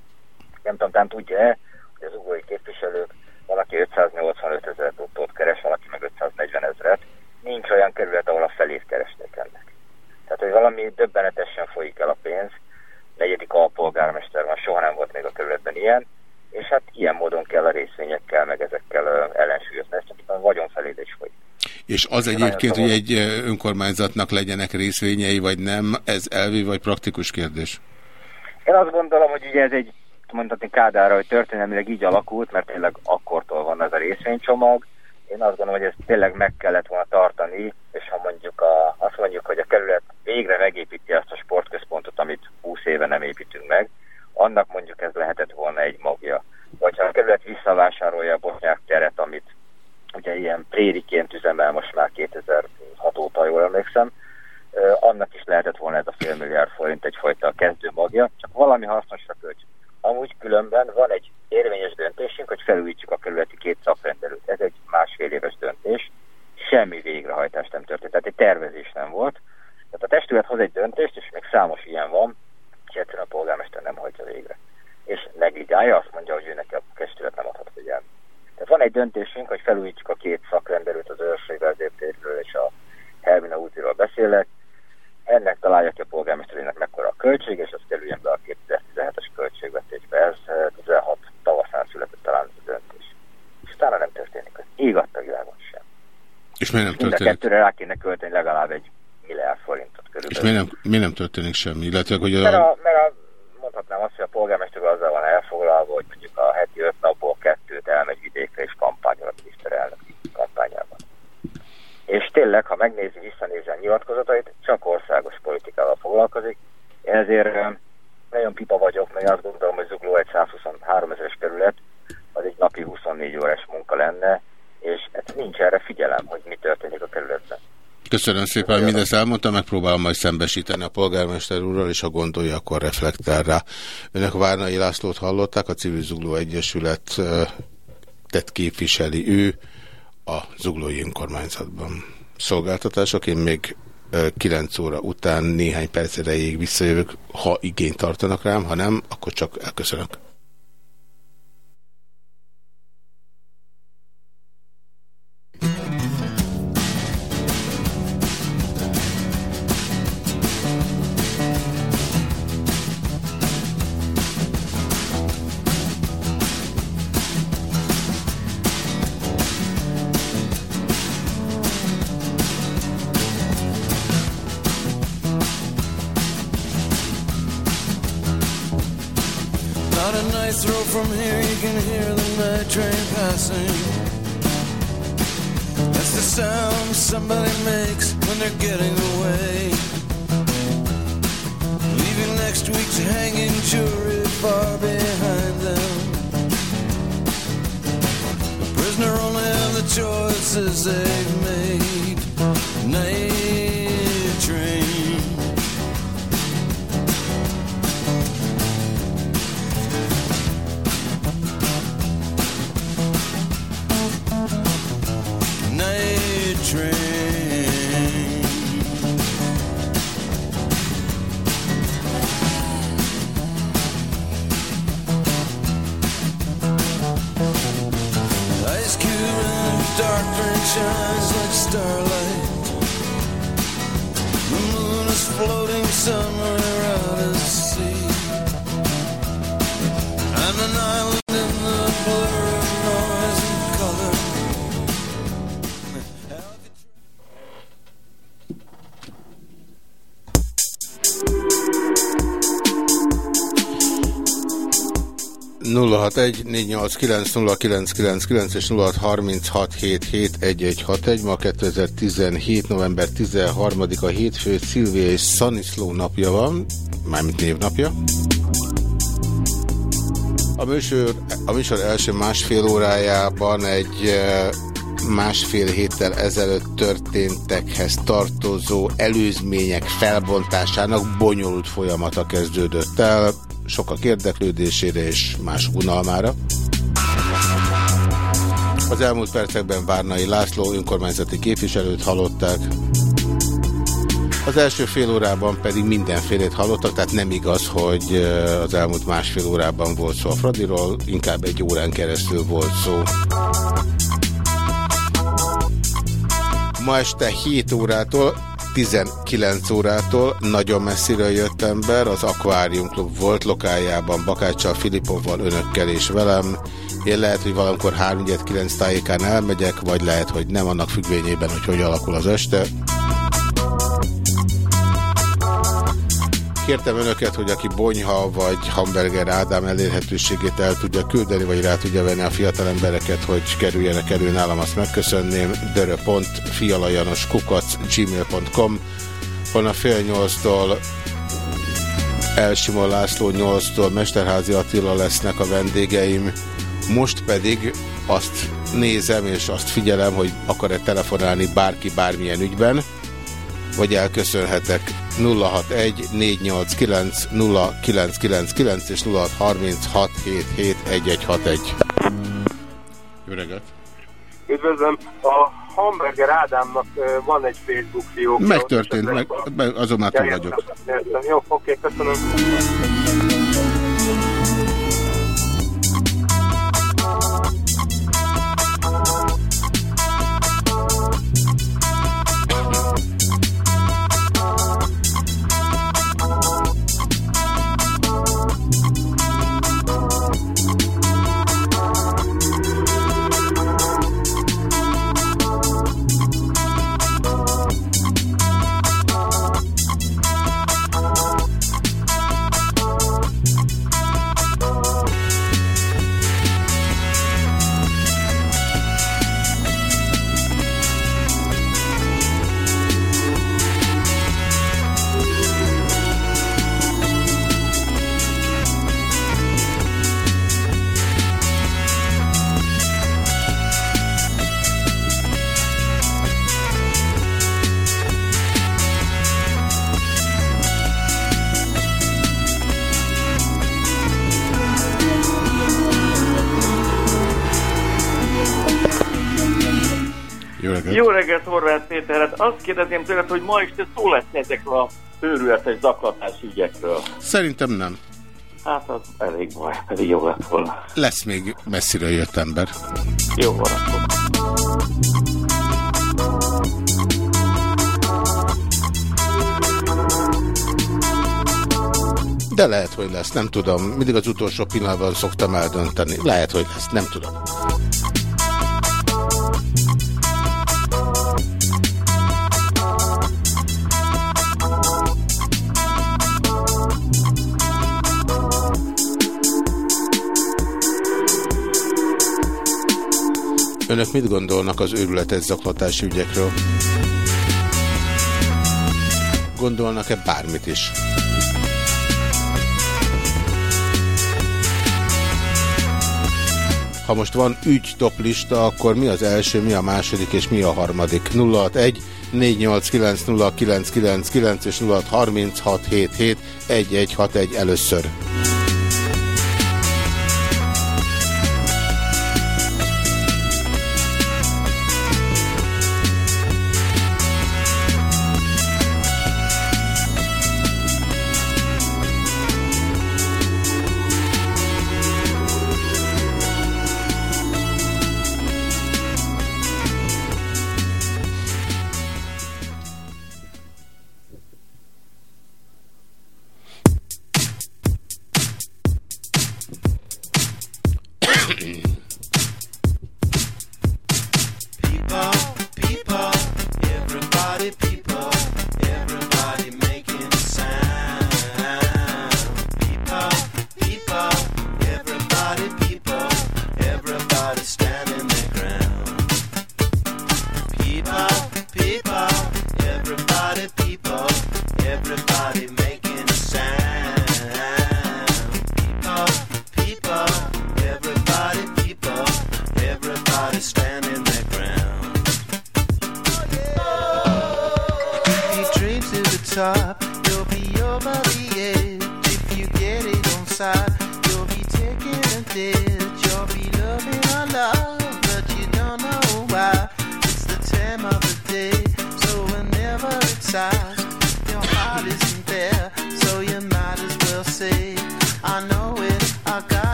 nem tudom, nem tudja-e, hogy az ugói képviselők, valaki 585 ezer bruttót keres, valaki meg 540 ezeret, nincs olyan kerület, ahol a felét keresték ennek. Tehát, hogy valami döbbenetesen folyik el a pénz, negyedik alpolgármester van, soha nem volt még a kerületben ilyen, és hát ilyen módon kell a részvényekkel, meg ezekkel ellensúlyozni, ezt a vagyon felé is folyik. És az egyébként, hogy egy önkormányzatnak legyenek részvényei, vagy nem, ez elvi vagy praktikus kérdés? Én azt gondolom, hogy ugye ez egy mondhatni Kádára, hogy történelmileg így alakult, mert tényleg akkortól van ez a részvénycsomag. Én azt gondolom, hogy ezt tényleg meg kellett volna tartani, és ha mondjuk a, azt mondjuk, hogy a kerület végre megépíti azt a sportközpontot, amit 20 éve nem építünk meg, annak mondjuk ez lehetett volna egy magja. Vagy ha a kerület visszavásárolja a bosnyák teret, amit ugye ilyen prériként üzemel most már 2006 óta, jól emlékszem, annak is lehetett volna ez a fél milliárd forint egyfajta kezdő magja, csak valami hasznosra költsük. Amúgy különben van egy érvényes döntésünk, hogy felújítjuk a kerületi két szakrendelőt. Ez egy másfél éves döntés. Semmi végrehajtás nem történt, tehát egy tervezés nem volt. Tehát a testület hoz egy döntést, és még számos ilyen van, és egyszerűen a polgármester nem hagyja végre. És negligálja, azt mondja, hogy ő neki a testület nem adhat figyelmet. Tehát van egy döntésünk, hogy felújítjuk a két szakrendelőt, az őrség vezértérről és a Helmina útiról beszélek. ennek találja ki a polgármesterének mekkora a költség, és az kerüljen be a 2017-es költségvetésbe. Ez 16 tavaszán született talán a döntés. És utána nem történik az ég a világon sem. És miért nem Mind a történik? kettőre rá kéne költeni legalább egy milliárd forintot És körülbelül. miért nem, miért nem történik semmi? Illetve, hogy Mert, a, mert a, mondhatnám azt, hogy a polgármester azzal van elfoglalva, hogy mondjuk a heti öt napból kettőt elmegy vidékre és kampányol a miniszterelnök kampányában. És tényleg, ha megnézi, visszanézi a nyilatkozatait, csak országos politikával foglalkozik. Ezért nagyon pipa vagyok, mert azt gondolom, hogy Zugló egy 123 ezeres kerület, az egy napi 24 órás munka lenne, és hát nincs erre figyelem, hogy mi történik a kerületben. Köszönöm szépen, hogy mindezt elmondta, megpróbálom majd szembesíteni a polgármester úrral, és ha gondolja, akkor reflektál rá. Önök Várnai Lászlót hallották, a Civil Zugló Egyesület tett képviseli ő a Zuglói Önkormányzatban. Szolgáltatások, én még ö, 9 óra után néhány perc erejéig visszajövök, ha igényt tartanak rám, ha nem, akkor csak elköszönök. Nice throw from here, you can hear the night train passing. That's the sound somebody makes when they're getting away. Leaving next week's hanging jury far behind them. The prisoner only have the choices they've made. Night in the dark drink shines like starlight. The moon is floating somewhere és 0636771161. Ma 2017. november 13-a hétfő Szilvia és Szaniszló napja van, mármint névnapja. A műsor, a műsor első másfél órájában egy eh, másfél héttel ezelőtt történtekhez tartozó előzmények felbontásának bonyolult folyamata kezdődött el, sokak érdeklődésére és más unalmára. Az elmúlt percekben Várnai László önkormányzati képviselőt hallották. Az első fél órában pedig mindenfélét hallottak, tehát nem igaz, hogy az elmúlt másfél órában volt szó a Fradiról, inkább egy órán keresztül volt szó. Ma este 7 órától 19 órától nagyon messziről jött ember, az Aquarium Club volt lokájában, Bakáccsal, Filipovval, önökkel és velem. Én lehet, hogy valamikor 3-9 tájékán elmegyek, vagy lehet, hogy nem annak függvényében, hogy hogy alakul az este. Kértem önöket, hogy aki Bonyha vagy Hamburger Ádám elérhetőségét el tudja küldeni, vagy rá tudja venni a fiatal embereket, hogy kerüljenek elő nálam, azt megköszönném. dörö.fialajanos kukac gmail.com Holnap fél nyolctól Elsimon László 8-tól Mesterházi Attila lesznek a vendégeim. Most pedig azt nézem és azt figyelem, hogy akar-e telefonálni bárki bármilyen ügyben, vagy elköszönhetek 061 489 0999 és 0636771161. Jó reggelt! Üdvözlöm! A Hamburger Ádámnak van egy Facebook fiókja. Megtörtént, meg, meg, azon már túl vagyok. értem. Jó, oké, köszönöm. Jó reggelt! Horváth Péter. Hát azt kérdezném tőled, hogy ma este szó lesz ezekről a őrületes zaklatás ügyekről. Szerintem nem. Hát az elég baj, pedig jó lett volna. Lesz még messzire jött ember. Jó van akkor. De lehet, hogy lesz, nem tudom. Mindig az utolsó pillanatban szoktam eldönteni. Lehet, hogy lesz, nem tudom. Önök mit gondolnak az őrületes zaklatási ügyekről? Gondolnak-e bármit is? Ha most van ügy toplista, akkor mi az első, mi a második és mi a harmadik? 061 489 és 0636771161 először.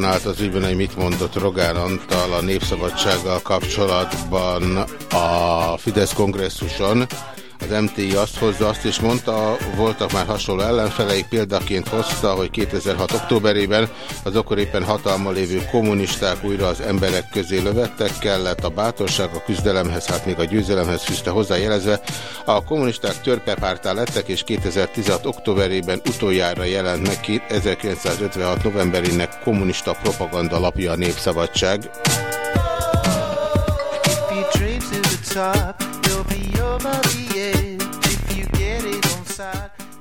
Telefonált az ügyben, hogy mit mondott Rogán Antal a Népszabadsággal kapcsolatban a Fidesz kongresszuson. Az MTI azt hozza, azt is mondta, voltak már hasonló ellenfeleik, példaként hozta, hogy 2006. októberében az akkor éppen hatalma lévő kommunisták újra az emberek közé lövettek, kellett a bátorság a küzdelemhez, hát még a győzelemhez fűzte hozzájelezve. A kommunisták törpepártá lettek, és 2016. októberében utoljára jelent meg ki 1956. novemberének kommunista propaganda lapja a Népszabadság. If you dream to the top, you'll be the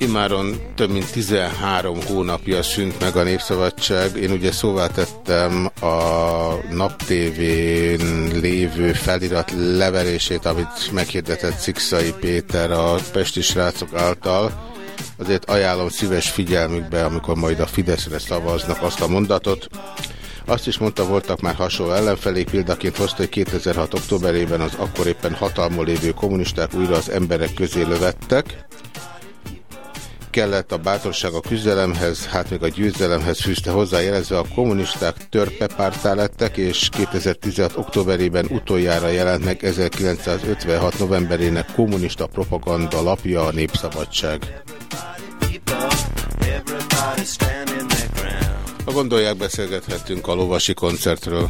Imáron több mint 13 hónapja szűnt meg a Népszabadság. Én ugye szóvá tettem a naptévén lévő felirat levelését, amit meghirdetett Szikszai Péter a Pesti srácok által. Azért ajánlom szíves figyelmükbe, amikor majd a Fideszre szavaznak azt a mondatot. Azt is mondta, voltak már hasonló ellenfelék, példaként hozta, hogy 2006. októberében az akkor éppen hatalmon lévő kommunisták újra az emberek közé lövettek. Kellett a bátorság a küzdelemhez, hát még a győzelemhez fűzte hozzá, jelezve a kommunisták törpepártá lettek, és 2016. októberében utoljára jelent meg 1956. novemberének kommunista propaganda lapja a Népszabadság. Ha gondolják, beszélgethettünk a lovasi koncertről.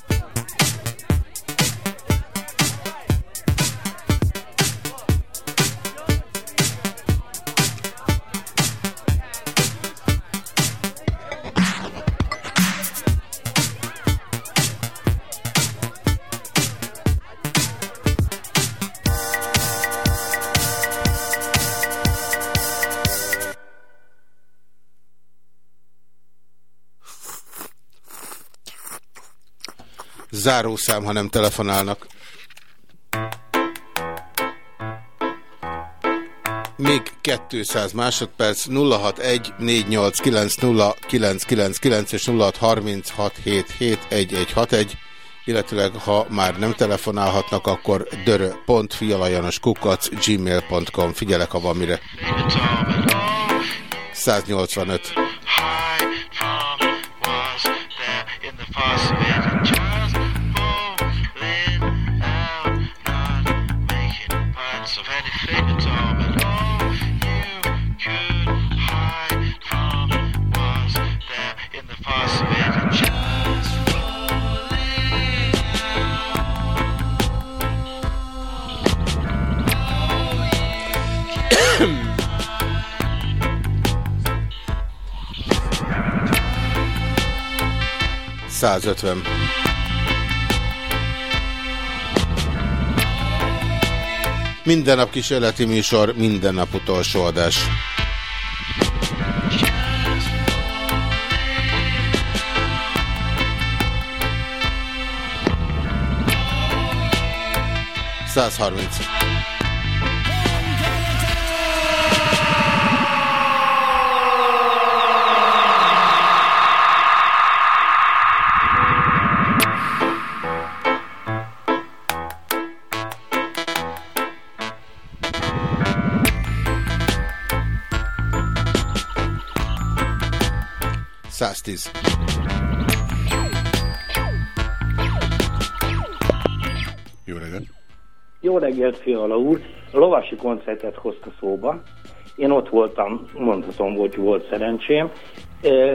Zárószám, ha nem telefonálnak. Még 200 másodperc 061 489 és 0636771161 illetőleg ha már nem telefonálhatnak, akkor dörö.fialajanoskukac gmail.com Figyelek, ha van mire. 185 150. Minden nap kísérleti műsor, minden nap utolsó adás. Száz harminc. 10. Jó reggelt! Jó reggelt, Fiala úr! A lovasi koncertet hozta szóba. Én ott voltam, mondhatom, hogy volt szerencsém.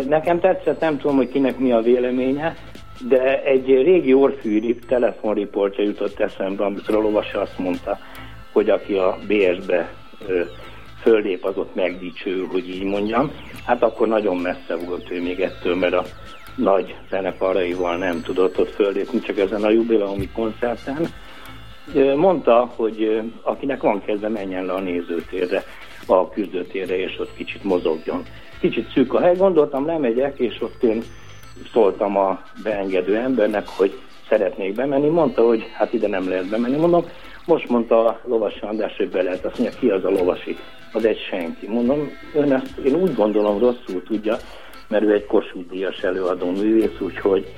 Nekem tetszett, nem tudom, hogy kinek mi a véleménye, de egy régi orfűri telefonriportja jutott eszembe, amikor a lovasi azt mondta, hogy aki a BS-be ö, föllép, az ott megdicső, hogy így mondjam. Hát akkor nagyon messze volt ő még ettől, mert a nagy zenekaraival nem tudott ott föllépni, csak ezen a jubileumi koncerten. Mondta, hogy akinek van kedve, menjen le a nézőtérre, a küzdőtérre, és ott kicsit mozogjon. Kicsit szűk a hely, gondoltam, lemegyek, és ott én szóltam a beengedő embernek, hogy szeretnék bemenni. Mondta, hogy hát ide nem lehet bemenni. Mondom, most mondta a lovasi András, hogy be lehet. Azt mondja, ki az a lovasi? Az egy senki. Mondom, ön ezt én úgy gondolom rosszul tudja, mert ő egy Kossuth Díjas előadó művész, úgyhogy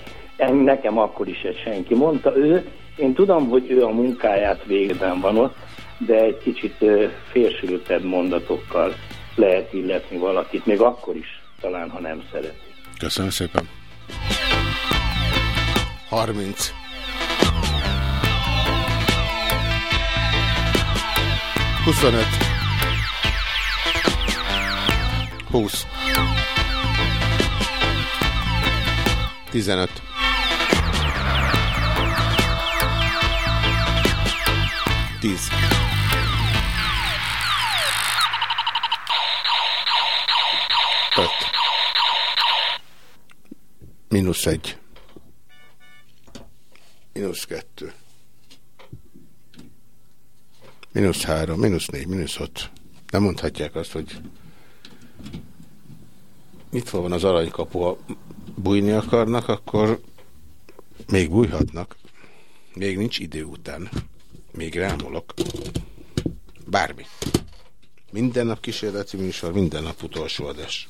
nekem akkor is egy senki. Mondta ő, én tudom, hogy ő a munkáját végben van ott, de egy kicsit félsültebb mondatokkal lehet illetni valakit, még akkor is, talán ha nem szeret. Köszönöm szépen. 30. 25 20 15 10 5 Mínusz egy, Mínusz kettő mínusz három, mínusz négy, mínusz hat. Nem mondhatják azt, hogy mit van az aranykapu, ha bújni akarnak, akkor még bújhatnak. Még nincs idő után. Még rámolok. Bármi. Minden nap kísérleti műsor, minden nap utolsó adás.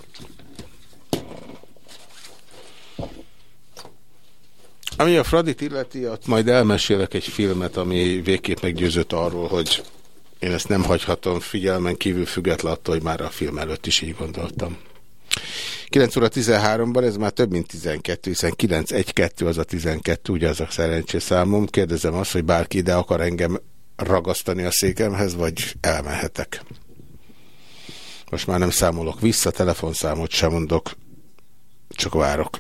Ami a Fradit illeti, ott majd elmesélek egy filmet, ami végképp meggyőzött arról, hogy én ezt nem hagyhatom figyelmen kívül független attól, hogy már a film előtt is így gondoltam. 9 óra 13-ban, ez már több mint 12, hiszen 9-1-2 az a 12, ugye az a szerencsés számom. Kérdezem azt, hogy bárki ide akar engem ragasztani a székemhez, vagy elmehetek. Most már nem számolok vissza, telefonszámot sem mondok, csak várok.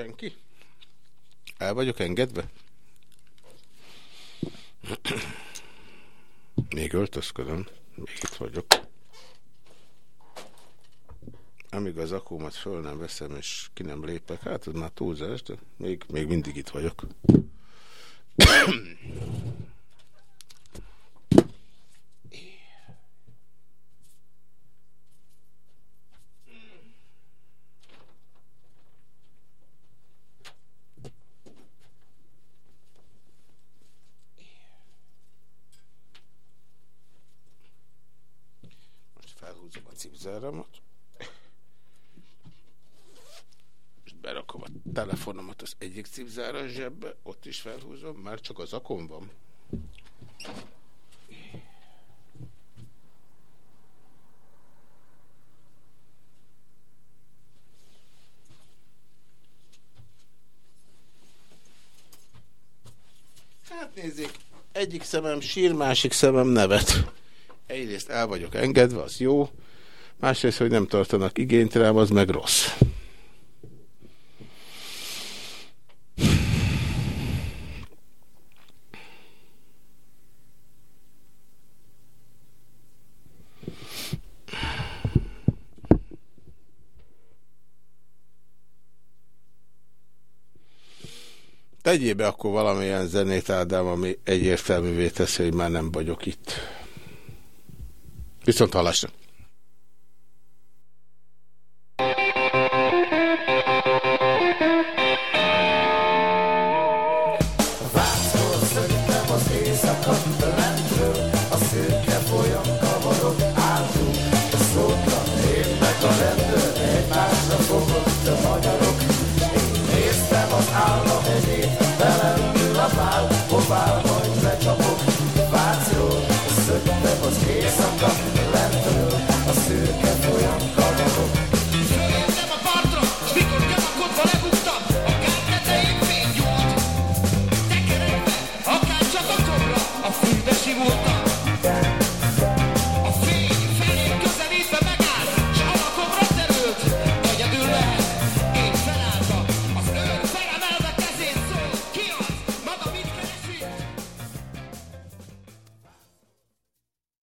Senki? El vagyok engedve? Még öltözködöm. Még itt vagyok. Amíg az akómat föl nem veszem, és ki nem lépek, hát ez már túlzás, de még, még mindig itt vagyok. Most felhúzom a cipzáramat. És berakom a telefonomat cipzára zsebbe, ott is felhúzom, már csak az akon van. Hát nézzék, egyik szemem sír, másik szemem nevet. Egyrészt el vagyok engedve, az jó. Másrészt, hogy nem tartanak igényt rám, az meg rossz. Tegyél be akkor valamilyen zenét, Ádám, ami egyértelművé teszi, hogy már nem vagyok itt. Viszont hallásra.